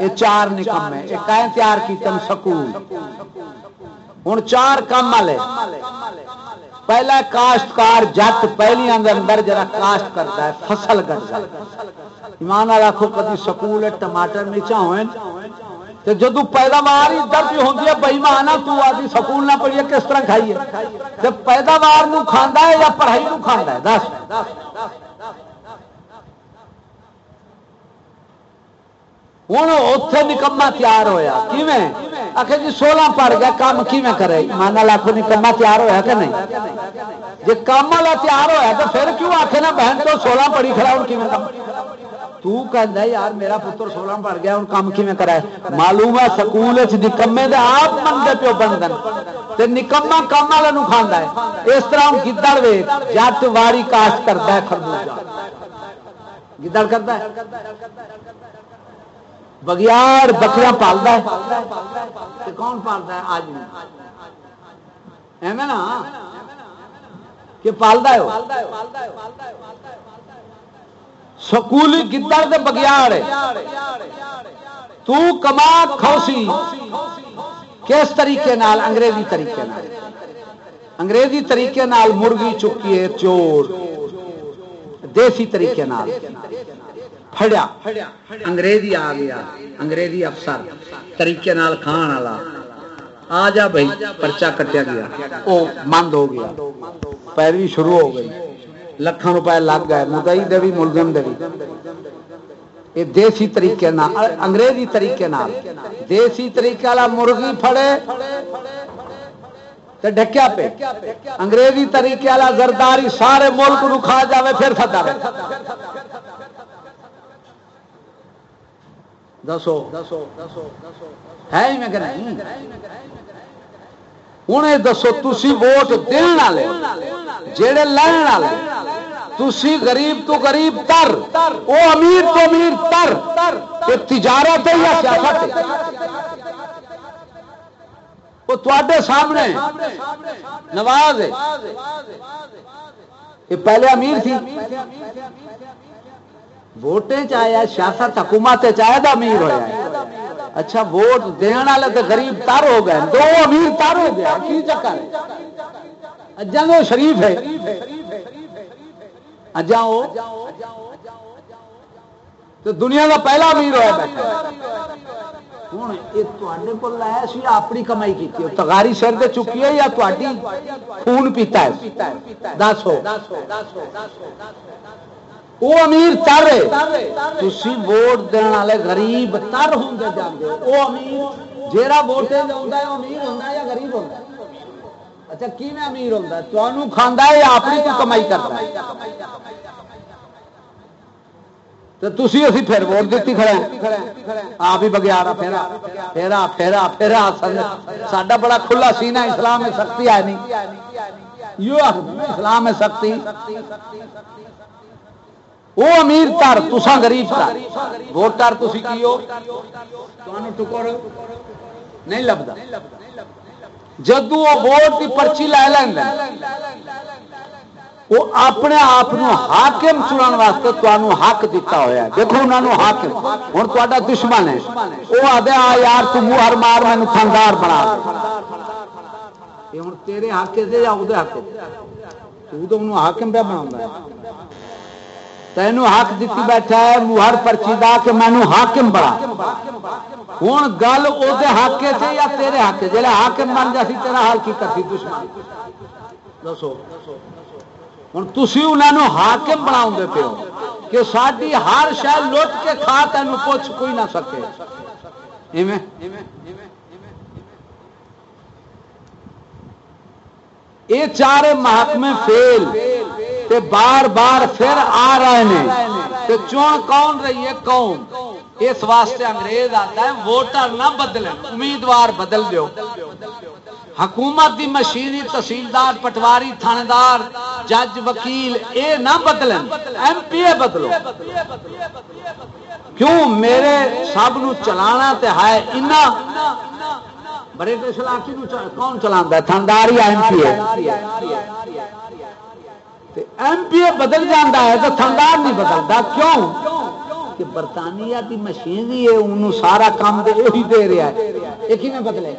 یہ چار نکم ہے۔ یہ کہیں تیار کی تم سکول۔ ہوں چار کام والے۔ پہلا کاشتکار جت پہلیاں اندر جرا کاشت کرتا ہے، فصل کرتا ہے۔ ایمان آخو کدی سکول ٹماٹر مرچا ہوئے تو جدو پیداوار ہی درج ہوتی ہے بئی مانا تو آدھی سکول نہ پڑھیے، کس طرح کھائیے؟ تو پیداوار نو کھانا ہے یا پڑھائی نو کھانا ہے؟ دس۔ ہوں اتے نکما تیار ہوا آخر جی سولہ پڑ گیا کام کی کرے مان لاکھ نکما تیار ہوا کہ نہیں جی کام والا تیار ہوا تو پھر کیوں آخے نا بہن تو سولہ پڑی کھڑا ہوں تو کہہ یار میرا پتر سولہ پڑ گیا ہوں کام کی کرا معلوم ہے سکول نکمے دے آپ منگے پیو بن نکما کام والے کھانا ہے اس طرح ہوں گدڑ وے جت واری کاشت کرتا ہے خربوزہ گدڑ کرتا ہے بگیار بکرا پالتا ہے کون پالتا ہے؟ آج ایویں نا کہ پالتا ہے سکولی گدڑ دے بگیار تو کما کھوسی۔ کس طریقے نال؟ انگریزی طریقے نال۔ انگریزی طریقے نال مرغی چکی ہے چور۔ دیسی طریقے نال۔ پھڑیا انگریزی آ گیا انگریزی افسر طریقے نال کھان والا آ جا بھائی پرچا کٹیا گیا وہ مند ہو گیا پیروی شروع ہو گئی لکھان روپئے لگ گئے مدئی دے بھی ملزم دے بھی یہ دیسی طریقے نال انگریزی طریقے نال دیسی طریقے والا مرغی پھڑے ڈکیا پہ انگریزی طریقے والا زرداری سارے ملک نو کھا جاوے پھر سدا دسو ہے ہی میں کہ نہیں ہوں دسو تھی ووٹ دن والے جہے لین والے تھی غریب تو غریب تر وہ امیر تو امیر تر تجارت یا سیاست وہ تے سامنے نواز یہ پہلے امیر تھی ووٹیں چاہے سیاست حکومت چاہے تو امیر ہوا اچھا ووٹ دن والے تو غریب تر ہو گئے۔ دو امیر تر ہو گیا کی چکر؟ اجا وہ شریف ہے۔ اجا وہ تو دنیا کا پہلا امیر ہوا بیٹھا۔ ہوں یہ کو لایا سی، اپنی کمائی کی تگاری سر دے چکی ہے یا تاری خون پیتا ہے؟ دس ہو۔ وہ امیر تر تھی ووٹ دن والے غریب تر ہوں جانے وہ امیر جہاں ووٹ امیر ہوتا یا غریب ہوتا اچھا کی میں امیر ہوتا تمہوں کھانا ہے یا اپنی تو کمائی کرتا ہے؟ تو تھی اسی پھر ووٹ دیتی کھڑے آپ ہی بگیارا پھیرا پھیرا پھیرا پھیرا ساڈا بڑا کھلا سینہ اسلام میں سختی ہے نہیں۔ یو اسلام میں سختی۔ وہ امیر تر تسا غریب تر۔ ووٹر تھی کی ہو ٹکر نہیں لبدا۔ جدو وہ ووٹ کی پرچی لے لینا وہ اپنے آپ حاکم چنن واسطے تمہیں حق دیتا ہوا دیکھو انہوں حاکم ہوں تا دشمن ہے۔ وہ آدھے آ یار تم ہر مار مینو تھندار بنا ہوں تیرے حق سے یا وہ حق تو انہوں حاکم پہ بنا تینوں حق دیتی بیٹھا ہے، مہر پرچی دا کہ مینو حاکم بڑا ہوں گل وہ حق سے یا تیرے حق جی حاکم بن جا سی، تیرا حال کی کرتی دشمن؟ دسو ہوں تھی انہوں حاکم بنا پیو کہ ساری ہر شہر لٹ کے کھا تین پوچھ کوئی نہ سکے۔ یہ چارے محکمے فیل تے بار بار پھر آ رہے ہیں۔ تے چون کون رہی ہے قوم؟ اس واسطے انگریز آتا ہے، ووٹر نہ بدلیں، امیدوار بدل دیو۔ حکومت دی مشینی تحصیلدار، پٹواری، تھاندار، جج، وکیل، اے نہ بدلیں، ایم پی اے بدلو۔ کیوں؟ میرے سب نو چلانا تے ہے انہاں بڑے علاقے کون چلا تھندار یا ایم پی ایم پی اے بدل جانا ہے تو تھندار نہیں بدلتا کیوں؟ کہ برطانیہ کی مشین ہی ہے انہوں سارا کام دے یہی دے رہا ہے۔ ایک ہی میں بدلے؟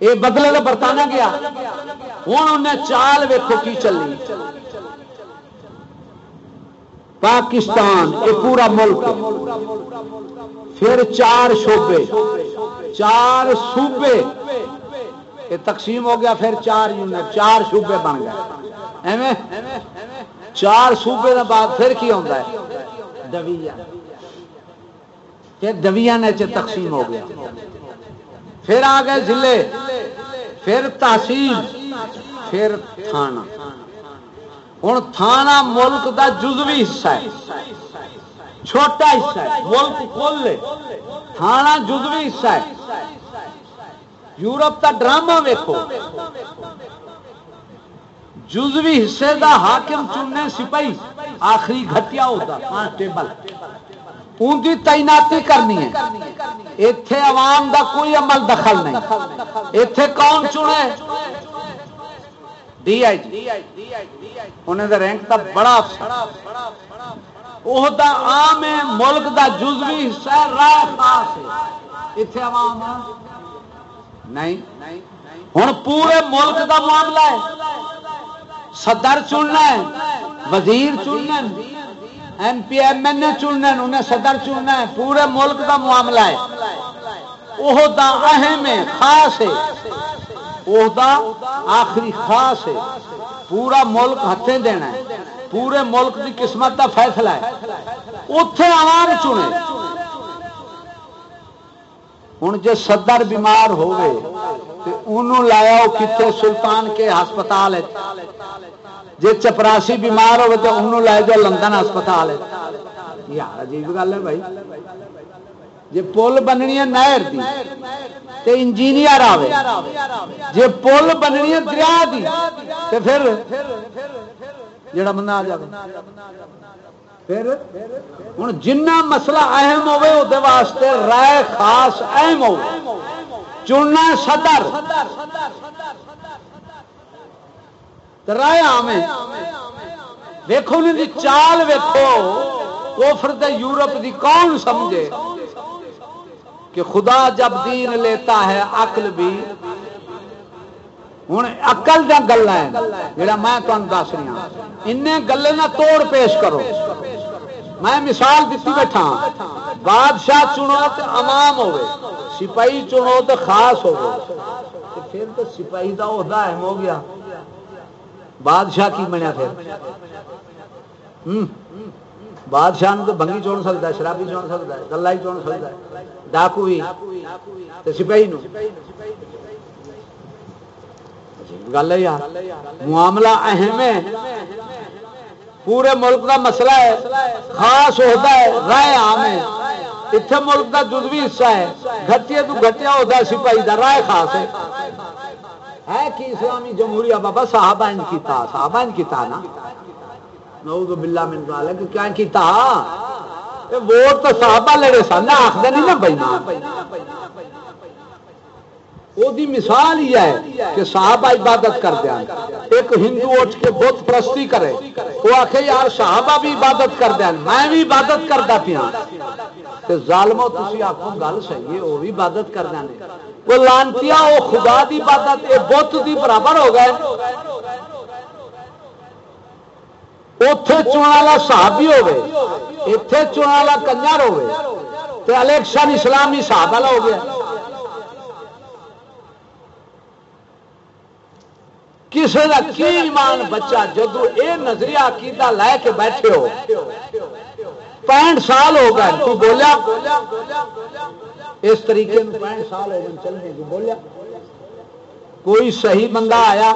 یہ بدلے تو برطانیہ گیا۔ ہوں انہیں چال ویکو کی چلی۔ پاکستان، یہ پورا ملک۔ پھر چار شعبے چار صوبے۔ یہ تقسیم ہو گیا، پھر چار یونٹ۔ چار صوبے بن گئے۔ ایویں؟ چار صوبے کے بعد پھر کی ہوتا ہے؟ دویا پھر دویا تقسیم ہو گیا۔ پھر آ گئے ضلع۔ پھر تحصیل۔ پھر تھانہ۔ ہوں تھانہ ملک دا جزوی حصہ ہے۔ چھوٹا حصہ ہے، ملک کل تھانہ جزوی حصہ ہے۔ یورپ کا ڈرامہ ویکو جزوی حصے دا حاکم چننے سپاہی، آخری گھٹیا ہوتا پانچ ٹیبل۔ ان کی تعیناتی کرنی ہے۔ اتے عوام دا کوئی عمل دخل نہیں۔ اتے کون چنے؟ ڈی آئی جی انہیں رینک کا بڑا عہدہ عام ہے ملک دا جزوی حصہ رائے خاص ہے اتنے عوام نہیں ہوں پورے ملک دا معاملہ ہے صدر چننا ہے وزیر چننا ہے M P M N A چننا ہے انہیں صدر چننا ہے پورے ملک دا معاملہ ہے عہدہ اہم ہے خاص ہے عہدہ آخری خاص ہے۔ پورا ملک ہتھیں دینا ہے۔ پورے ملک کی قسمت کا فیصلہ ہے۔ اتے عوام چنے۔ ہوں جی صدر بیمار ہوئے تو لایا کتنے سلطان کے ہسپتال ہے جی چپراسی بیمار ہوئے تو انہوں لائے جو لندن ہسپتال ہے یار عجیب گل ہے بھائی۔ جی پل بننی ہے نہر دی، تے انجینئر آوے۔ جی پل بننی ہے دریا دی، تے پھر جڑا بندہ آ جائے پھر ہوں جنہ مسئلہ اہم ہوے وہ واسطے رائے خاص اہم ہو چننا صدر۔ رائے آم ویکو چال ویکو وہ پھر یورپ دی کون سمجھے؟ کہ خدا جب دین لیتا ہے، عقل بھی۔ ہوں اقل دیا گلا جڑا میں تمہیں دس رہا ہاں۔ ان گلے نہ توڑ پیش کرو۔ میں مثال دیتی بیٹھا ہاں۔ بادشاہ چنو تو عوام ہوے سپاہی چنو تو خاص ہو پھر تو سپاہی کا عہدہ اہم ہو گیا۔ بادشاہ کی بنیا پھر؟ بادشاہ تو بنگی چن سکتا ہے، شرابی چن سکتا ہے گلا ہی چن سکتا ہے، ڈاکو بھی سپاہی گل ہے یار، معاملہ اہم ہے۔ پورے ملک کا مسئلہ ہے، خاص ہوتا ہے، رائے عام ہے۔ اتنے ملک کا جزوی حصہ ہے گٹیا تو گٹیا ہوتا ہے، سپاہی کا رائے خاص ہے۔ ہے کہ اسلامی جمہوریہ بابا، صحابہ ان کی تھا صحابہ ان کی تھا نا۔ نعوذ باللہ من ذالک کیا کی تھا ووٹ تو صحابہ لڑے سن آخر نہیں نا بھائی وہ مثال ہی ہے کہ صحابہ عبادت کر دیا ایک ہندو اٹھ کے بت پرستی کرے، وہ آخ یار صحابہ بھی عبادت کر دیا میں بھی عبادت کرتا پیا۔ ظالمو تھی آخو گل صحیح ہے، وہ بھی عبادت کر دیا وہ لانتی وہ خدا دی عبادت یہ بت دی برابر ہو گئے۔ اتے چون والا صحابی ہوے اتے چون والا کنجر ہوے تو الیکشن اسلامی صاحب والا ہو گیا۔ کسی کا کی ایمان بچہ جدو یہ نظریہ عقیدہ لے کے بیٹھے ہو؟ پینٹ سال ہو گئے، تو بولیا۔ اس طریقے میں پینٹ سال ہو گئے، چلنے کی بولیا۔ کوئی صحیح بندہ آیا؟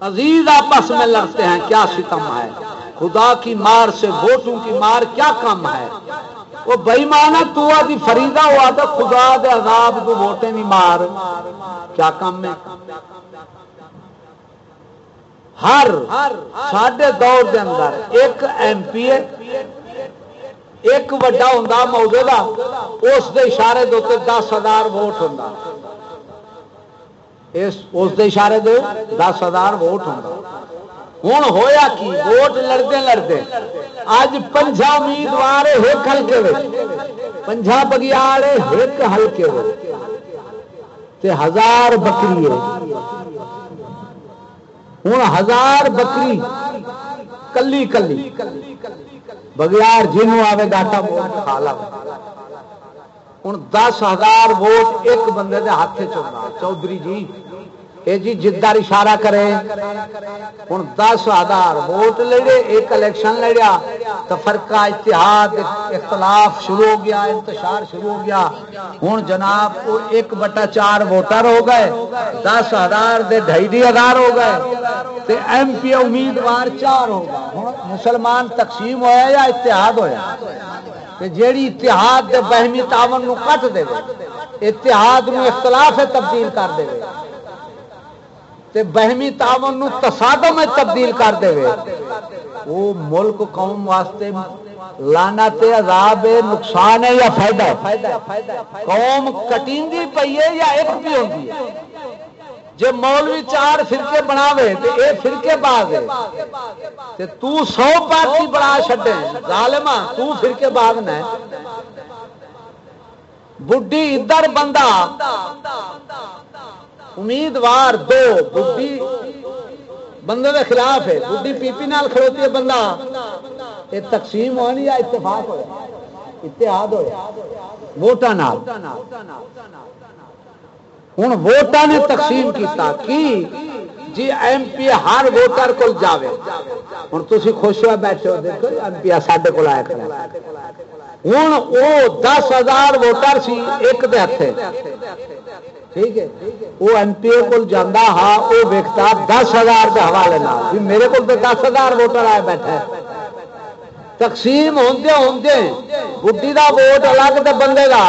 عزیز آپس میں لڑتے ہیں، کیا ستم ہے؟ خدا کی مار سے ووٹوں کی مار کیا کم ہے؟ وہ بئی مانا تو آدھی فریدا ہوا تو خدا دے عذاب تو ووٹیں نہیں مار۔ کیا کم ہے؟ ہر ساڈے دور دے اندر ایک ایم پی اے ایک وڈا ہوں موضوع کا اس دے اشارے دے دس ہزار ووٹ ہوں اس دے اشارے دے دس ہزار ووٹ ہوں ہوں ہویا کی؟ ووٹ لڑتے لڑتے اج پنجا امیدوار ایک ہلکے پنجا بگیار ایک ہلکے تے ہزار بکری ہوں ہزار بکری۔ کلی کلی۔ بگیار جنوں آئے گاٹا کھا لا ہوں دس ہزار ووٹ ایک بندے کے ہاتھ چاہتا چودھری جی یہ جی جدار اشارہ کرے ہوں دس ہزار ووٹ لڑے، ایک الیکشن لڑیا۔ تو فرقہ، اتحاد، اختلاف شروع ہو گیا، انتشار شروع ہو گیا۔ ہوں جناب ایک بٹا چار ووٹر ہو گئے۔ دس ہزار دے ڈھائی ہزار ہو گئے۔ تے ایم پی امیدوار چار ہو گئے۔ ہوں مسلمان تقسیم ہوا یا اتحاد ہوا جیڑی اتحاد دے بہمی تاون نو کٹ دے اتحاد نو اختلاف تبدیل کر دے تے بہمی تعاون نو تصادم میں تبدیل کر دے وہ ملک قوم واسطے لانا تے عذاب نقصان ہے یا فائدہ ہے؟ قوم کٹیندی پئی ہے یا ایک بھی ہوندی ہے؟ جے مولوی چار فرقے بناوے تے اے فرقے باز ہے تے تو سو پارٹی بنا چھڈے ظالما تو فرقے باز نہ بڈھی ادھر بندہ، امیدوار دو بڈی بندے کے خلاف ہے بڈی پی پی نال کھڑوتی ہے بندہ۔ یہ تقسیم ہونی یا اتفاق ہو اتحاد ہو ووٹا نال۔ ہوں ووٹا نے تقسیم کیتا، کی؟ جی ایم پی ہر ووٹر کو جاوے۔ ہوں تھی خوش ہوا بیٹھے ہو، دیکھو ایم پی سڈے کو آیا کھڑا۔ ہوں وہ دس ہزار ووٹر سی ایک دے ہاتھ ٹھیک ہے؟ وہ ایم پی اے کو جانا ہاں وہ ویکتا دس ہزار کے حوالے جی میرے کو دس ہزار ووٹر آئے بیٹھے۔ تقسیم ہوندے ہوندے بڈی دا ووٹ الگ تے بندے دا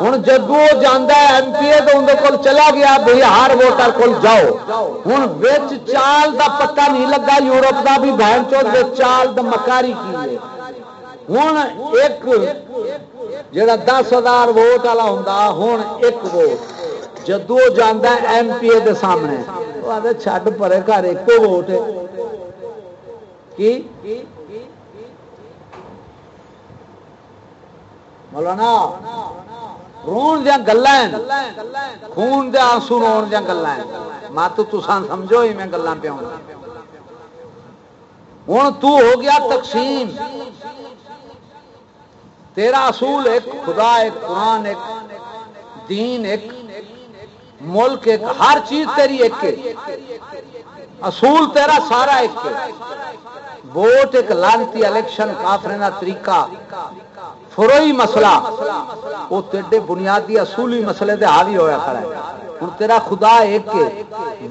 ہوں جدو جانا ایم پی اے تو اندر کول چلا گیا بھائی ہر ووٹر کول جاؤ ہوں وچ چال دا پتہ نہیں لگا یورپ دا بھی بہن چوت چال دا مکاری کی ہے ہوں ایک جڑا دس ہزار ووٹ والا ہوں ہوں ایک ووٹ جدو جانا ایم پی اے سامنے چھڈ پڑے گھر ایک ووٹ کی مولانا، رون دیا گلا خون دیا آنسو رو دیا گلا مت تسان سمجھو ہی میں گلا پیا ہوں تو ہو گیا تقسیم۔ تیرا اصول ایک، خدا ایک، قرآن ایک، دین ایک، ملک ایک، ہر چیز تیری ایک اصول تیرا سارا ایک ووٹ ایک لانتی الیکشن کافرنا طریقہ۔ فروئی مسئلہ۔ وہ تیرے بنیادی اصولی مسئلے دے حاوی ہویا کھڑا ہے۔ ہوں تیرا خدا ایک کے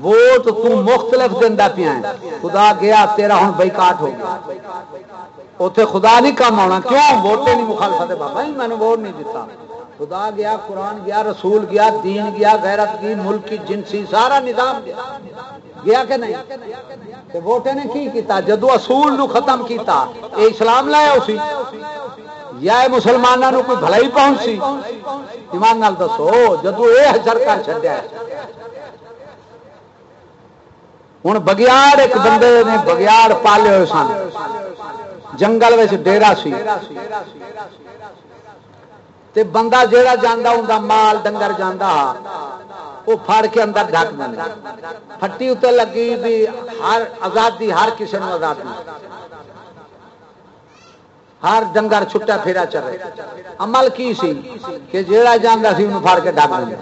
ووٹ تو مختلف دینا پیا ہے خدا گیا، تیرا ہوں بائیکاٹ ہو گیا۔ اتنے خدا نہیں کام آنا کیوں؟ ووٹیں نہیں مخالفت بابا جی، میں نے ووٹ نہیں دیتا خدا گیا، قرآن گیا، رسول گیا، دین گیا، غیرت کی، ملک کی، جنسی، سارا نظام گیا۔ گیا کہ نہیں؟ ووٹے نے کی کیتا؟ جدو اصول نو ختم کیتا، اے اسلام لایا اسی یا مسلمانوں کوئی بھلائی پہنچی؟ ایمان نال دسو، جدو یہ حجر کر چڈیا ہوں بگیاڑ ایک بندے نے بگیاڑ پالے ہوئے سن۔ جنگل ڈیرا سی۔ تے بندہ جیڑا جانا ہوں مال ڈنگر جانا وہ پھڑ کے اندر ڈک دیں پٹی اتنے لگی بھی ہر آزادی ہر کسی نے آزادی۔ ہر ڈنگر چھٹا پھیرا چلے عمل کی سی کہ جیڑا جانا سی انہوں پھڑ کے ڈک دیں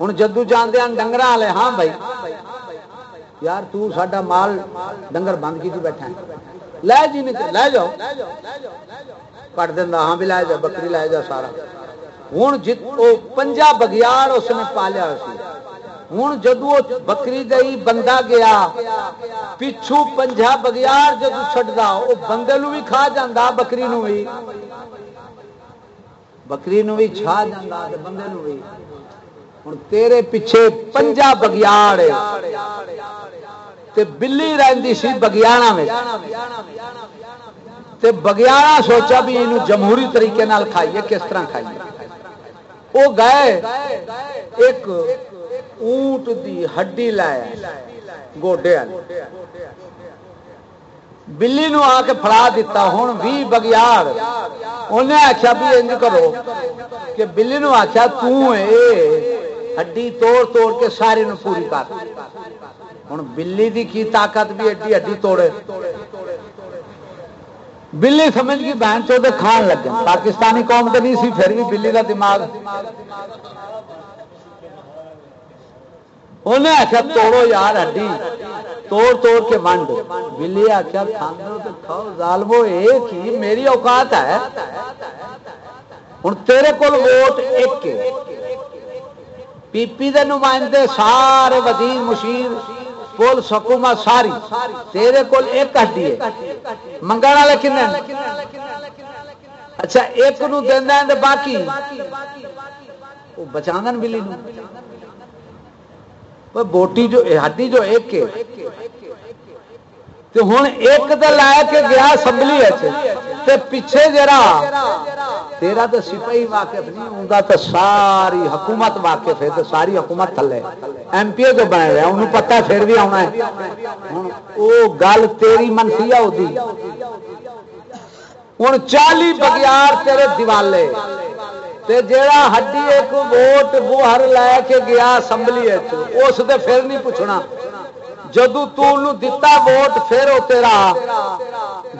ہوں جدو جانے ہیں ڈنگر والے ہاں بھائی۔ یار تو ساڈا مال ڈنگر بند کی بیٹھا ہے۔ لے جی لے جاؤ۔ کٹ دینا ہاں بھی لے جا، بکری لے جا سارا۔ ہوں جت پنجا بگیار اس نے پالیا ہوں جدو بکری گئی، بندہ گیا۔ پچھو پنجا بگیار جدو چڈا وہ بندے بھی کھا جا بکری بھی بکری بھی چھا جا بندے بھی ہوں تیرے پیچھے پنجا بگیاڑ بلی رہی سی بگیاڑا میں بگیاڑا سوچا بھی یہ جمہوری طریقے کھائیے، کس طرح کھائیے؟ وہ گئے، ایک اونٹ دی ہڈی لایا گوڈے بلی نو آ کے فڑا دیتا ہوں بھی بگیار انہیں آخیا بھی انج کرو کہ بلی نو آخیا ہڈی توڑ توڑ کے ساری نو پوری کر۔ ہوں بلی دی کی طاقت بھی ایڈی ہڈی توڑے۔ بلی سمجھ گئی بہن چوتے کھان لگے۔ پاکستانی قوم تو نہیں سی، پھر بھی بلی کا دماغ۔ انہیں آخیا، توڑو یار ہڈی۔ توڑ توڑ کے منڈ۔ بلی آخیا ظالمو، ایک ہی میری اوقات ہے۔ ہوں تیرے کول ووٹ ایک پی پی دے نمائندے سارے وزیر، مشیر کول سکوما ساری، تیرے کول ایک ہڈی ہے۔ منگا والے کن اچھا ایک نو دینا باقی؟ وہ بچا بلی نو۔ بوٹی جو، ہڈی جو ایک ہے ہوں ایک تو لا کے گیا اسمبلی پیچھے جرا تیرا تو سپاہی واقف نہیں ہوں تو ساری حکومت واقف ہے تو ساری حکومت تھلے ایم پی اے جو بنے رہا انہوں پتا پھر بھی آنا ہے وہ گل تیری منفی ہے ہوں چالی بگیار تیرے دیوالے جیڑا ہڈی ایک ووٹ بوہر لے کے گیا اسمبلی اس پھر نہیں پوچھنا جدو دتا ووٹ پھر وہ تیرا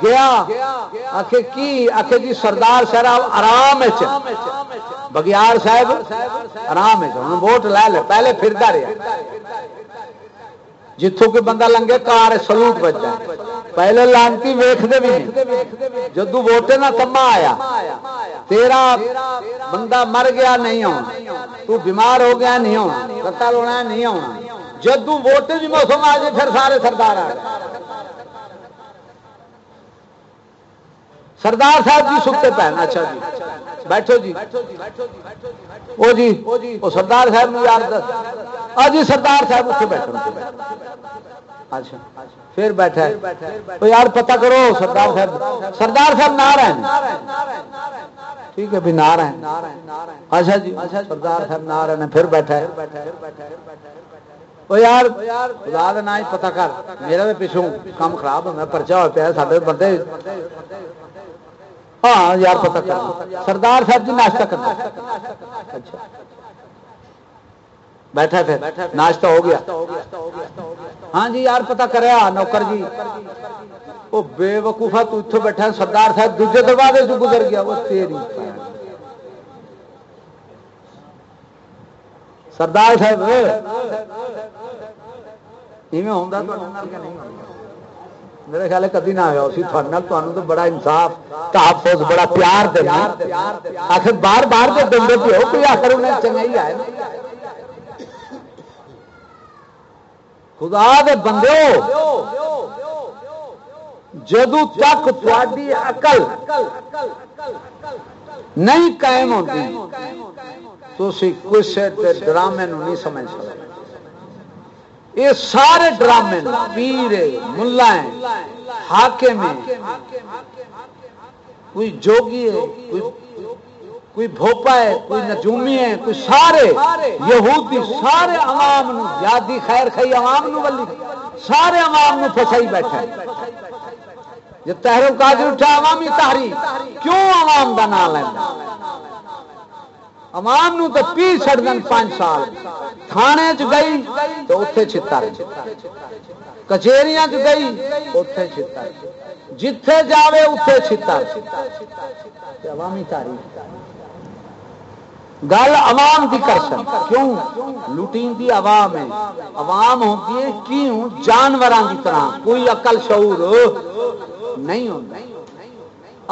گیا؟ آخ کی؟ آخ جی سردار صاحب آرام بگیار صاحب آرام ووٹ لے لے۔ پہلے پھرتا رہا جتوں کے بندہ لنگے، کار سلوٹ بچا پہلے لانتی ویختے بھی جدو ووٹے نہ تما آیا، تیرا بندہ مر گیا، نہیں آنا تو بیمار ہو گیا، نہیں ہونا قتل ہونا نہیں آنا جدو ووٹ بھی موسم آ جائے پھر سارے سردار آ گئے سردار صاحب جی سکتے پہن اچھا جی۔ بیٹھو جی۔ وہ جی وہ سردار صاحب یار دس۔ جی سردار صاحب اتنے بیٹھو۔ اچھا پھر بیٹھا تو یار پتہ کرو، سردار صاحب سردار صاحب نہ رہے ٹھیک ہے، بھی نہ رہے اچھا جی سردار صاحب نہ رہے پھر بیٹھا ہے۔ یار خدا نہ ہی پتا کر میرا بھی پچھوں کام خراب ہونا پرچا ہو پیا سارے بندے ہاں یار پتا کر سردار صاحب جی ناشتہ کرنا اچھا بیٹھا پھر ناشتہ ہو گیا ہاں جی یار پتا کریا نوکر جی وہ بے وقوفا تو اتوں بیٹھا سردار صاحب دوجے دروازے سے گزر گیا وہ تیری سردار صاحب میرے خیال کدی نہ ہوا اسی تھوڑے تو بڑا انصاف، تحفظ، بڑا پیار دینا۔ آخر بار بار تو دیں پہ ہو، کوئی آخر انہیں چنگائی آئے خدا دے بندے جدو تک تاری اقل نہیں قائم ہوتی تو کسی ڈرامے نہیں سمجھ سکتے۔ یہ سارے ڈرامے پیر، ملا ہاکے میں کوئی جوگی ہے، کوئی کوئی بھوپا ہے، کوئی نجومی ہے، کوئی سارے یہودی سارے عوام نو، یادی خیر خی عوام نو ولی، سارے عوام نو پھسائی بیٹھا جو تحریر کاجر اٹھا عوامی تحریک کیوں عوام کا نام لینا؟ عوام نو تے پی چھڑ دن پانچ سال۔ تھانے چ گئی تو اتے چھتر۔ کچہریاں چ گئی اتے چھتر۔ جتھے جاوے اتے چھتر۔ عوامی تاریخ گل عوام کی کر سک کیوں؟ لوٹین دی عوام ہے۔ عوام ہوتی ہے، کیوں؟ جانوراں کی طرح۔ کوئی عقل شعور نہیں ہوتا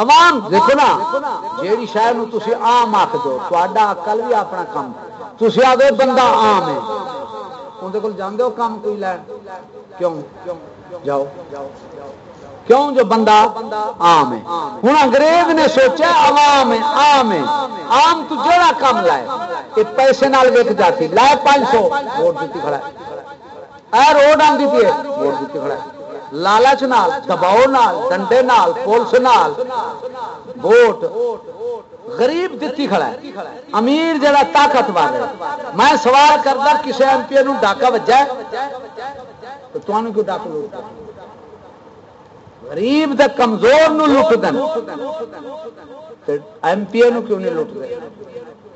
عوام دیکھو نا جیڑی شہر تھی آم آخ دو تا عقل بھی اپنا کام تھی آدھے بندہ آم ہے۔ اندر کول جاندے ہو کام کوئی لین؟ کیوں؟ جاؤ۔ کیوں جو بندہ عام ہے؟ ہوں انگریز نے سوچا عوام ہے عام ہے۔ عام تو جڑا کام لائے یہ پیسے نال ویک جاتی لائے پانچ سو ووٹ دیتی کھڑا ہے۔ اے روڈ آن دیتی ہے ووٹ دیتی کھڑا ہے۔ لالچ نال، دباؤ نال، ڈنڈے نال، پولیس نال۔ ووٹ غریب دیتی کھڑا ہے۔ امیر جڑا طاقتور ہے۔ میں سوال کرتا کسی ایم پی نو ڈاکا وجہ تو تمہیں کیوں ڈاک لوٹ غریب دے کمزور نو لٹ دین ایم پی اے نو کیوں نہیں لٹ دے؟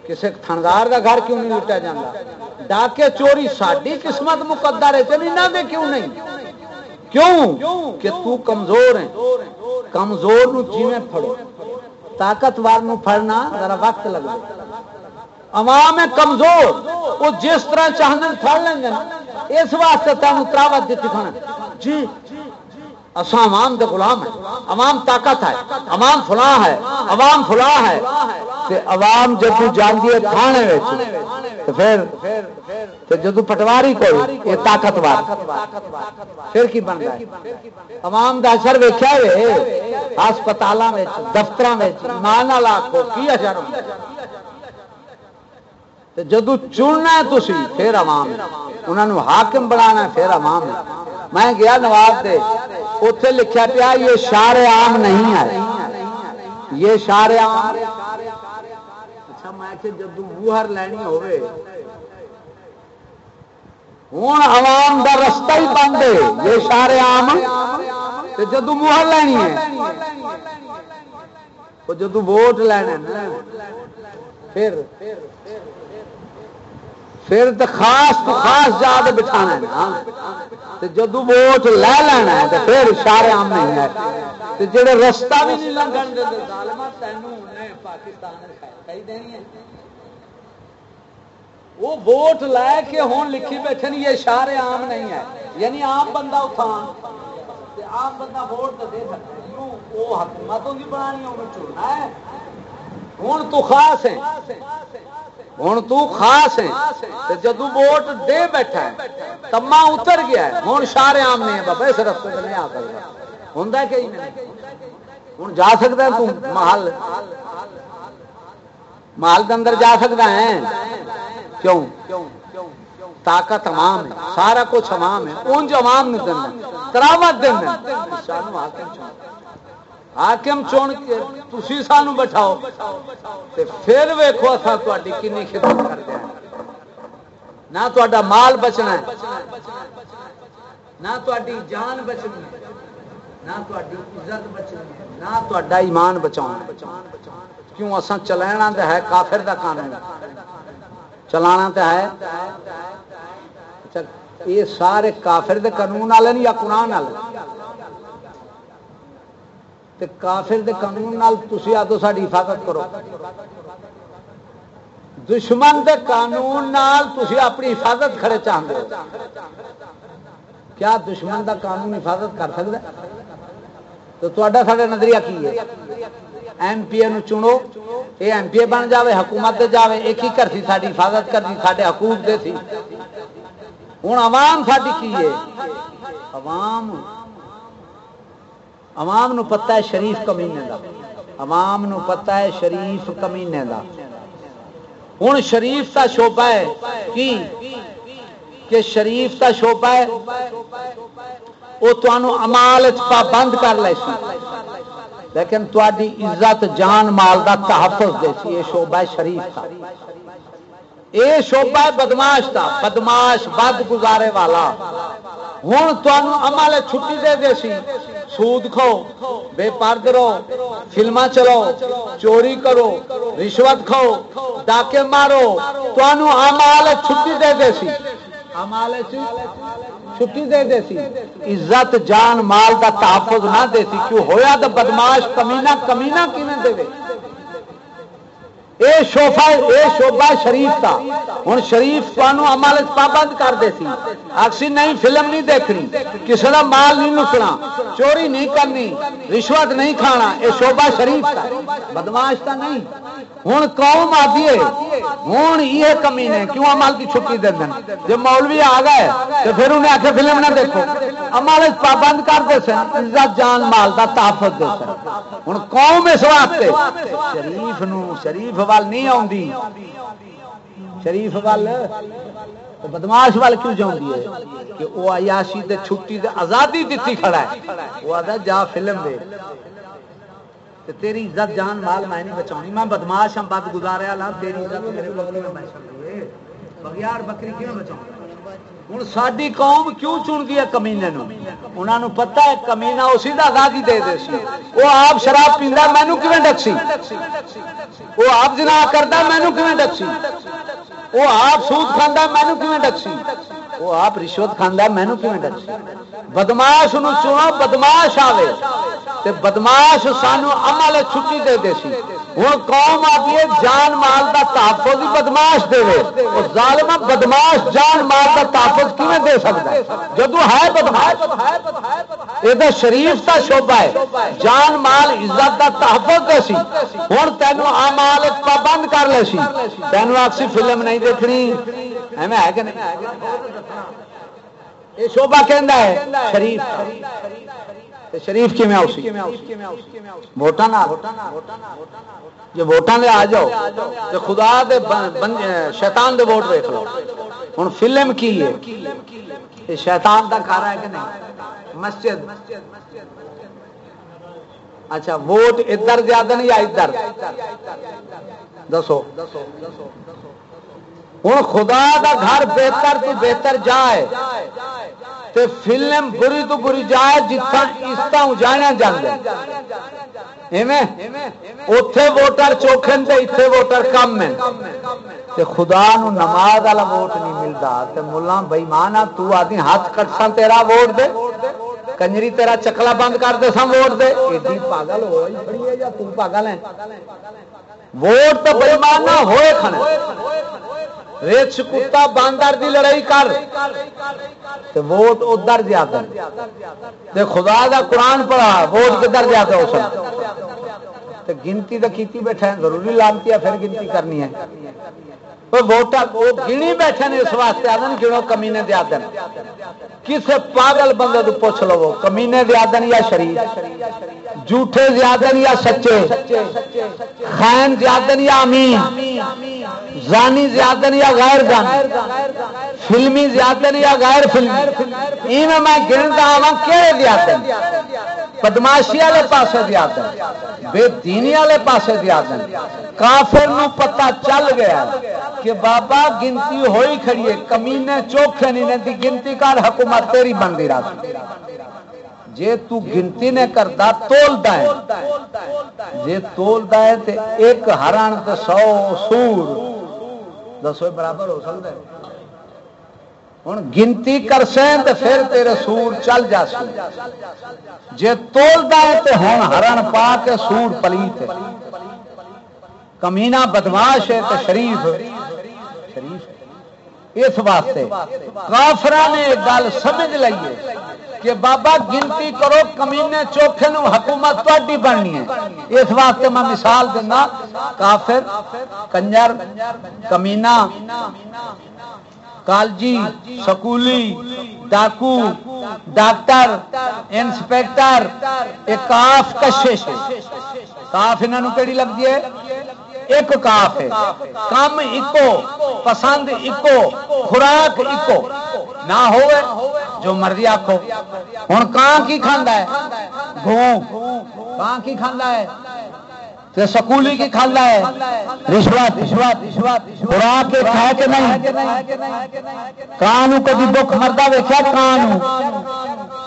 کسی تھندار دا گھر کیوں نہیں لٹیا جاتا ڈاکے چوری ساری قسمت مقدر ہے چلی نہ دے کیوں نہیں؟ کیوں؟ کہ تو کمزور ہے کمزور نو جیویں پھڑو۔ طاقتور نو پھڑنا ذرا وقت لگے عوام ہے کمزور وہ جس طرح چاہتے پھڑ لیں گے اس واسطے تینوں تراوت دیتی کھانا جی اصا عوام دے غلام ہے عوام طاقت ہے۔ عوام فلاں ہے۔ عوام فلاں ہے۔ تے عوام جب جاندی ہے تھانے وچ۔ تے پھر تے جدو پٹواری کوئی، یہ طاقتور۔ پھر کی بندا ہے؟ عوام دا اثر ویکھیا وے۔ ہسپتالاں وچ، دفتراں وچ مان نال آکھو، کی اثر ہوندا تے جدو چننا ہے تسی، پھر عوام انہاں نو حاکم بنانا ہے، پھر عوام میں گیا نواب دے اتنے لکھا پیا، یہ شار عام نہیں ہے۔ یہ شار عام اچھا میں جدو بوہر لینی ہوئے ہوں عوام دا رستہ ہی بند ہے۔ یہ شار عام جدو موہر لینی ہے جدو ووٹ لینا پھر پھر تو خاص تو خاص جا کے بٹھانا ہے جدو ووٹ لے لینا ہے تو پھر اشارے عام نہیں ہے جڑے رستہ بھی نہیں لگن وہ ووٹ لے کے ہوں لکھی بیٹھے یہ اشارے عام نہیں ہے یعنی عام بندہ اتھا عام بندہ ووٹ تو دے سکتا وہ حکومت ہوگی بنانی ہے چننا ہے۔ ہوں تو خاص ہے ہوں تو خاص ہے جدو ووٹ دے بیٹھا ہے تما اتر گیا ہے۔ ہوں شارے آم نہیں ہے بابا، اس رستے سے نہیں آ سکتا ہوں کہ ہوں جا سکتا ہے تو محل محل کے اندر جا سکتا ہے۔ کیوں؟ طاقت عوام ہے، سارا کچھ عوام ہے ان جو عوام نہیں دینا تراوت دینا حاکم چون کے تھی سانو بٹھاؤ۔ پھر ویکو اصا تاری کنی خدمت کرتے ہیں۔ نہ تا مال بچنا ہے۔ نہ تاری جان بچنی ہے۔ نہ عزت بچنی ہے۔ نہ ایمان بچاؤ کیوں اصا چلانا تو ہے کافر دا قانون۔ چلانا تو ہے۔ اچھا، یہ سارے کافر دے قانون والے یا قرآن والے تے کافر دے قانون نال تسی آدو ساڈی حفاظت کرو۔ دشمن دے قانون نال تسی اپنی حفاظت کھڑے چاہتے ہو۔ کیا دشمن دا قانون حفاظت کر سکتا ہے؟ تو تا سارا نظریہ کی ہے؟ ایم پی اے چنو۔ یہ ایم پی اے بن جاوے، حکومت دے جاوے۔ ایک ہی کرتی ساری حفاظت کرتی سارے حقوق دے سی۔ ہوں عوام ساری کی ہے؟ عوام۔ عوام نو پتہ ہے شریف کمینے دا۔ عوام نو پتہ ہے شریف کمینے دا۔ ہوں شریف کا شوبہ ہے کی؟ کہ شریف کا شوبہ ہے وہ تمہوں امال پابند کر لے سی لیکن تاری عزت، جان، مال دا تحفظ دے سی۔ یہ شوبہ ہے شریف کا یہ شوبہ ہے بدماش کا بدماش بد گزارے والا۔ ہوں تمہوں عمل چھٹی دے دے سی۔ سود کھو بے پرد رہو فلما چلو، چوری کرو، رشوت کھاؤ ڈاکے مارو تو امال چھٹی دے دے سی۔ چھٹی دے دے سی۔ عزت، جان، مال دا تحفظ نہ دے سی۔ کیوں ہویا تو بدماش کمینا کمینا کیویں دے اے شوفا اے شوبا شریف تھا ہوں شریف تمہوں عمل پابند کر دے سی۔ آخسی نہیں فلم نہیں دیکھنی۔ کسی کا مال نہیں لٹنا چوری نہیں کرنی۔ رشوت نہیں کھانا۔ اے شوبا شریف تھا بدماش تھا نہیں۔ ہوں قوم آتی ہے۔ ہوں یہ کمی نے۔ کیوں عمل کی چھٹی دے دیں جب مولوی آ گئے تو پھر انہیں آخر فلم نہ دیکھو۔ عمل پابند کر دے سن۔ عزت جان مال کا تحفظ دے سن۔ ہوں قوم اس واسطے۔ شریف نو شریف وال نہیں آتی شریف وال بدماش وال کیوں جاؤں ہے کہ وہ عیاشی تے چھٹی تے آزادی دیتی کھڑا ہے وہ آدھا جا فلم دے تے تیری عزت جان مال میں نہیں بچاؤنی میں بدماش ہم بد گزاریا لا تیری عزت میرے بکری میں بچ بغیار بکری کیوں بچاؤں ہوں ساری قوم کیوں چنتی ہے کمینے انہوں نے پتا ہے کمینا اسی کا آزادی دے دے سی وہ آپ شراب پیتا مینو کیون ڈکسی وہ آپ جنا کرتا مینو کیون ڈکسی وہ آپ سود کھانا مینو کیون ڈکسی وہ آپ رشوت کھانا مینو کیون ڈکسی بدماش چنو بدماش آئے تے بدماش سانو عمل چھٹی دے دے سی۔ ہوں قوم آتی ہے، جان مال کا تحفظ ہی بدماش دے ظالم بدماش، جان مال کا تحفظ کیون دے سکتا ہے؟ جدو ہے بدماش۔ یہ شریف کا شوبہ ہے۔ جان مال، عزت کا تحفظ دے سی۔ ہوں تینوں آمال پابند کر لے سی۔ تینوں آخسی فلم نہیں دیکھنی۔ ایویں ہے کہ نہیں؟ یہ شوبا کہ شریف۔ شریف کی میں ووٹان جی ووٹان دے آ جاؤ تو خدا دے شیطان دے ووٹ دیکھ لو۔ ہوں فلم کی ہے؟ یہ شیطان دا گھر ہے کہ نہیں؟ مسجد۔ اچھا ووٹ ادھر زیادہ نہیں یا ادھر؟ دسو دسو دسو۔ ہوں خدا دا گھر بہتر تو بہتر جائے۔ تے فلم بری تو بری جائے جتنا اس جانا جانا اتے ووٹر چوکھن تے اتنے ووٹر کم ہے تے خدا نو نماز والا ووٹ نہیں ملتا تے ملا بئی تو آدھی ہاتھ کٹسا تیرا ووٹ دے۔ کنجری تیرا چکلا بند کر دے سا ووٹ دے۔ ایڈی پاگل ہو یا تو پاگل ہے ووٹ تو بئیمانا ہوئے کھنے رچ کتا باندر دی لڑائی کر۔ ووٹ ادھر زیادہ خدا دا قرآن پڑھا، ووٹ کدھر زیادہ ہو سکتا گنتی تو کیتی بیٹھا ہے، ضروری لانتی ہے پھر گنتی کرنی ہے۔ ووٹا گنی بیٹھے نے اس واسطے آدھے گنو، کمینے دیا دن کسے پاگل بندے تو پوچھ لو کمینے دیا دن یا شریف؟ جھوٹے زیادن یا سچے؟ خین زیادن یا امین؟ زانی زیادن یا غیر زانی؟ فلمی زیادن یا غیر فلمی؟ این میں گرنتا آواں کہے زیادن بدماشی والے پاسے زیادن بے دینی والے پاسے زیادن کافر نو پتہ چل گیا کہ بابا گنتی ہوئی کھڑی ہے، کمینے چوکھے نہیں دی گنتی کر حکومت تیری بن گئی رات۔ جے تو گنتی نے کرتا تولتا ہے۔ جے تولتا ہے تے ایک ہرن تے سو سور۔ دسو، برابر ہو سکتا ہے؟ ہوں گنتی کر سیں تو پھر تیرے سور چل جا سو۔ جے تولتا ہے تو ہوں ہرن پا کے سور پلیت کمینا بدماش ہے تو شریف شریف اس واسطے کافر نے گل سمجھ لئیے کہ بابا گنتی کرو کمینے چوکھے نو حکومت تھی بننی ہے۔ اس واسطے میں مثال دینا کافر، کنجر کمینا کالجی سکولی ڈاکو ڈاکٹر انسپیکٹر ایک کاف کشش کاف انہوں کہڑی لگتی ہے ایک کاف ہے کم اکو پسند اکو خوراک اکو نہ ہوئے جو مرضی آخو ہوں کان کی کھانا ہے گھوں کان کی کھانا ہے سکولی کی کھانا ہے۔ رشوت رشوت رشوت خوراک کے کھائے کہ نہیں؟ کان کدی دکھ مرتا ویکیا کان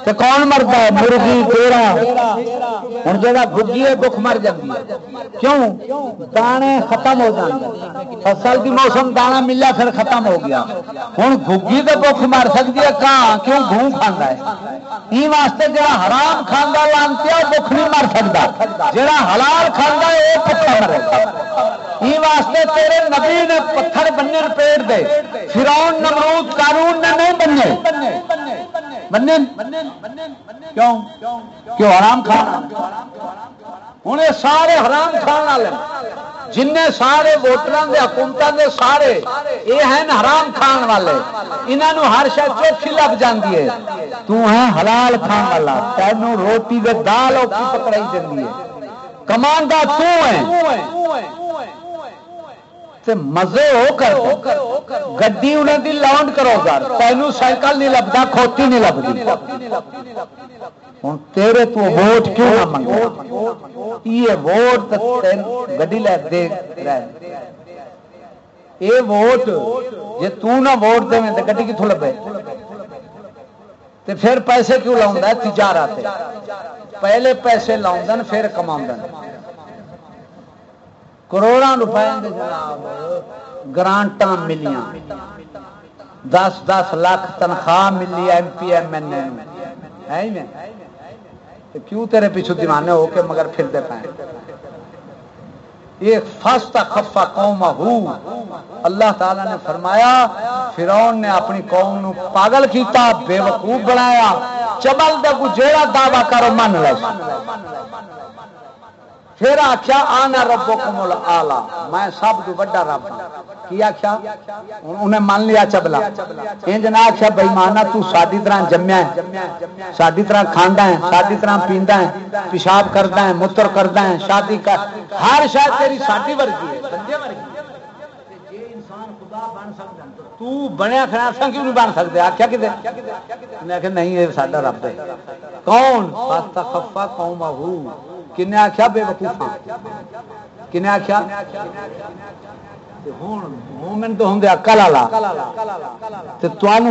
تے کون مرتا ہے؟ مرغی تیرا ہوں جا بگی ہے دکھ مر جاتی ہے۔ کیوں؟ دانے ختم ہو جاتے فصل کی موسم دانا ملا، پھر ختم ہو گیا۔ ہوں گگی تو دکھ مر سکتی ہے کان کیوں گھوم کھانا ہے؟ یہ واسطے جا حرام کھانا لانتی دکھ نہیں مر سکتا جا حلال کھانا وہ پتھر۔ مرے یہ واسطے تیرے نبی نے پتھر بننے پیٹ دے۔ فرون نمرود قانون نے نہیں بننے بننے کیوں؟ کیوں؟ حرام کھانا۔ ہوں سارے حرام کھان والے جن سارے ووٹر کے حکومتوں کے سارے، یہ ہیں حرام کھان والے۔ انہوں ہر شاید چوکھی لگ جاتی ہے۔ تو ہے حلال کھان والا۔ تینوں روٹی دے دال اوکھی پکڑائی جاتی ہے۔ کمانڈا تو ہے۔ مزے ہو کر گڈی انہیں دی لانڈ کرو گا تینوں سائیکل نہیں لبتا کھوتی نہیں لبتی ہوں تیرے تو ووٹ کیوں نہ منگو یہ ووٹ گڈی لے دے یہ ووٹ جی تنا ووٹ دے تو گڈی کتوں لبے؟ پھر پیسے کیوں لاؤں تجارت پہلے پیسے لاؤن پھر کما کروڑا روپئے گرانٹ ملیاں۔ دس دس لاکھ تنخواہ ملی ایم پی، ایم ایل کیوں تیرے پیچھو دیوانے ہو کے مگر پھر دے پائیں یہ فستا خفا قوم ہو اللہ تعالی نے فرمایا، فرعون نے اپنی قوم نو پاگل کیتا، بے وقوف بنایا۔ چبل دا کو جیڑا دعوی کرو، من لے پھر آخیا آنا ربو کمل آلہ میں سب تو بڑا رب ہاں۔ کی آخیا انہیں مان لیا چبلا۔ انج نہ آخیا بھائی مانا تو ساری طرح جمیا ہے۔ ساری طرح کھانا ہے ساری طرح پیندا ہے پیشاب کرتا ہے متر کرتا ہے شادی کر۔ ہر شاید تیری ساری ورگی ہے تو بنیا کھڑا سا کیوں نہیں بن سکتے آخیا کتنے نہیں یہ ساڈا رب ہے۔ کون؟ خفا قوم کن آخیا بے وقوفا ہاں؟ کن آخیا مومن تو ہوں اکل والا۔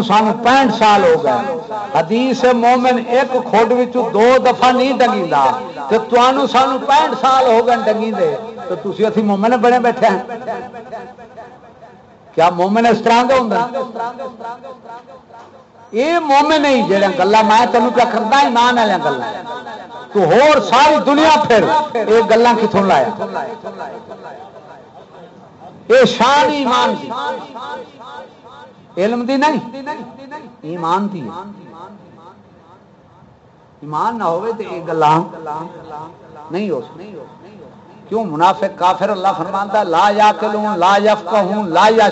سان پینٹ سال ہو گئے۔ حدیث مومن ایک دو دفعہ نہیں ڈنگی تو سان پینٹ سال ہو گئے دے تو تھی اتنی مومن بڑے بیٹھے ہیں۔ کیا مومن اس طرح کے ہوں یہ مومن نہیں جہاں گلا میں تینوں کیا کرتا ایمان والی گلا تو ہور ساری دنیا پھر یہ گلا کتوں لایا؟ یہ شان ایمان دی۔ علم دی نہیں، ایمان دی ایمان نہ ہوئے تو یہ گلا نہیں ہو سکتی۔ کیوں منافق کافر اللہ فرمانتا لا یا کلوں لا یفقہوں لا یا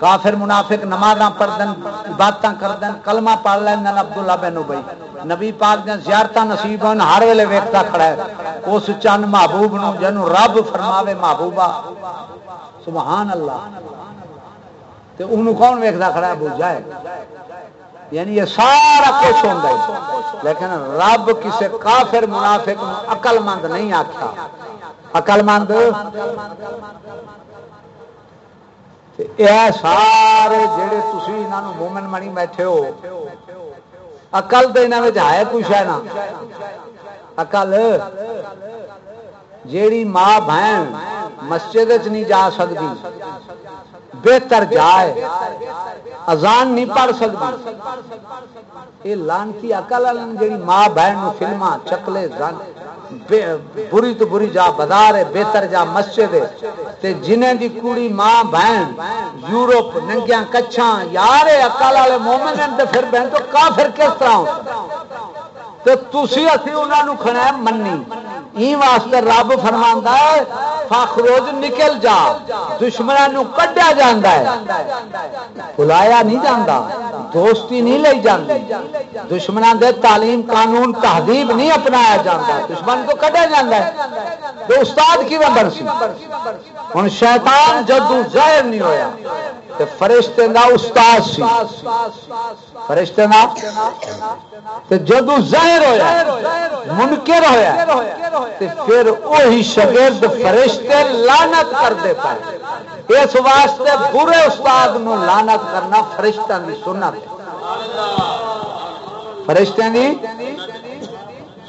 کافر منافق نمازاں پڑھدن، عبادتاں کردن، کلمہ پڑھ لیندن عبداللہ بن ابی۔ نبی پاک دے زیارتاں نصیب ہن، ہر ویلے ویکھتا کھڑا ہے۔ اس چند محبوب نو جنوں رب فرماوے محبوبہ۔ سبحان اللہ۔ تے اونوں کون ویکھدا کھڑا ہے؟ ابو جائے یعنی یہ سارا کچھ ہوتا ہے۔ لیکن رب کسی کافر منافق اقل مند نہیں آخیا اقل مند سارے جڑے تھی یہاں مومن منی بیٹھے ہو اقل تو یہاں ہے کچھ ہے نا اقل جیڑی ماں بہن مسجد نہیں جا سکتی بہتر جائے۔ اذان نہیں پڑھ سکتی یہ لانتی اکل جی ماں بہن فلما چکلے بری تو بری جا بازار ہے، بہتر جا مسجد تے جنہیں دی کڑی ماں بہن یورپ ننگیاں کچھاں، یار اکل والے مومن پھر بہن تو کافر کس طرح ہو تو تھی اسی انہوں کھڑا منی۔ واسطے رب فرما ہے فخروج نکل جا دشمنوں کڈیا جا بلایا نہیں جانا دوستی نہیں لی جاتی دشمنوں دے تعلیم قانون تہذیب نہیں اپنایا جاتا دشمن کو کڈیا جا تو استاد کی بن سی؟ ہوں شیطان جدو ظاہر نہیں ہویا فرشتے دا استاد سی۔ فرشتے دا تے جدو ظاہر ہویا، منکر ہویا، تے پھر وہی شاگرد فرشتے لعنت کر دے پائے۔ اس واسطے برے استاد نو لعنت کرنا فرشتہ دی سنت۔ فرشتے دی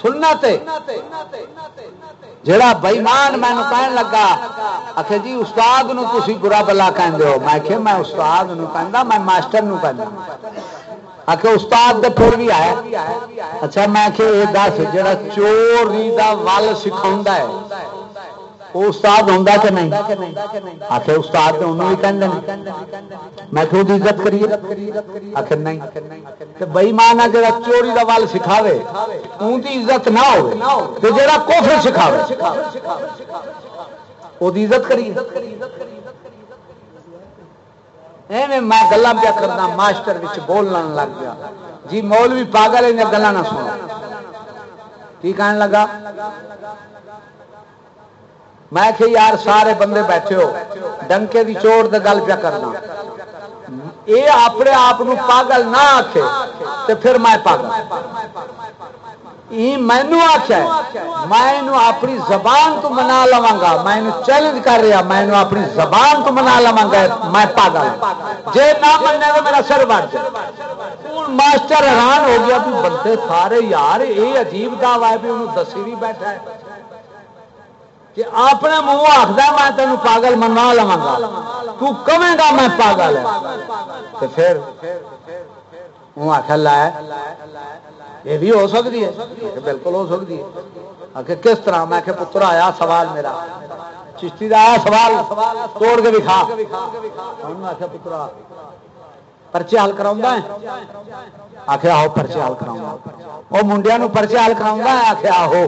سننا تے جڑا بےمان مینو کہن لگا آخ جی استاد نو تسی برا بلا کہندے ہو۔ میں کہ میں استاد نو کہندا، میں ماسٹر نو کہندا۔ آخ استاد دے پھر بھی آیا۔ اچھا میں کہ یہ دس جڑا چوری دا ول سکھاوندا ہے۔ وہ استاد ہوں کہ نہیں؟ آخر استاد انہوں بھی کہہ میں خود عزت کریے؟ آخر نہیں۔ بئی مانا جا چوری کا ول سکھاوے ان کی عزت نہ ہو تو جا کوفر سکھاوے وہ عزت کریے۔ میں گلا پیا کرنا ماسٹر بولنا لگ گیا جی مول بھی پاگل ہے گلا نہ سنا کی کہنے لگا؟ میں کہ یار سارے بندے بیٹھے ہو، ڈنکے کی چوڑ دے گل پیا کرنا۔ یہ اپنے آپ پاگل نہ آخے تو پھر میں پاگل۔ مینو آخیا میں اپنی زبان تو منا لوا گا، میں چیلنج کر رہا، میں اپنی زبان تو منا لوا گا، میں پاگل جی نہ منیا تو میرا سر بڑھ جائے۔ ماسٹر حیران ہو گیا، بھی بندے سارے یار یہ عجیب دعوی ہے، بھی انہوں دسی بھی بیٹھا ہے۔ کہ اپنے منہ آخر میں تینوں پاگل منا لوا گا۔ تمے گا میں پاگل ہاں۔ ہے پھر وہ آخر لایا یہ بھی ہو سکتی ہے۔ بالکل ہو سکتی ہے۔ آخر کس طرح؟ میں کہ پتر آیا سوال میرا۔ چشتی کا آیا سوال، توڑ کے دکھا آخر پترا پرچے حل کرا آخر آہو، پرچے حل کرا وہ منڈیا پرچے حل کرا آخر آہو۔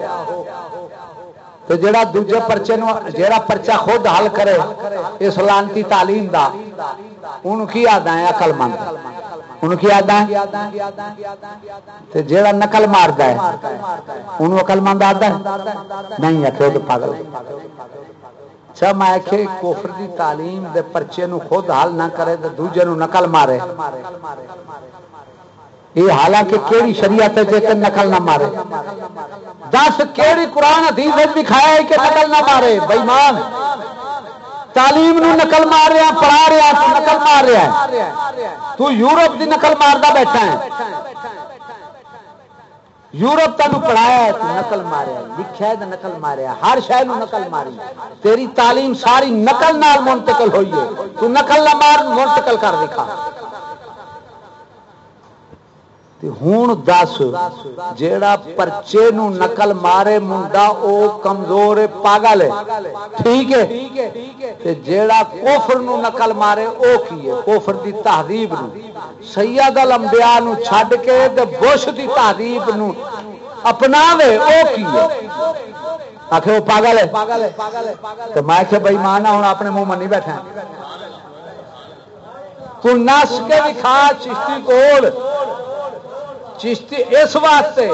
تو جڑا دوجے پرچے نو جڑا پرچا خود حل کرے، اس لانتی تعلیم دا ان کی آدھا ہے عقل مند؟ ان کی آدھا ہے تے جڑا نقل ماردا ہے ان عقل مند آدھا ہے؟ نہیں ہے خود پاگل اچھا میں کہ کفر دی تعلیم دے پرچے نو خود حل نہ کرے تے دوجے نو نقل مارے۔ یہ حالانکہ کیڑی شریعت ہے جے نقل نہ مارے۔ دس کیڑی قرآن حدیث بھی کھایا ہے کہ نقل نہ مارے۔ بےمان۔ تعلیم نو نقل مار رہا پڑھا رہا تو نقل مار رہا ہے۔ تو یورپ دی نقل ماردا بیٹھا ہے۔ یورپ تین پڑھایا ہے تو نقل ماریا لکھا ہے تو نقل ماریا ہر شہر نقل ماری۔ تیری تعلیم ساری نقل نال منتقل ہوئی ہے۔ تو نقل نہ مار، منتقل کر دکھا۔ ہوں دس، جیڑا پرچے نو نقل مارے منڈا، او کمزور پاگل ہے۔ ٹھیک ہے؟ تے جیڑا کوفر نو نقل مارے، او کی ہے؟ کوفر دی تہذیب نو۔ سید الانبیاء نو چھڈ کے تے بش دی تہذیب نو اپناوے، او کی ہے؟ آخر وہ پاگل ہے۔ تو میں کہ بھائی مانا ہوں، اپنے منہ منی بیٹھا۔ تو نس کے دکھا چشتی کوڑ چشتی اس واسطے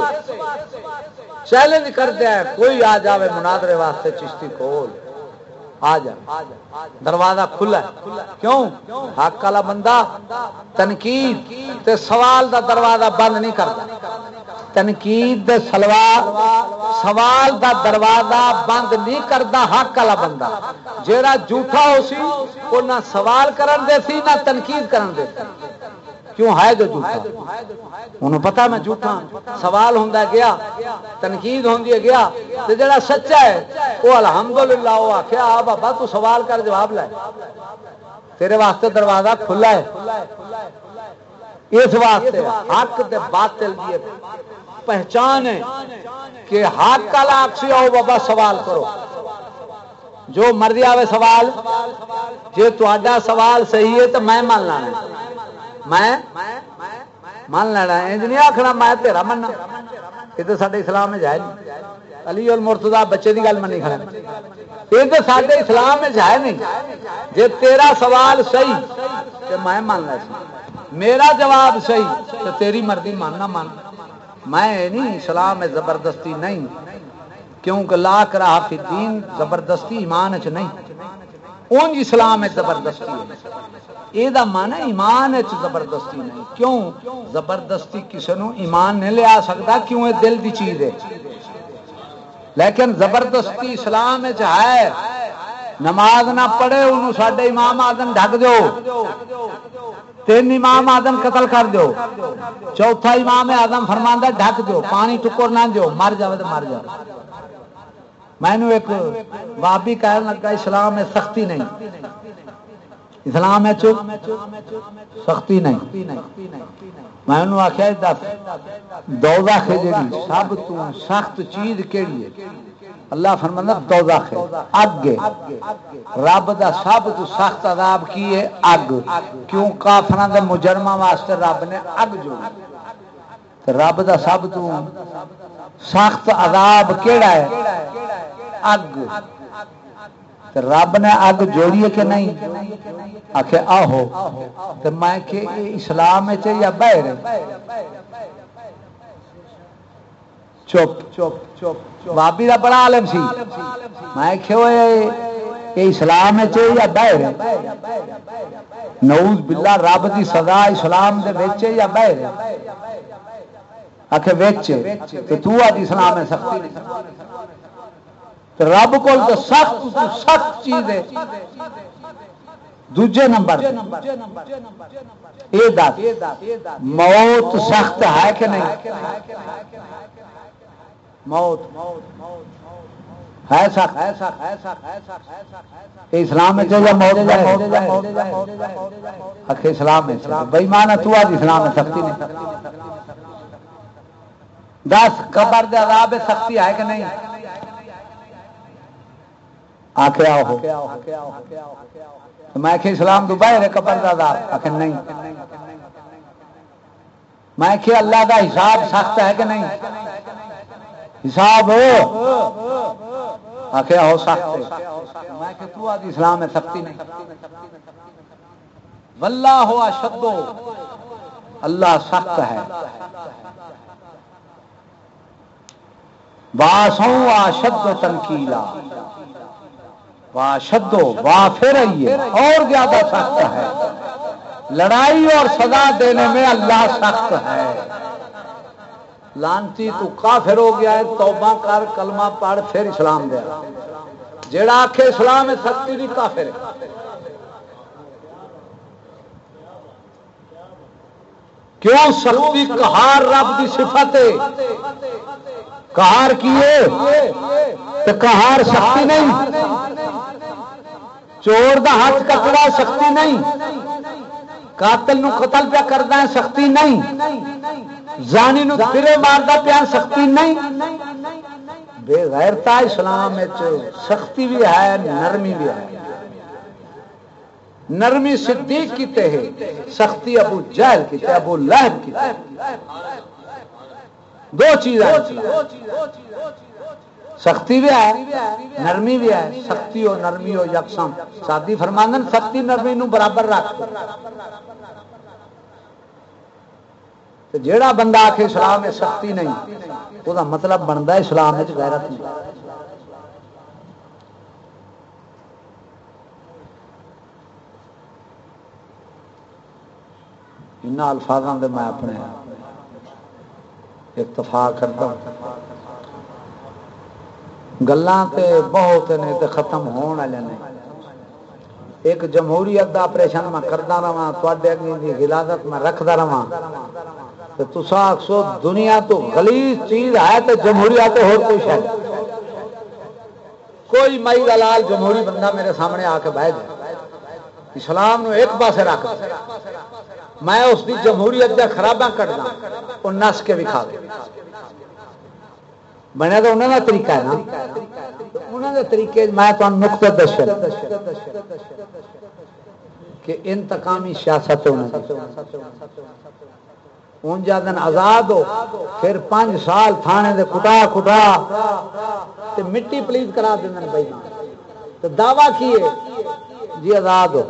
چیلنج کر دیا کوئی آ جائے منادرے واسطے چشتی کھول آ جا۔ دروازہ کھلا کیوں؟ حق والا بندہ تنقید تے سوال دا دروازہ بند نہیں کرتا۔ تنقید دے سلوار سوال دا دروازہ بند نہیں کرتا حق والا بندہ۔ جیڑا جھوٹا ہو سی وہ نہ سوال کرن دے سی، نہ تنقید کرن دے سی۔ کیوں ہے جو جھوٹا؟ انہوں پتا میں جھوٹا؟ سوال ہوں گیا، تنقید ہوں گیا تو جڑا سچا ہے وہ الحمدللہ وہ آخیا آ بابا، تو سوال کر جواب لے۔ تیرے واسطے دروازہ کھلا ہے۔ اس واسطے حق دے باطل دی پہچان ہے کہ حق کا لاکسی آؤ بابا، سوال کرو۔ جو مرضی آوے سوال جی تا سوال صحیح ہے تو میں مان لانا میں من لینا، انج نہیں آخنا میں تیرا مننا یہ تو سارے اسلام میں جائے نہیں۔ علی اور مرتدا بچے کی گل منی کھڑا یہ تو سارے اسلام میں جائے نہیں۔ جی تیرا سوال صحیح تو میں مان لا میرا جواب صحیح تو تیری مرضی ماننا مان۔ میں نہیں، اسلام میں زبردستی نہیں۔ کیونکہ لا کرا فی دین زبردستی ایمان چ نہیں۔ اونج اسلام ہے زبردستی ہے۔ یہ من ایمان زبردستی نہیں۔ کیوں؟ زبردستی کسی نو ایمان نہیں لیا سکتا، کیوں یہ دل دی چیز ہے؟ لیکن زبردستی اسلام ہے نماز نہ پڑھے، انہوں سڈے امام آدم ڈک دو۔ تین امام آدم قتل کر دو۔ چوتھا امام آدم فرماندہ ڈھک دو، پانی ٹکر نہ دو، مر جائے تو مر جائے میں ایک بابی کہنے لگا، اسلام میں سختی نہیں۔ اسلام ہے سختی نہیں۔ میں انہوں آخیا دس دودا جی سب تو سخت چیز کہڑی ہے؟ اللہ فرمانا دودا اگ رب دا سب تو سخت عذاب کی ہے؟ اگ۔ کیوں کافر دے مجرمہ واسطے رب نے اگ جو رب دا سب تو سخت عذاب کیڑا ہے؟ اگ۔ رب نے اگ جوڑی ہے کہ نہیں؟ آخ آہو، تو میں کہ اسلام یا بہر چپ چپ چپ بابی کا بڑا عالم سی۔ میں کہ اسلام یا بہر نعوذ باللہ، رب کی سزا اسلام دے یا بہر آخ تو آج اسلام ہے، سختی رب کو سخت سخت چیز ہے۔ دوجے نمبر موت سخت ہے کہ نہیں؟ موت۔ ہے سخت۔ اسلام اسلام تو آج اسلام میں سختی نہیں۔ دس، قبر دے عذاب سختی ہے کہ نہیں؟ آخیا میں کہ اسلام تو باہر قبر کا عذاب آخر نہیں۔ میں کہ اللہ کا حساب سخت ہے کہ نہیں؟ حساب ہو۔ آخیا ہو سخت میں کہ تو آج اسلام میں سختی نہیں۔ واللہ ہو اشدو اللہ سخت ہے۔ باسوں اشد تنکیلا۔ شدو وافر اور زیادہ سخت ہے۔ لڑائی اور سزا دینے میں اللہ سخت ہے۔ لانتی، تو کافر ہو گیا ہے، توبہ کر، کلمہ پڑھ، پھر اسلام دیا جڑا آخ اسلام ہے، سختی بھی کافر ہے۔ کیوں سختی کہار رب کی صفت ہے؟ کہار کیے تو کہار سختی نہیں۔ چور دا ہاتھ کٹڑا سختی نہیں۔ قاتل نو قتل پیا کرتا ہے سختی نہیں۔ زانی نو پھرے مارتا پیا سختی نہیں۔ بے غیرتا اسلام سختی بھی ہے، نرمی بھی ہے۔ نرمی صدیق کیتے ہیں سختی ابو جہل کیتے ابو لہب کیتے دو چیزیں سختی بھی ہے، نرمی بھی ہے۔ سختی اور نرمی ہو یکساں۔ سادی فرماندن، سختی نرمی نو برابر رکھ۔ جیڑا بندہ آ اسلام میں سختی نہیں وہ مطلب بنتا اسلام میں غیرت نہیں۔ ان الفاظوں سے میں اپنے اتفاق کرتا ہوں۔ گلان تے بہت نے تے ختم ہونے والے نے۔ ایک جمہوریت دا آپریشن میں کرتا رہا تے اگلی غلازت میں رکھتا رہا تو تصا آخسو دنیا تو غلیظ چیز ہے تو جمہوریت ہو کچھ ہے۔ کوئی مائی دلال جمہوری بندہ میرے سامنے آ کے بہ جائے۔ اسلام نو ایک پاسے رکھ میں اس کی جمہوریت دیا خرابہ کٹنا ہاں، وہ نس کے بھی کھا گیا بنیا تو انہوں کا طریقہ ہے نا۔ انہوں کے طریقے میں تمہیں نقط دس کہ انتقامی سیاست ان جا دن آزاد ہو، پھر پانچ سال تھانے دے کٹا کٹا تے مٹی پلیز کرا دیں بھائی تو دعوی کیے؟ جی آزاد ہو۔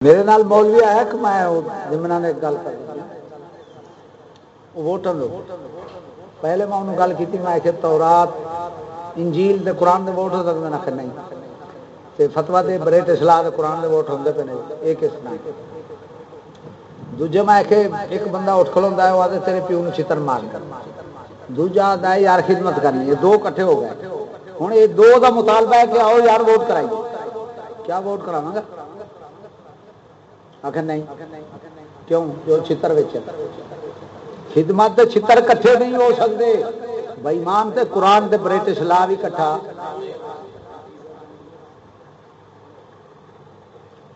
میرے نال مولوی آیا کہ میں جمنا نے گل کر ووٹر پہلے میں انہوں گل کی میں آخر تورات، انجیل دے قرآن دے ووٹ ہو سکتے نہ نہیں۔ تے فتوا دے بریٹ اصلاح دے قرآن دے ووٹ ہوندے پہ نہیں یہ کس طرح دوجے میں کہ ایک بندہ اٹھ کھلوندا ہے، وہ آدھے تیرے پیو نو چتر مار کر۔ دوجا آدھا ہے، یار خدمت کرنی ہے۔ دو کٹھے ہو گئے۔ ہوں یہ دو دا مطالبہ ہے کہ آؤ یار ووٹ کرائیے۔ کیا ووٹ کراواں گا؟ آخر نہیں۔ کیوں؟ جو چھتر وچ خدمت چھتر کٹھے نہیں ہو سکدے۔ سکتے بئیمان تے قرآن تے برٹش لا بھی کٹھا۔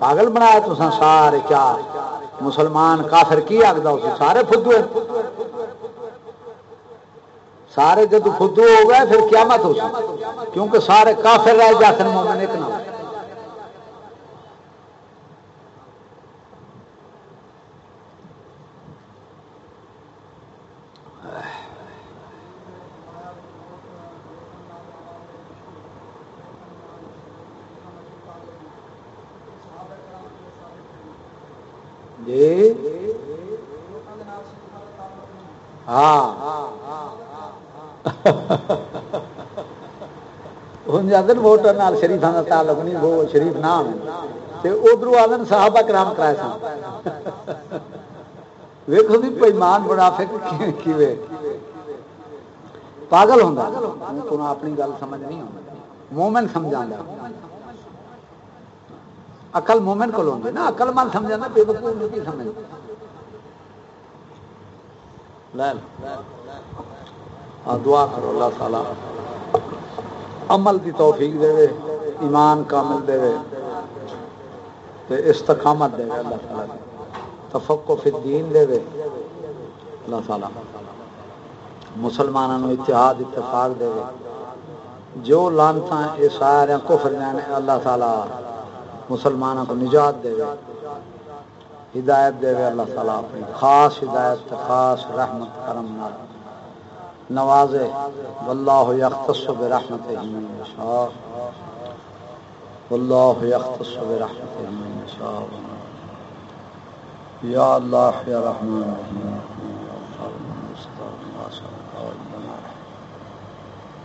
پاگل بنایا تو سارے کیا مسلمان کافر کی آگتا اسے سارے فدو سارے جب فدو ہو گئے، پھر کیا مت ہو کیونکہ سارے کافر رہ جاتے ہیں مومن ایک نام جی ہاں۔ ووٹر شریف کا تعلق نہیں، وہ شریف نام ادھر آدھے صاحب کرام کرائے سن۔ ویکو جی، بھی پیمان بڑا فکر پاگل ہوں اپنی گل سمجھ نہیں مومن سمجھا اقل مومن کو لوگ نا اقل من سمجھا بے وقوف کی سمجھ۔ ہاں، دعا کرو اللہ تعالی۔ عمل کی توفیق دے ایمان کامل دے تے استقامت دے اللہ تعالی تفقو فی الدین دے اللہ تعالی۔ مسلمانوں اتحاد، اتفاق دے جو لانتا یہ سارے کفر نے اللہ تعالی۔ مسلمانوں کو نجات دے ہدایت دے اللہ تعالیٰ اپنی۔ خاص ہدایت، خاص رحمت، کرم نوازے، واللہ یختص برحمت من یشاء۔ واللہ یختص برحمت من یشاء۔ یا اللہ، یا رحمان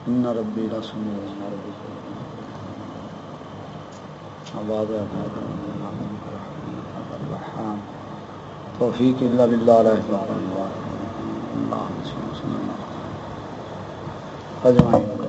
ان ربی رسول ربی عباد الرحمن توفیق اللہ باللہ لا اله الا